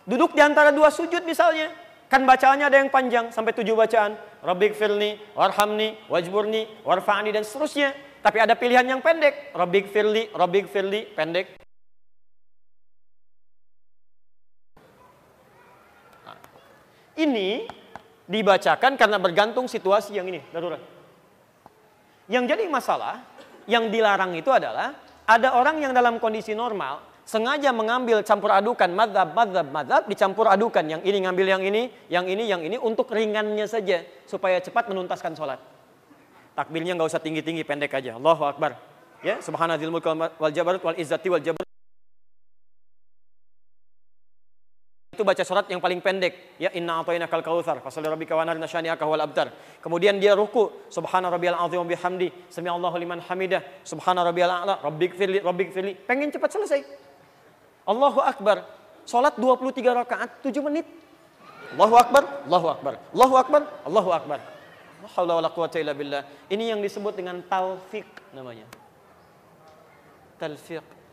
S2: Duduk di antara dua sujud misalnya. Kan bacaannya ada yang panjang sampai tujuh bacaan. Rabbik firli, warhamni, wajburni, warfa'ni dan seterusnya. Tapi ada pilihan yang pendek. Rabbik firli, firli, pendek. Ini dibacakan karena bergantung situasi yang ini, darurat. Yang jadi masalah, yang dilarang itu adalah ada orang yang dalam kondisi normal sengaja mengambil campur adukan madhab, madhab, madhab, dicampur adukan. Yang ini ngambil yang ini, yang ini, yang ini untuk ringannya saja. Supaya cepat menuntaskan sholat. Takbirnya nggak usah tinggi-tinggi, pendek aja. Allahu Akbar. Ya, subhanadzil wal jabarut wal izzati wal jabarut. Itu baca surat yang paling pendek ya inna kal kautsar fasalli rabbika wanar nasyani'aka wal abtar kemudian dia ruku subhana rabbiyal azim wa bihamdi sami Allahu liman hamidah subhana rabbiyal a'la rabbik firli rabbik firli pengen cepat selesai Allahu Akbar. Salat 23 rakaat 7 menit. Allahu Akbar, Allahu Akbar, Allahu Akbar, Allahu Akbar. La haula wala quwata illa billah. Ini yang disebut dengan talfiq namanya. Talfiq.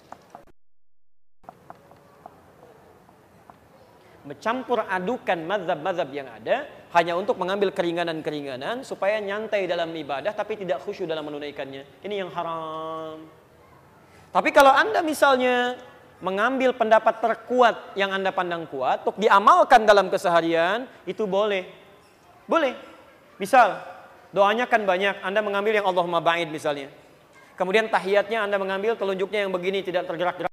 S2: Mencampur adukan mazhab-mazhab yang ada hanya untuk mengambil keringanan-keringanan supaya nyantai dalam ibadah tapi tidak khusyuk dalam menunaikannya. Ini yang haram. Tapi kalau Anda misalnya mengambil pendapat terkuat yang Anda pandang kuat untuk diamalkan dalam keseharian itu boleh. Boleh. Misal, doanya kan banyak, Anda mengambil yang Allahumma ba'id misalnya. Kemudian tahiyatnya Anda mengambil telunjuknya yang begini tidak tergerak-gerak.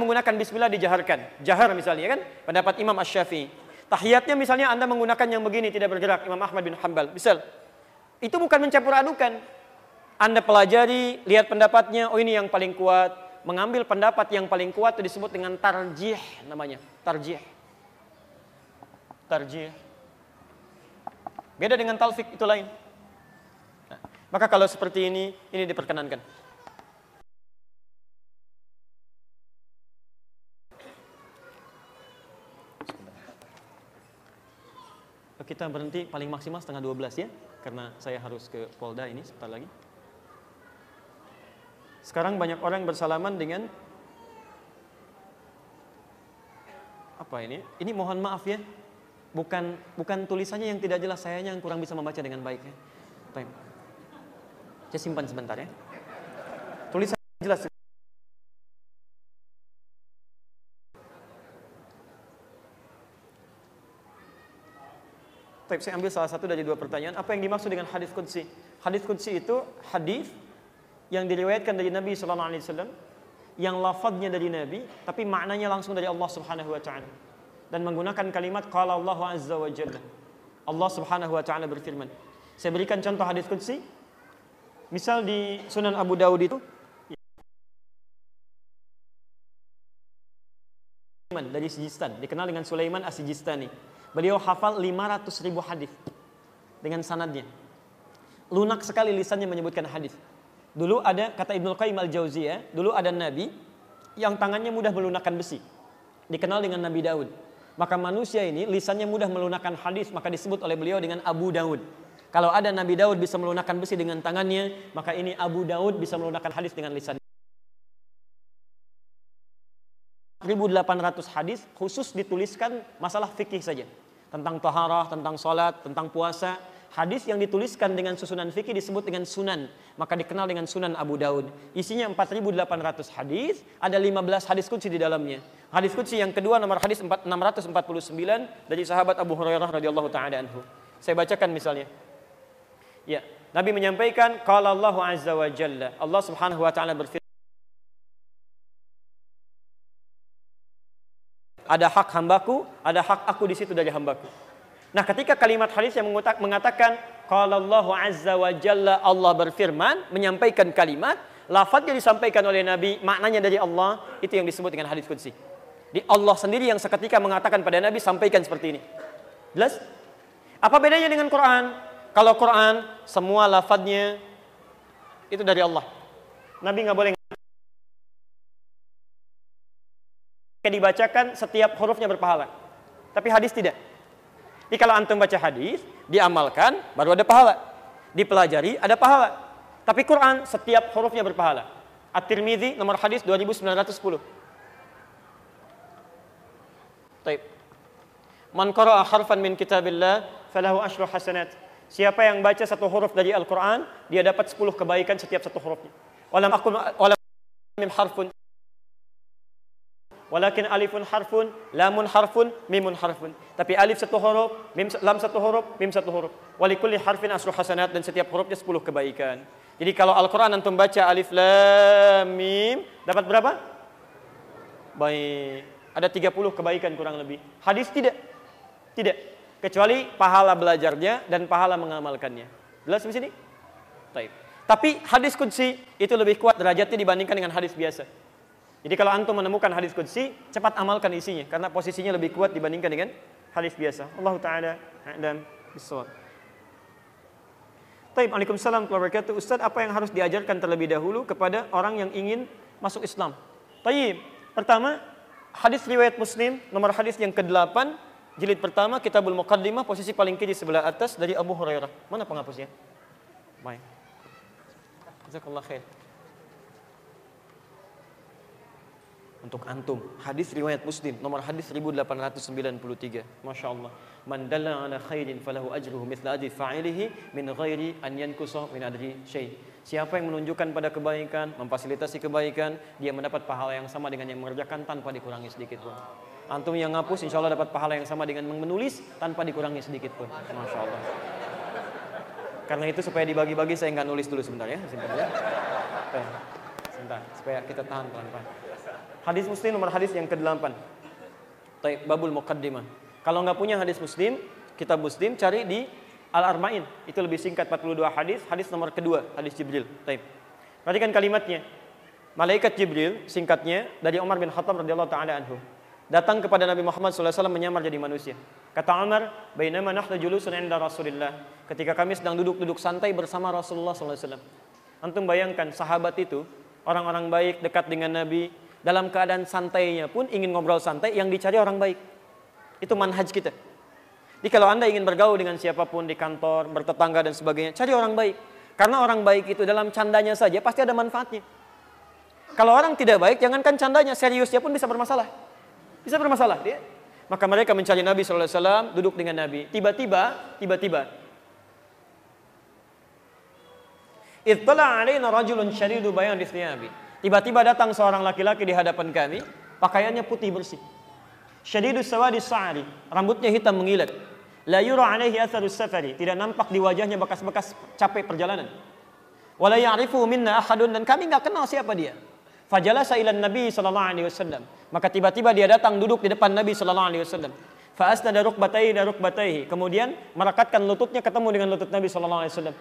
S2: Menggunakan bismillah dijaharkan. Jahar misalnya kan, pendapat Imam Ash-Syafi'i. Tahiyatnya misalnya Anda menggunakan yang begini tidak bergerak, Imam Ahmad bin Hanbal. Misal, itu bukan mencampur adukan, anda pelajari, lihat pendapatnya, oh ini yang paling kuat. Mengambil pendapat yang paling kuat itu disebut dengan tarjih namanya. Tarjih. Tarjih. Beda dengan talfik itu lain. Nah, maka kalau seperti ini, ini diperkenankan. Kita berhenti paling maksimal setengah 12 ya, karena saya harus ke Polda ini sebentar lagi. Sekarang banyak orang bersalaman dengan apa ini? Ini mohon maaf ya. Bukan bukan tulisannya yang tidak jelas, sayanya yang kurang bisa membaca dengan baik ya. Saya simpan sebentar ya. Tulisan jelas. Baik, saya ambil salah satu dari dua pertanyaan. Apa yang dimaksud dengan hadis qudsi? Hadis qudsi itu hadis yang diriwayatkan dari Nabi sallallahu alaihi wasallam yang lafadznya dari Nabi tapi maknanya langsung dari Allah Subhanahu wa taala dan menggunakan kalimat qala Allah azza wa jalla. Allah Subhanahu wa taala berfirman. Saya berikan contoh hadis qudsi. Misal di Sunan Abu Daud itu dari Sijistan, dikenal dengan Sulaiman As-Sijistani. Beliau hafal 500 ribu hadis dengan sanadnya. Lunak sekali lisannya menyebutkan hadis. Dulu ada kata Ibnu Qayyim al-Jauziyah, dulu ada nabi yang tangannya mudah melunakkan besi. Dikenal dengan Nabi Daud. Maka manusia ini lisannya mudah melunakkan hadis, maka disebut oleh beliau dengan Abu Daud. Kalau ada Nabi Daud bisa melunakkan besi dengan tangannya, maka ini Abu Daud bisa melunakkan hadis dengan lisan. 1800 hadis khusus dituliskan masalah fikih saja. Tentang taharah, tentang sholat, tentang puasa, Hadis yang dituliskan dengan susunan fikih disebut dengan sunan, maka dikenal dengan Sunan Abu Daud. Isinya 4800 hadis, ada 15 hadis kunci di dalamnya. Hadis kunci yang kedua nomor hadis 649 dari sahabat Abu Hurairah radhiyallahu taala anhu. Saya bacakan misalnya. Ya, Nabi menyampaikan qala Allah azza wa jalla. Allah Subhanahu wa taala berfirman Ada hak hambaku, ada hak aku di situ dari hambaku. Nah, ketika kalimat hadis yang mengatakan kalau Allah azza wa jalla Allah berfirman menyampaikan kalimat, lafaznya disampaikan oleh Nabi, maknanya dari Allah, itu yang disebut dengan hadis qudsi. Di Allah sendiri yang seketika mengatakan pada Nabi sampaikan seperti ini. Jelas? Apa bedanya dengan Quran? Kalau Quran semua lafadznya itu dari Allah. Nabi nggak boleh dibacakan setiap hurufnya berpahala. Tapi hadis tidak. Jadi kalau antum baca hadis, diamalkan baru ada pahala. Dipelajari ada pahala. Tapi Quran setiap hurufnya berpahala. At-Tirmidzi nomor hadis 2910. Taib. Man qara'a harfan min kitabillah falahu asyru hasanat. Siapa yang baca satu huruf dari Al-Qur'an, dia dapat 10 kebaikan setiap satu hurufnya. Walam akul walam mim harfun Walakin alifun harfun, lamun harfun, mimun harfun. Tapi alif satu huruf, mim lam satu huruf, mim satu huruf. Walikulli harfin asru hasanat dan setiap hurufnya 10 kebaikan. Jadi kalau Al-Qur'an antum baca alif lam mim, dapat berapa? Baik. Ada 30 kebaikan kurang lebih. Hadis tidak. Tidak. Kecuali pahala belajarnya dan pahala mengamalkannya. Jelas di sini? Baik. Tapi hadis kunci itu lebih kuat derajatnya dibandingkan dengan hadis biasa. Jadi kalau antum menemukan hadis kunci, cepat amalkan isinya karena posisinya lebih kuat dibandingkan dengan hadis biasa. Allah taala dan bisawab. Taib, Waalaikumsalam warahmatullahi wabarakatuh. Ustaz, apa yang harus diajarkan terlebih dahulu kepada orang yang ingin masuk Islam? Taib, pertama hadis riwayat Muslim nomor hadis yang ke-8 jilid pertama Kitabul Muqaddimah posisi paling kiri sebelah atas dari Abu Hurairah. Mana penghapusnya? Baik. Jazakallah khair. Untuk antum, hadis riwayat Muslim nomor hadis 1893. Masya Allah. Man dalla ala khairin falahu ajruhu mithla ajri fa'ilihi min ghairi an yankusa min adri syai. Siapa yang menunjukkan pada kebaikan, memfasilitasi kebaikan, dia mendapat pahala yang sama dengan yang mengerjakan tanpa dikurangi sedikit pun. Antum yang ngapus, insya Allah dapat pahala yang sama dengan menulis tanpa dikurangi sedikit pun. Masya Allah. Karena itu supaya dibagi-bagi saya nggak nulis dulu sebentar ya. Sebentar ya. Sebentar, supaya kita tahan pelan-pelan. Hadis Muslim nomor hadis yang ke-8. Taib babul muqaddimah. Kalau nggak punya hadis Muslim, kita Muslim cari di Al-Arba'in itu lebih singkat 42 hadis, hadis nomor kedua, hadis Jibril. Taib. Perhatikan kalimatnya. Malaikat Jibril singkatnya dari Umar bin Khattab radhiyallahu taala anhu. Datang kepada Nabi Muhammad SAW menyamar jadi manusia. Kata Umar, "Bainama nahnu julusun 'inda Rasulillah." Ketika kami sedang duduk-duduk santai bersama Rasulullah SAW. Antum bayangkan sahabat itu, orang-orang baik dekat dengan Nabi, dalam keadaan santainya pun ingin ngobrol santai yang dicari orang baik. Itu manhaj kita. Jadi kalau Anda ingin bergaul dengan siapa pun di kantor, bertetangga dan sebagainya, cari orang baik. Karena orang baik itu dalam candanya saja pasti ada manfaatnya. Kalau orang tidak baik, jangankan candanya, seriusnya pun bisa bermasalah. Bisa bermasalah dia. Maka mereka mencari Nabi SAW, duduk dengan Nabi. Tiba-tiba, tiba-tiba. Ittala alaina rajulun syaridu bayan di Tiba-tiba datang seorang laki-laki di hadapan kami, pakaiannya putih bersih. Syadidus sawadi sa'ari, rambutnya hitam mengilat. La yura alaihi atharus safari. Tidak nampak di wajahnya bekas-bekas capek perjalanan. Wala ya'rifu minna ahadun dan kami enggak kenal siapa dia. Fajalasa ila Nabi sallallahu alaihi wasallam. Maka tiba-tiba dia datang duduk di depan Nabi sallallahu alaihi wasallam. Asnada rukbatayhi ila rukbatayhi. Kemudian merekatkan lututnya ketemu dengan lutut Nabi sallallahu alaihi wasallam.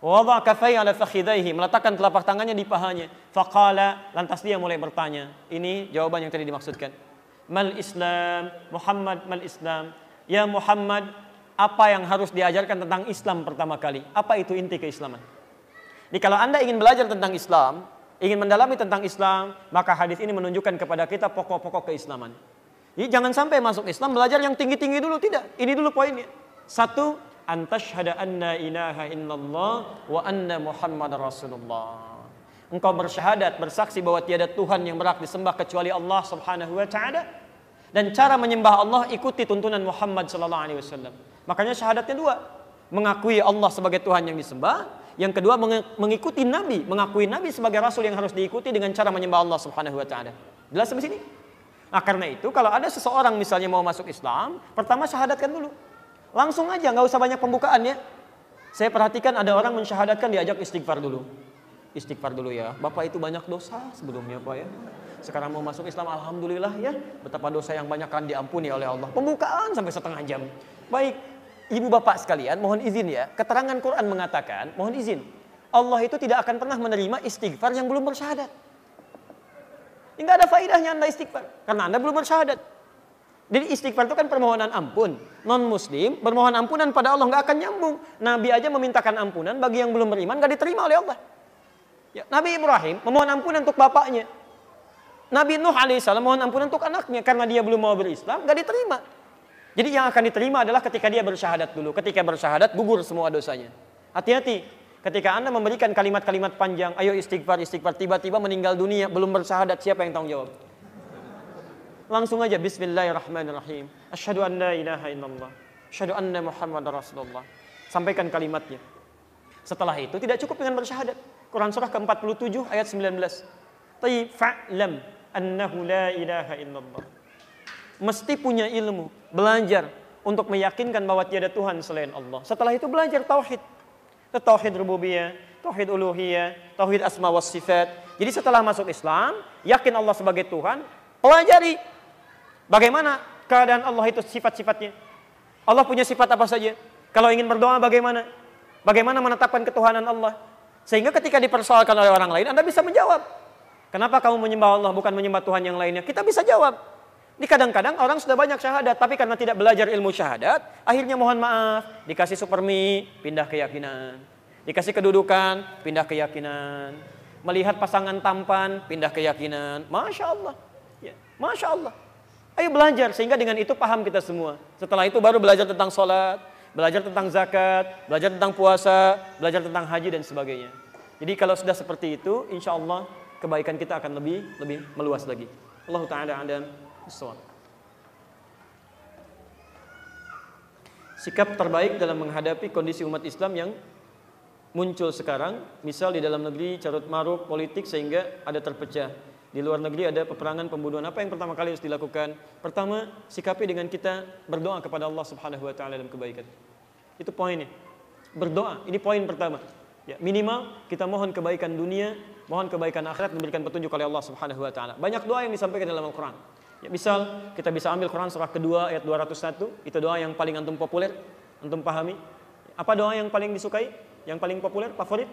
S2: Wada kafai ala fakhidaihi, meletakkan telapak tangannya di pahanya. Faqala, lantas dia mulai bertanya. Ini jawaban yang tadi dimaksudkan. Mal Islam, Muhammad mal Islam. Ya Muhammad, apa yang harus diajarkan tentang Islam pertama kali? Apa itu inti keislaman? Jadi kalau Anda ingin belajar tentang Islam, ingin mendalami tentang Islam, maka hadis ini menunjukkan kepada kita pokok-pokok keislaman. Jadi jangan sampai masuk Islam belajar yang tinggi-tinggi dulu, tidak. Ini dulu poinnya. Satu, antashhada anna ilaha illallah wa anna muhammad rasulullah. Engkau bersyahadat, bersaksi bahwa tiada Tuhan yang berhak disembah kecuali Allah subhanahu wa ta'ala dan cara menyembah Allah ikuti tuntunan Muhammad sallallahu alaihi wasallam. Makanya syahadatnya dua. Mengakui Allah sebagai Tuhan yang disembah, yang kedua mengikuti Nabi, mengakui Nabi sebagai rasul yang harus diikuti dengan cara menyembah Allah Subhanahu wa taala. Jelas sampai sini? Nah, karena itu kalau ada seseorang misalnya mau masuk Islam, pertama syahadatkan dulu. Langsung aja, nggak usah banyak pembukaan ya. Saya perhatikan ada orang mensyahadatkan diajak istighfar dulu. Istighfar dulu ya. Bapak itu banyak dosa sebelumnya Pak ya. Sekarang mau masuk Islam, alhamdulillah ya. Betapa dosa yang banyak kan diampuni oleh Allah. Pembukaan sampai setengah jam. Baik, ibu bapak sekalian, mohon izin ya. Keterangan Quran mengatakan, mohon izin. Allah itu tidak akan pernah menerima istighfar yang belum bersyahadat. Enggak ada faedahnya Anda istighfar karena Anda belum bersyahadat. Jadi istighfar itu kan permohonan ampun. Non muslim bermohon ampunan pada Allah nggak akan nyambung. Nabi aja memintakan ampunan bagi yang belum beriman nggak diterima oleh Allah. Ya, Nabi Ibrahim memohon ampunan untuk bapaknya. Nabi Nuh alaihissalam mohon ampunan untuk anaknya karena dia belum mau berislam nggak diterima. Jadi yang akan diterima adalah ketika dia bersyahadat dulu. Ketika bersyahadat gugur semua dosanya. Hati-hati. Ketika Anda memberikan kalimat-kalimat panjang, ayo istighfar, istighfar, tiba-tiba meninggal dunia, belum bersyahadat, siapa yang tanggung jawab? Langsung aja bismillahirrahmanirrahim. Asyhadu an la ilaha illallah. Asyhadu anna Muhammad Rasulullah. Sampaikan kalimatnya. Setelah itu tidak cukup dengan bersyahadat. Quran surah ke-47 ayat 19. Tayyib fa'lam annahu la ilaha illallah. Mesti punya ilmu, belajar untuk meyakinkan bahwa tiada Tuhan selain Allah. Setelah itu belajar tauhid. Tauhid rububiyah, tauhid uluhiyah, tauhid asma was sifat. Jadi setelah masuk Islam, yakin Allah sebagai Tuhan, pelajari Bagaimana keadaan Allah itu sifat-sifatnya? Allah punya sifat apa saja? Kalau ingin berdoa bagaimana? Bagaimana menetapkan ketuhanan Allah? Sehingga ketika dipersoalkan oleh orang lain, Anda bisa menjawab. Kenapa kamu menyembah Allah bukan menyembah Tuhan yang lainnya? Kita bisa jawab. Di kadang-kadang orang sudah banyak syahadat, tapi karena tidak belajar ilmu syahadat, akhirnya mohon maaf, dikasih supermi, pindah keyakinan. Dikasih kedudukan, pindah keyakinan. Melihat pasangan tampan, pindah keyakinan. Masya Allah. Ya, Masya Allah. Ayo belajar sehingga dengan itu paham kita semua. Setelah itu baru belajar tentang sholat, belajar tentang zakat, belajar tentang puasa, belajar tentang haji dan sebagainya. Jadi kalau sudah seperti itu, insya Allah kebaikan kita akan lebih lebih meluas lagi. Allah Taala ada Sikap terbaik dalam menghadapi kondisi umat Islam yang muncul sekarang, misal di dalam negeri carut maruk politik sehingga ada terpecah di luar negeri ada peperangan pembunuhan. Apa yang pertama kali harus dilakukan? Pertama, sikapi dengan kita berdoa kepada Allah Subhanahu wa taala dalam kebaikan. Itu poinnya. Berdoa, ini poin pertama. Ya, minimal kita mohon kebaikan dunia, mohon kebaikan akhirat diberikan petunjuk oleh Allah Subhanahu wa taala. Banyak doa yang disampaikan dalam Al-Qur'an. Ya, misal kita bisa ambil Quran surah kedua ayat 201, itu doa yang paling antum populer, antum pahami. Apa doa yang paling disukai? Yang paling populer, favorit?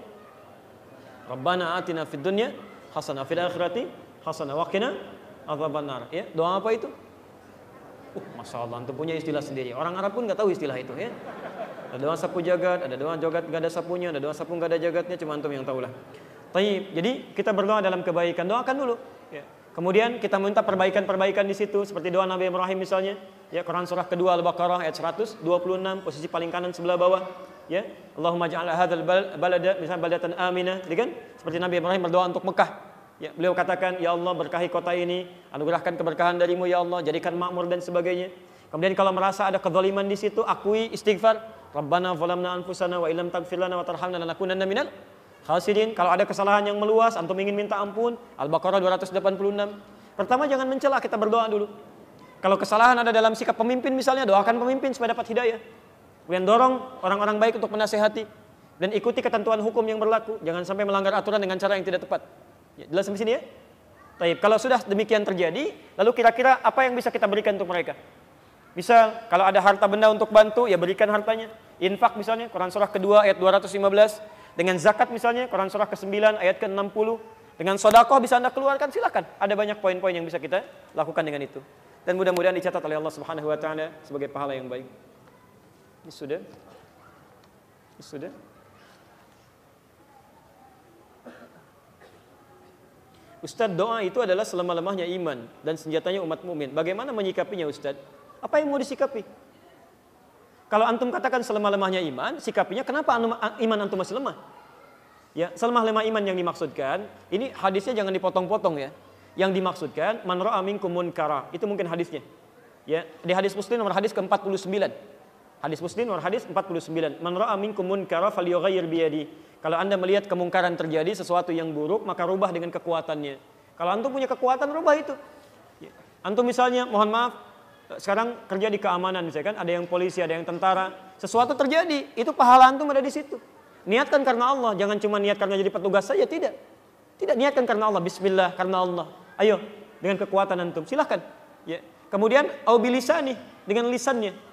S2: Rabbana atina fid dunya hasanah fil akhirati hasanah wa qina adzabannar. Ya, doa apa itu? Uh, Masya Allah, antum punya istilah sendiri. Orang Arab pun nggak tahu istilah itu ya. Ada doa sapu jagat, ada doa jagat nggak ada sapunya, ada doa sapu nggak ada jagatnya, cuma antum yang tahu lah. Taib. Jadi kita berdoa dalam kebaikan, doakan dulu. Ya. Kemudian kita minta perbaikan-perbaikan di situ seperti doa Nabi Ibrahim misalnya, ya Quran surah kedua Al-Baqarah ayat 126 posisi paling kanan sebelah bawah, ya. Allahumma ja'al hadzal balada misalnya baladatan amina, gitu kan? Seperti Nabi Ibrahim berdoa untuk Mekah. Ya, beliau katakan, Ya Allah berkahi kota ini, anugerahkan keberkahan darimu Ya Allah, jadikan makmur dan sebagainya. Kemudian kalau merasa ada kezaliman di situ, akui istighfar. Rabbana zalamna anfusana wa illam taghfir lana wa tarhamna lanakunanna minal khasirin. Kalau ada kesalahan yang meluas, antum ingin minta ampun. Al-Baqarah 286. Pertama jangan mencela, kita berdoa dulu. Kalau kesalahan ada dalam sikap pemimpin misalnya, doakan pemimpin supaya dapat hidayah. Kemudian dorong orang-orang baik untuk menasehati dan ikuti ketentuan hukum yang berlaku. Jangan sampai melanggar aturan dengan cara yang tidak tepat. Ya, jelas sampai sini ya? Taib. Kalau sudah demikian terjadi, lalu kira-kira apa yang bisa kita berikan untuk mereka? Misal, kalau ada harta benda untuk bantu, ya berikan hartanya. Infak misalnya, Quran surah kedua ayat 215. Dengan zakat misalnya, Quran surah ke-9 ayat ke-60. Dengan sodakoh bisa anda keluarkan, silakan. Ada banyak poin-poin yang bisa kita lakukan dengan itu. Dan mudah-mudahan dicatat oleh Allah Subhanahu Wa Taala sebagai pahala yang baik. Ini sudah? Ini sudah? Ustaz doa itu adalah selama-lamanya iman dan senjatanya umat mukmin. Bagaimana menyikapinya Ustaz? Apa yang mau disikapi? Kalau antum katakan selama-lamanya iman, sikapinya kenapa iman antum masih lemah? Ya, selemah-lemah iman yang dimaksudkan, ini hadisnya jangan dipotong-potong ya. Yang dimaksudkan man ra'a minkum munkara, itu mungkin hadisnya. Ya, di hadis Muslim nomor hadis ke-49. Hadis Muslim nomor hadis 49. Man ra'a minkum munkara falyughayyir biyadi. Kalau Anda melihat kemungkaran terjadi sesuatu yang buruk, maka rubah dengan kekuatannya. Kalau antum punya kekuatan, rubah itu. Ya. Antum misalnya, mohon maaf, sekarang kerja di keamanan misalkan, ada yang polisi, ada yang tentara, sesuatu terjadi, itu pahala antum ada di situ. Niatkan karena Allah, jangan cuma niat karena jadi petugas saja, tidak. Tidak niatkan karena Allah, bismillah karena Allah. Ayo, dengan kekuatan antum, silahkan. Ya. Kemudian, nih dengan lisannya.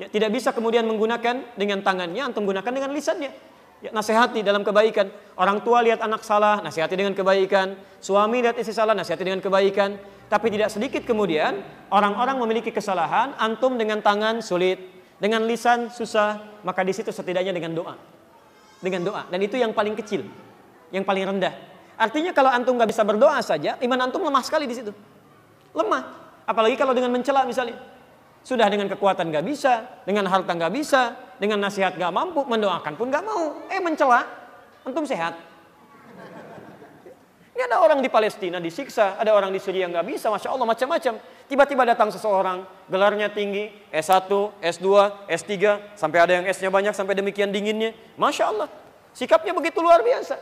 S2: Ya, tidak bisa kemudian menggunakan dengan tangannya, antum gunakan dengan lisannya. Ya, nasihati dalam kebaikan. Orang tua lihat anak salah, nasihati dengan kebaikan. Suami lihat istri salah, nasihati dengan kebaikan. Tapi tidak sedikit kemudian orang-orang memiliki kesalahan, antum dengan tangan sulit, dengan lisan susah, maka di situ setidaknya dengan doa. Dengan doa. Dan itu yang paling kecil, yang paling rendah. Artinya kalau antum nggak bisa berdoa saja, iman antum lemah sekali di situ. Lemah. Apalagi kalau dengan mencela misalnya. Sudah dengan kekuatan nggak bisa, dengan harta nggak bisa, dengan nasihat nggak mampu, mendoakan pun nggak mau. Eh mencela, antum sehat. Ini ada orang di Palestina disiksa, ada orang di Syria nggak bisa, masya Allah macam-macam. Tiba-tiba datang seseorang, gelarnya tinggi, S1, S2, S3, sampai ada yang S-nya banyak, sampai demikian dinginnya. Masya Allah, sikapnya begitu luar biasa.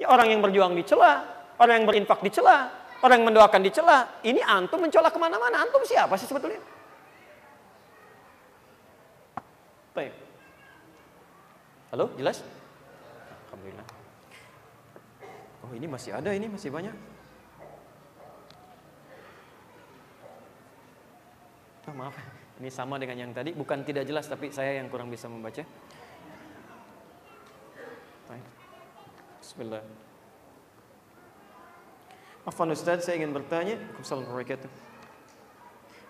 S2: Ya orang yang berjuang dicela, orang yang berinfak dicela, orang yang mendoakan dicela. Ini antum mencola ke mana-mana, antum siapa sih sebetulnya? Baik. Halo, jelas? Alhamdulillah. Oh ini masih ada, ini masih banyak. Oh, maaf, ini sama dengan yang tadi. Bukan tidak jelas, tapi saya yang kurang bisa membaca. Bismillah. Afan Ustaz, saya ingin bertanya. Assalamualaikum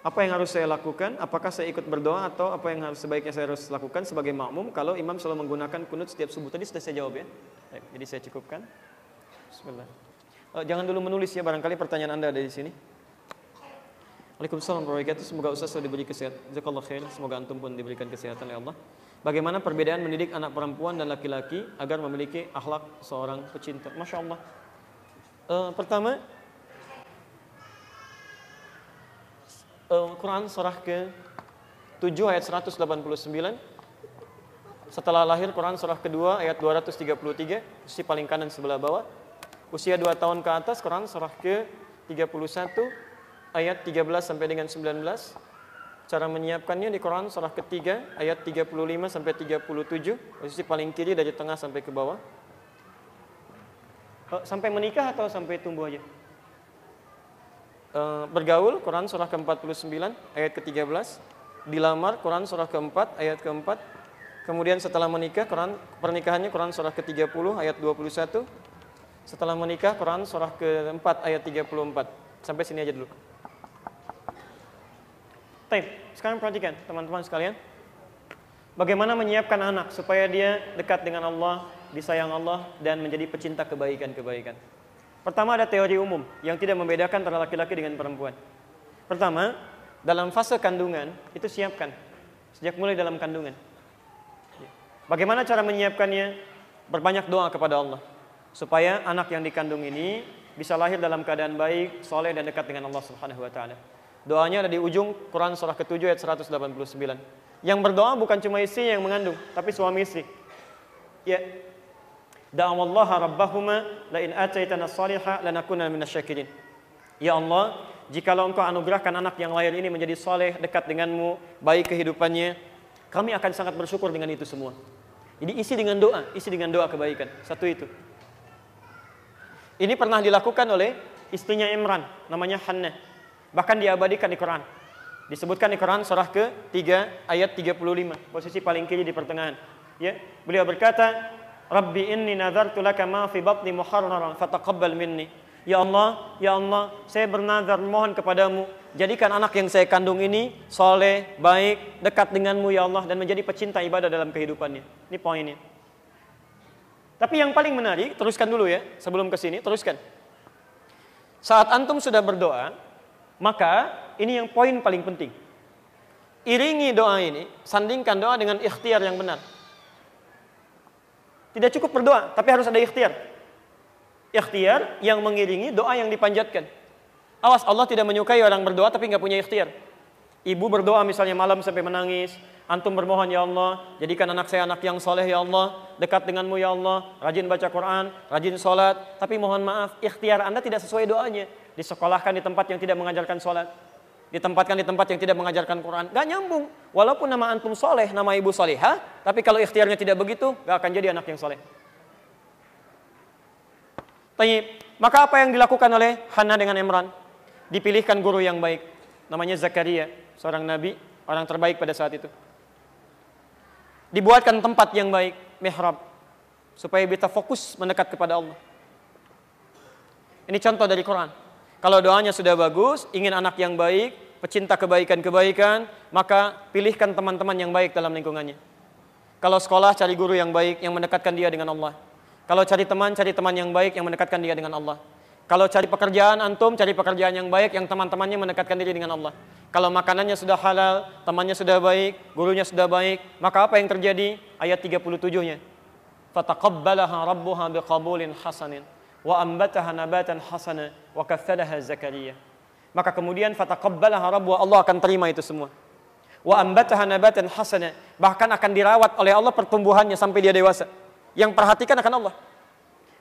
S2: Apa yang harus saya lakukan? Apakah saya ikut berdoa atau apa yang harus sebaiknya saya harus lakukan sebagai makmum kalau imam selalu menggunakan kunut setiap subuh? Tadi sudah saya jawab ya. Jadi saya cukupkan. Bismillah. Oh, jangan dulu menulis ya barangkali pertanyaan Anda ada di sini. Waalaikumsalam warahmatullahi. Semoga Ustaz selalu diberi kesehatan. Jazakallah khair. Semoga antum pun diberikan kesehatan oleh Allah. Bagaimana perbedaan mendidik anak perempuan dan laki-laki agar memiliki akhlak seorang pecinta? Masya Allah. Uh, pertama, uh, Quran surah ke 7 ayat 189 setelah lahir Quran surah kedua ayat 233 sisi paling kanan sebelah bawah. Usia 2 tahun ke atas Quran surah ke-31 ayat 13 sampai dengan 19 cara menyiapkannya di Quran surah ketiga ayat 35 sampai 37 posisi paling kiri dari tengah sampai ke bawah. Oh, sampai menikah atau sampai tumbuh aja uh, bergaul Quran surah ke-49 ayat ke-13 dilamar Quran surah ke-4 ayat ke-4 kemudian setelah menikah Quran pernikahannya Quran surah ke-30 ayat 21 setelah menikah Quran surah ke-4 ayat 34. Sampai sini aja dulu. Taib, sekarang perhatikan teman-teman sekalian. Bagaimana menyiapkan anak supaya dia dekat dengan Allah, disayang Allah dan menjadi pecinta kebaikan-kebaikan. Pertama ada teori umum yang tidak membedakan antara laki-laki dengan perempuan. Pertama, dalam fase kandungan itu siapkan sejak mulai dalam kandungan. Bagaimana cara menyiapkannya? Berbanyak doa kepada Allah supaya anak yang dikandung ini bisa lahir dalam keadaan baik, soleh dan dekat dengan Allah Subhanahu wa taala. Doanya ada di ujung Quran surah ke-7 ayat 189. Yang berdoa bukan cuma istri yang mengandung, tapi suami istri. Ya. Da'awallaha rabbahuma la in ataitana salihah lanakuna minasyakirin. Ya Allah, jikalau engkau anugerahkan anak yang lahir ini menjadi soleh, dekat denganmu, baik kehidupannya, kami akan sangat bersyukur dengan itu semua. Jadi isi dengan doa, isi dengan doa kebaikan. Satu itu. Ini pernah dilakukan oleh istrinya Imran, namanya Hannah. Bahkan diabadikan di Quran. Disebutkan di Quran surah ke-3 ayat 35, posisi paling kiri di pertengahan. Ya, beliau berkata, "Rabbi inni nadartu laka ma fi batni muharraran fataqabbal minni." Ya Allah, ya Allah, saya bernazar mohon kepadamu, jadikan anak yang saya kandung ini soleh, baik, dekat denganmu ya Allah dan menjadi pecinta ibadah dalam kehidupannya. Ini poinnya. Tapi yang paling menarik, teruskan dulu ya, sebelum ke sini, teruskan. Saat antum sudah berdoa, maka ini yang poin paling penting. Iringi doa ini, sandingkan doa dengan ikhtiar yang benar. Tidak cukup berdoa, tapi harus ada ikhtiar. Ikhtiar yang mengiringi doa yang dipanjatkan. Awas Allah tidak menyukai orang berdoa tapi nggak punya ikhtiar. Ibu berdoa misalnya malam sampai menangis, Antum bermohon ya Allah, jadikan anak saya anak yang soleh ya Allah, dekat denganmu ya Allah, rajin baca Quran, rajin sholat. Tapi mohon maaf, ikhtiar Anda tidak sesuai doanya. Disekolahkan di tempat yang tidak mengajarkan sholat. Ditempatkan di tempat yang tidak mengajarkan Quran. Gak nyambung. Walaupun nama antum soleh, nama ibu soleha, tapi kalau ikhtiarnya tidak begitu, gak akan jadi anak yang soleh. Tayyip. Maka apa yang dilakukan oleh Hana dengan Imran? Dipilihkan guru yang baik. Namanya Zakaria, seorang nabi, orang terbaik pada saat itu dibuatkan tempat yang baik, mihrab. supaya kita fokus mendekat kepada Allah. Ini contoh dari Quran. Kalau doanya sudah bagus, ingin anak yang baik, pecinta kebaikan-kebaikan, maka pilihkan teman-teman yang baik dalam lingkungannya. Kalau sekolah cari guru yang baik yang mendekatkan dia dengan Allah. Kalau cari teman, cari teman yang baik yang mendekatkan dia dengan Allah. Kalau cari pekerjaan antum, cari pekerjaan yang baik yang teman-temannya mendekatkan diri dengan Allah. Kalau makanannya sudah halal, temannya sudah baik, gurunya sudah baik, maka apa yang terjadi? Ayat 37-nya. Fataqabbalaha rabbuha biqabulin hasanin wa ambataha nabatan hasana wa. Maka kemudian fataqabbalaha rabbuha Allah akan terima itu semua. Wa ambataha nabatan hasana, bahkan akan dirawat oleh Allah pertumbuhannya sampai dia dewasa. Yang perhatikan akan Allah.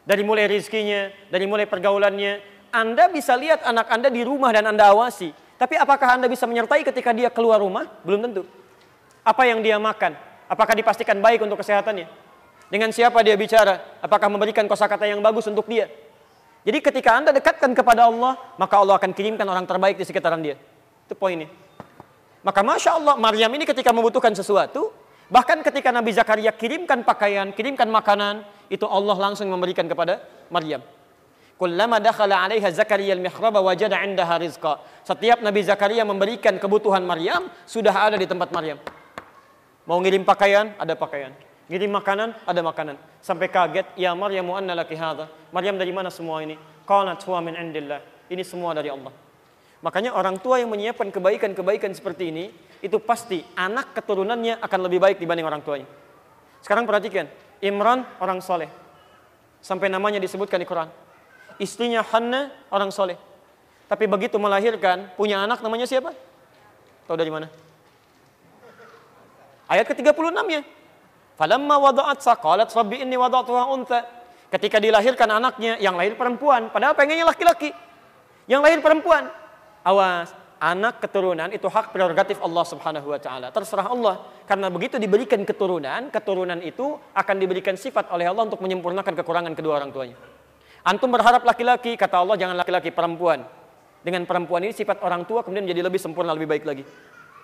S2: Dari mulai rizkinya, dari mulai pergaulannya. Anda bisa lihat anak Anda di rumah dan Anda awasi. Tapi apakah Anda bisa menyertai ketika dia keluar rumah? Belum tentu. Apa yang dia makan? Apakah dipastikan baik untuk kesehatannya? Dengan siapa dia bicara? Apakah memberikan kosakata yang bagus untuk dia? Jadi ketika Anda dekatkan kepada Allah, maka Allah akan kirimkan orang terbaik di sekitaran dia. Itu poinnya. Maka Masya Allah, Maryam ini ketika membutuhkan sesuatu, Bahkan ketika Nabi Zakaria kirimkan pakaian, kirimkan makanan, itu Allah langsung memberikan kepada Maryam. Kullama dakhala 'alaiha Zakaria al-mihraba wajada 'indaha rizqa. Setiap Nabi Zakaria memberikan kebutuhan Maryam, sudah ada di tempat Maryam. Mau ngirim pakaian, ada pakaian. Ngirim makanan, ada makanan. Sampai kaget, ya Maryam anna laki hadha? Maryam dari mana semua ini? Qalat huwa min indillah. Ini semua dari Allah. Makanya orang tua yang menyiapkan kebaikan-kebaikan seperti ini, itu pasti anak keturunannya akan lebih baik dibanding orang tuanya. Sekarang perhatikan, Imran orang soleh. Sampai namanya disebutkan di Quran. Istrinya Hanna orang soleh. Tapi begitu melahirkan, punya anak namanya siapa? Tahu dari mana? Ayat ke-36-nya. Falamma wada'at saqalat rabbi inni wada'tuha untha. Ketika dilahirkan anaknya, yang lahir perempuan. Padahal pengennya laki-laki. Yang lahir perempuan. Awas, anak keturunan itu hak prerogatif Allah Subhanahu wa taala. Terserah Allah. Karena begitu diberikan keturunan, keturunan itu akan diberikan sifat oleh Allah untuk menyempurnakan kekurangan kedua orang tuanya. Antum berharap laki-laki, kata Allah jangan laki-laki, perempuan. Dengan perempuan ini sifat orang tua kemudian menjadi lebih sempurna, lebih baik lagi.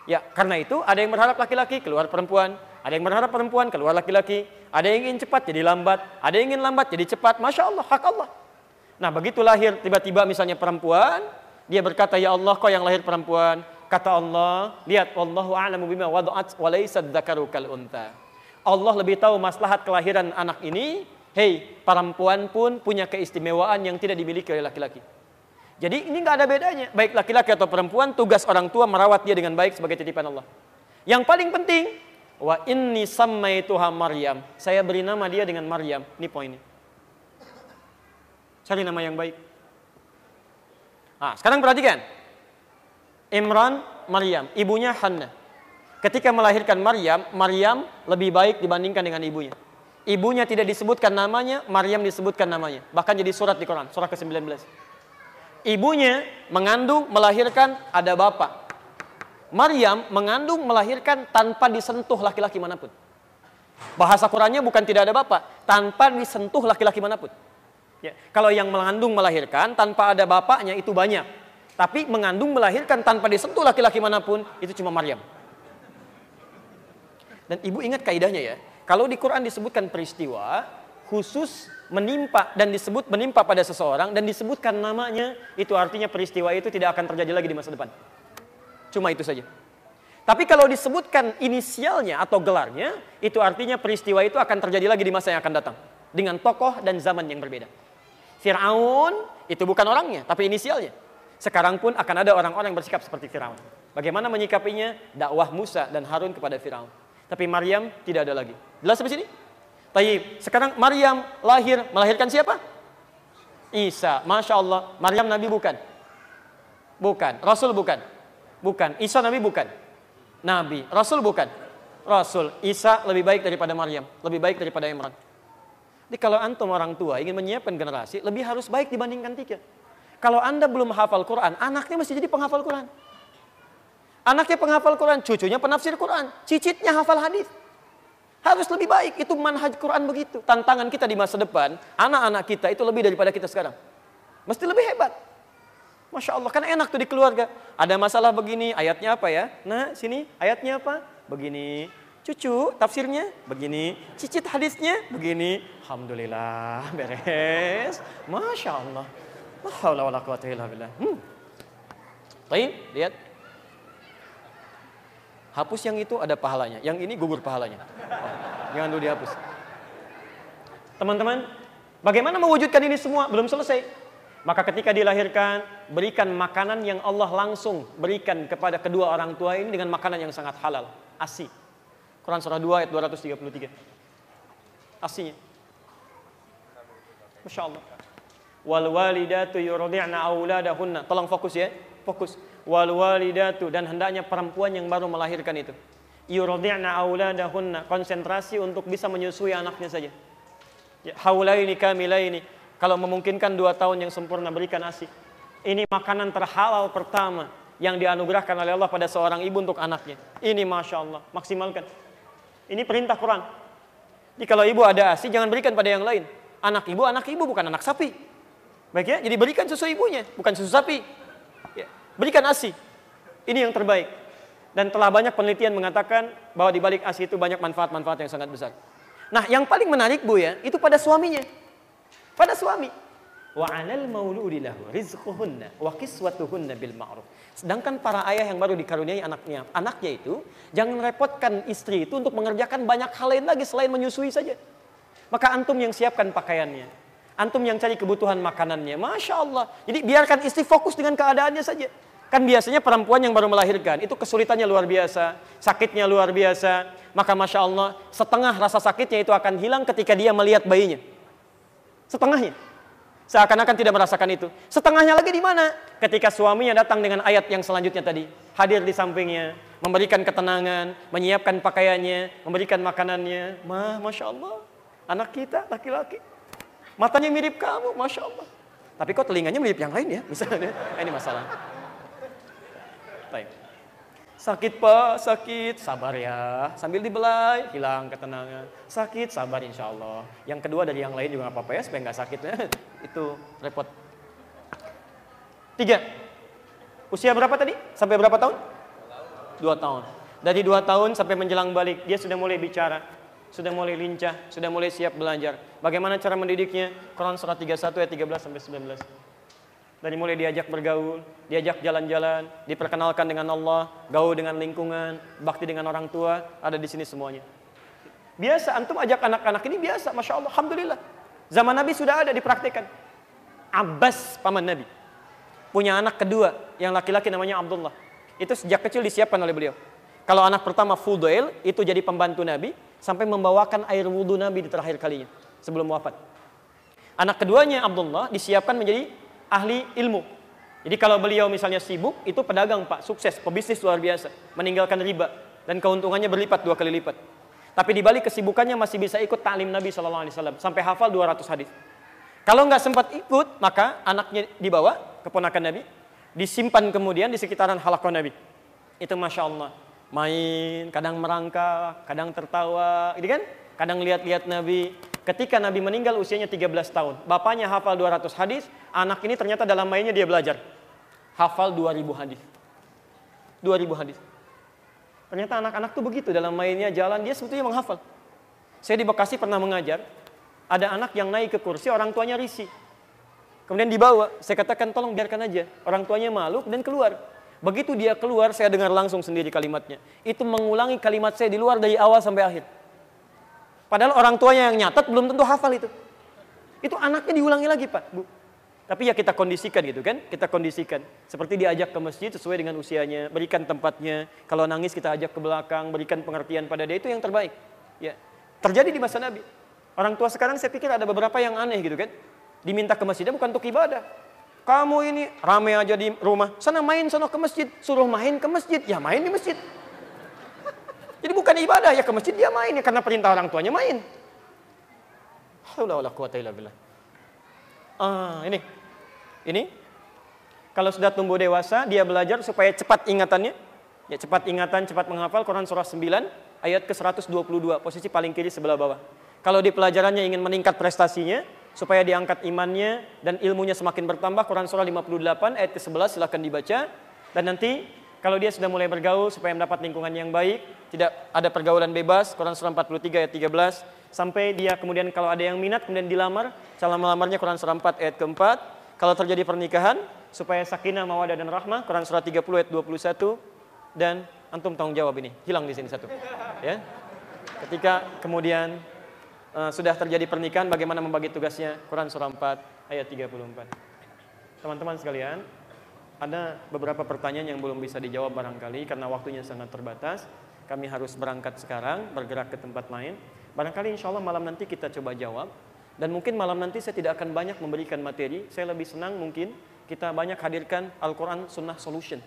S2: Ya, karena itu ada yang berharap laki-laki keluar perempuan, ada yang berharap perempuan keluar laki-laki, ada yang ingin cepat jadi lambat, ada yang ingin lambat jadi cepat. Masya Allah, hak Allah. Nah, begitu lahir tiba-tiba misalnya perempuan, dia berkata, "Ya Allah, kau yang lahir perempuan." Kata Allah, "Lihat, wallahu a'lamu bima wada'at wa unta." Allah lebih tahu maslahat kelahiran anak ini. Hei, perempuan pun punya keistimewaan yang tidak dimiliki oleh laki-laki. Jadi ini nggak ada bedanya, baik laki-laki atau perempuan, tugas orang tua merawat dia dengan baik sebagai titipan Allah. Yang paling penting, wa inni sammaituha Maryam. Saya beri nama dia dengan Maryam. Ini poinnya. Cari nama yang baik. Nah, sekarang perhatikan. Imran, Maryam, ibunya Hanna. Ketika melahirkan Maryam, Maryam lebih baik dibandingkan dengan ibunya. Ibunya tidak disebutkan namanya, Maryam disebutkan namanya. Bahkan jadi surat di Quran, surah ke-19. Ibunya mengandung, melahirkan, ada bapak. Maryam mengandung, melahirkan tanpa disentuh laki-laki mana pun. Bahasa Qurannya bukan tidak ada bapak, tanpa disentuh laki-laki mana pun. Ya, kalau yang mengandung melahirkan tanpa ada bapaknya itu banyak. Tapi mengandung melahirkan tanpa disentuh laki-laki mana pun itu cuma Maryam. Dan ibu ingat kaidahnya ya. Kalau di Quran disebutkan peristiwa khusus menimpa dan disebut menimpa pada seseorang dan disebutkan namanya itu artinya peristiwa itu tidak akan terjadi lagi di masa depan. Cuma itu saja. Tapi kalau disebutkan inisialnya atau gelarnya, itu artinya peristiwa itu akan terjadi lagi di masa yang akan datang dengan tokoh dan zaman yang berbeda. Fir'aun itu bukan orangnya, tapi inisialnya. Sekarang pun akan ada orang-orang yang bersikap seperti Fir'aun. Bagaimana menyikapinya dakwah Musa dan Harun kepada Fir'aun. Tapi Maryam tidak ada lagi. Jelas sampai sini? Taib. Sekarang Maryam lahir, melahirkan siapa? Isa. Masya Allah. Maryam Nabi bukan? Bukan. Rasul bukan? Bukan. Isa Nabi bukan? Nabi. Rasul bukan? Rasul. Isa lebih baik daripada Maryam. Lebih baik daripada Imran. Jadi kalau antum orang tua ingin menyiapkan generasi, lebih harus baik dibandingkan tiga. Kalau anda belum hafal Quran, anaknya mesti jadi penghafal Quran. Anaknya penghafal Quran, cucunya penafsir Quran, cicitnya hafal hadis. Harus lebih baik, itu manhaj Quran begitu. Tantangan kita di masa depan, anak-anak kita itu lebih daripada kita sekarang. Mesti lebih hebat. Masya Allah, kan enak tuh di keluarga. Ada masalah begini, ayatnya apa ya? Nah, sini ayatnya apa? Begini. Cucu tafsirnya begini, cicit hadisnya begini. Alhamdulillah beres. Masya Allah. La haula wala quwata. Hmm. Lihat. Hapus yang itu ada pahalanya, yang ini gugur pahalanya. Oh, jangan dulu dihapus. Teman-teman, bagaimana mewujudkan ini semua? Belum selesai. Maka ketika dilahirkan, berikan makanan yang Allah langsung berikan kepada kedua orang tua ini dengan makanan yang sangat halal, asi. Quran surah 2 ayat 233. Asinya. Masya Allah. Wal walidatu yurdi'na auladahunna. Tolong fokus ya. Fokus. Wal walidatu dan hendaknya perempuan yang baru melahirkan itu. Yurdi'na auladahunna. Konsentrasi untuk bisa menyusui anaknya saja. Ya, haulaini kamilaini. Kalau memungkinkan dua tahun yang sempurna berikan ASI. Ini makanan terhalal pertama yang dianugerahkan oleh Allah pada seorang ibu untuk anaknya. Ini Masya Allah. Maksimalkan. Ini perintah Quran. Jadi kalau ibu ada ASI jangan berikan pada yang lain. Anak ibu, anak ibu bukan anak sapi. Baik ya, jadi berikan susu ibunya, bukan susu sapi. Berikan ASI. Ini yang terbaik. Dan telah banyak penelitian mengatakan bahwa di balik ASI itu banyak manfaat-manfaat yang sangat besar. Nah, yang paling menarik Bu ya, itu pada suaminya. Pada suami. Wa 'alal mauludi lahu rizquhunna wa kiswatuhunna bil ma'ruf. Sedangkan para ayah yang baru dikaruniai anaknya, anaknya itu jangan repotkan istri itu untuk mengerjakan banyak hal lain lagi selain menyusui saja. Maka antum yang siapkan pakaiannya. Antum yang cari kebutuhan makanannya. Masya Allah. Jadi biarkan istri fokus dengan keadaannya saja. Kan biasanya perempuan yang baru melahirkan itu kesulitannya luar biasa, sakitnya luar biasa. Maka masya Allah setengah rasa sakitnya itu akan hilang ketika dia melihat bayinya. Setengahnya. Seakan-akan tidak merasakan itu. Setengahnya lagi di mana? Ketika suaminya datang dengan ayat yang selanjutnya tadi. Hadir di sampingnya. Memberikan ketenangan. Menyiapkan pakaiannya. Memberikan makanannya. Ma, Masya Allah. Anak kita laki-laki. Matanya mirip kamu. Masya Allah. Tapi kok telinganya mirip yang lain ya? Misalnya. Ini masalah. Sakit pak, sakit, sabar ya. Sambil dibelai, hilang ketenangan. Sakit, sabar insya Allah. Yang kedua dari yang lain juga gak apa-apa ya, supaya nggak sakit. Itu repot. Tiga. Usia berapa tadi? Sampai berapa tahun? Dua tahun. Dari dua tahun sampai menjelang balik, dia sudah mulai bicara. Sudah mulai lincah, sudah mulai siap belajar. Bagaimana cara mendidiknya? Quran surat 31 ayat 13 sampai 19. Dari mulai diajak bergaul, diajak jalan-jalan, diperkenalkan dengan Allah, gaul dengan lingkungan, bakti dengan orang tua, ada di sini semuanya. Biasa, antum ajak anak-anak ini biasa, Masya Allah, Alhamdulillah. Zaman Nabi sudah ada dipraktikkan. Abbas, paman Nabi. Punya anak kedua, yang laki-laki namanya Abdullah. Itu sejak kecil disiapkan oleh beliau. Kalau anak pertama Fudail, itu jadi pembantu Nabi, sampai membawakan air wudhu Nabi di terakhir kalinya, sebelum wafat. Anak keduanya Abdullah disiapkan menjadi ahli ilmu. Jadi kalau beliau misalnya sibuk, itu pedagang pak, sukses, pebisnis luar biasa, meninggalkan riba dan keuntungannya berlipat dua kali lipat. Tapi di balik kesibukannya masih bisa ikut taklim Nabi SAW sampai hafal 200 hadis. Kalau nggak sempat ikut, maka anaknya dibawa keponakan Nabi, disimpan kemudian di sekitaran halakon Nabi. Itu masya Allah, main, kadang merangkak, kadang tertawa, gitu kan? Kadang lihat-lihat Nabi, Ketika Nabi meninggal usianya 13 tahun. Bapaknya hafal 200 hadis, anak ini ternyata dalam mainnya dia belajar. Hafal 2000 hadis. 2000 hadis. Ternyata anak-anak tuh begitu dalam mainnya jalan dia sebetulnya menghafal. Saya di Bekasi pernah mengajar, ada anak yang naik ke kursi, orang tuanya risih. Kemudian dibawa, saya katakan tolong biarkan aja. Orang tuanya malu dan keluar. Begitu dia keluar, saya dengar langsung sendiri kalimatnya. Itu mengulangi kalimat saya di luar dari awal sampai akhir. Padahal orang tuanya yang nyatet belum tentu hafal itu. Itu anaknya diulangi lagi Pak, Bu. Tapi ya kita kondisikan gitu kan, kita kondisikan. Seperti diajak ke masjid sesuai dengan usianya, berikan tempatnya. Kalau nangis kita ajak ke belakang, berikan pengertian pada dia itu yang terbaik. Ya, terjadi di masa Nabi. Orang tua sekarang saya pikir ada beberapa yang aneh gitu kan. Diminta ke masjidnya bukan untuk ibadah. Kamu ini rame aja di rumah, sana main sana ke masjid, suruh main ke masjid, ya main di masjid. Jadi bukan ibadah ya ke masjid dia main ya karena perintah orang tuanya main. Ah, ini. Ini kalau sudah tumbuh dewasa dia belajar supaya cepat ingatannya. Ya cepat ingatan, cepat menghafal Quran surah 9 ayat ke-122, posisi paling kiri sebelah bawah. Kalau di pelajarannya ingin meningkat prestasinya supaya diangkat imannya dan ilmunya semakin bertambah Quran surah 58 ayat ke-11 silahkan dibaca dan nanti Kalau dia sudah mulai bergaul supaya mendapat lingkungan yang baik, tidak ada pergaulan bebas, Quran surah 43 ayat 13, sampai dia kemudian kalau ada yang minat kemudian dilamar, calon melamarnya Quran surah 4 ayat keempat. Kalau terjadi pernikahan, supaya sakinah, mawadah dan rahmah, Quran surah 30 ayat 21 dan antum tanggung jawab ini. Hilang di sini satu. Ya. Ketika kemudian uh, sudah terjadi pernikahan, bagaimana membagi tugasnya? Quran surah 4 ayat 34. Teman-teman sekalian, ada beberapa pertanyaan yang belum bisa dijawab barangkali karena waktunya sangat terbatas. Kami harus berangkat sekarang, bergerak ke tempat lain. Barangkali insya Allah malam nanti kita coba jawab. Dan mungkin malam nanti saya tidak akan banyak memberikan materi. Saya lebih senang mungkin kita banyak hadirkan Al-Quran Sunnah Solution.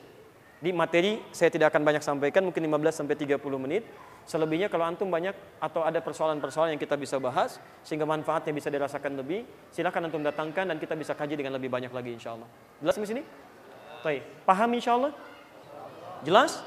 S2: Di materi saya tidak akan banyak sampaikan, mungkin 15 sampai 30 menit. Selebihnya kalau antum banyak atau ada persoalan-persoalan yang kita bisa bahas sehingga manfaatnya bisa dirasakan lebih, silakan antum datangkan dan kita bisa kaji dengan lebih banyak lagi insya Allah. Jelas di sini? Baik, paham insya Allah? Jelas?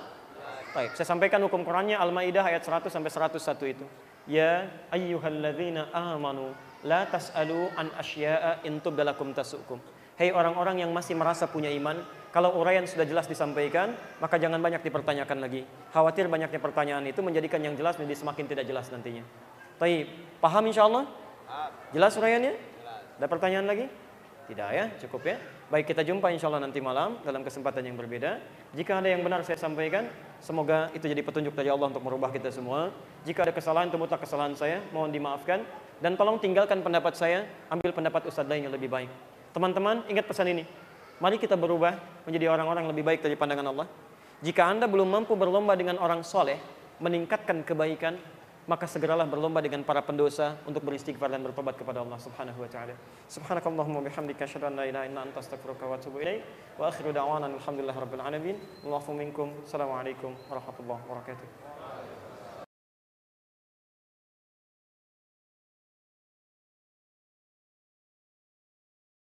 S2: Baik, saya sampaikan hukum Qurannya Al-Maidah ayat 100 sampai 101 itu. Ya ayyuhalladzina amanu la tas'alu an asya'a in tubdalakum tasukum. Hei orang-orang yang masih merasa punya iman, kalau uraian sudah jelas disampaikan, maka jangan banyak dipertanyakan lagi. Khawatir banyaknya pertanyaan itu menjadikan yang jelas menjadi semakin tidak jelas nantinya. Baik, paham insya Allah? Jelas uraiannya? Ada pertanyaan lagi? Tidak ya, cukup ya. Baik kita jumpa insya Allah nanti malam dalam kesempatan yang berbeda. Jika ada yang benar saya sampaikan, semoga itu jadi petunjuk dari Allah untuk merubah kita semua. Jika ada kesalahan mutlak kesalahan saya, mohon dimaafkan. Dan tolong tinggalkan pendapat saya, ambil pendapat Ustadz lain yang lebih baik. Teman-teman ingat pesan ini. Mari kita berubah menjadi orang-orang lebih baik dari pandangan Allah. Jika anda belum mampu berlomba dengan orang soleh, meningkatkan kebaikan, maka segeralah berlomba dengan para pendosa untuk beristighfar dan bertobat kepada Allah Subhanahu wa taala. Subhanakallahumma bihamdika asyhadu an la ilaha illa anta astaghfiruka wa atubu ilaik. Wa akhiru da'wana alhamdulillahi rabbil alamin. Allahu minkum. Assalamualaikum warahmatullahi wabarakatuh.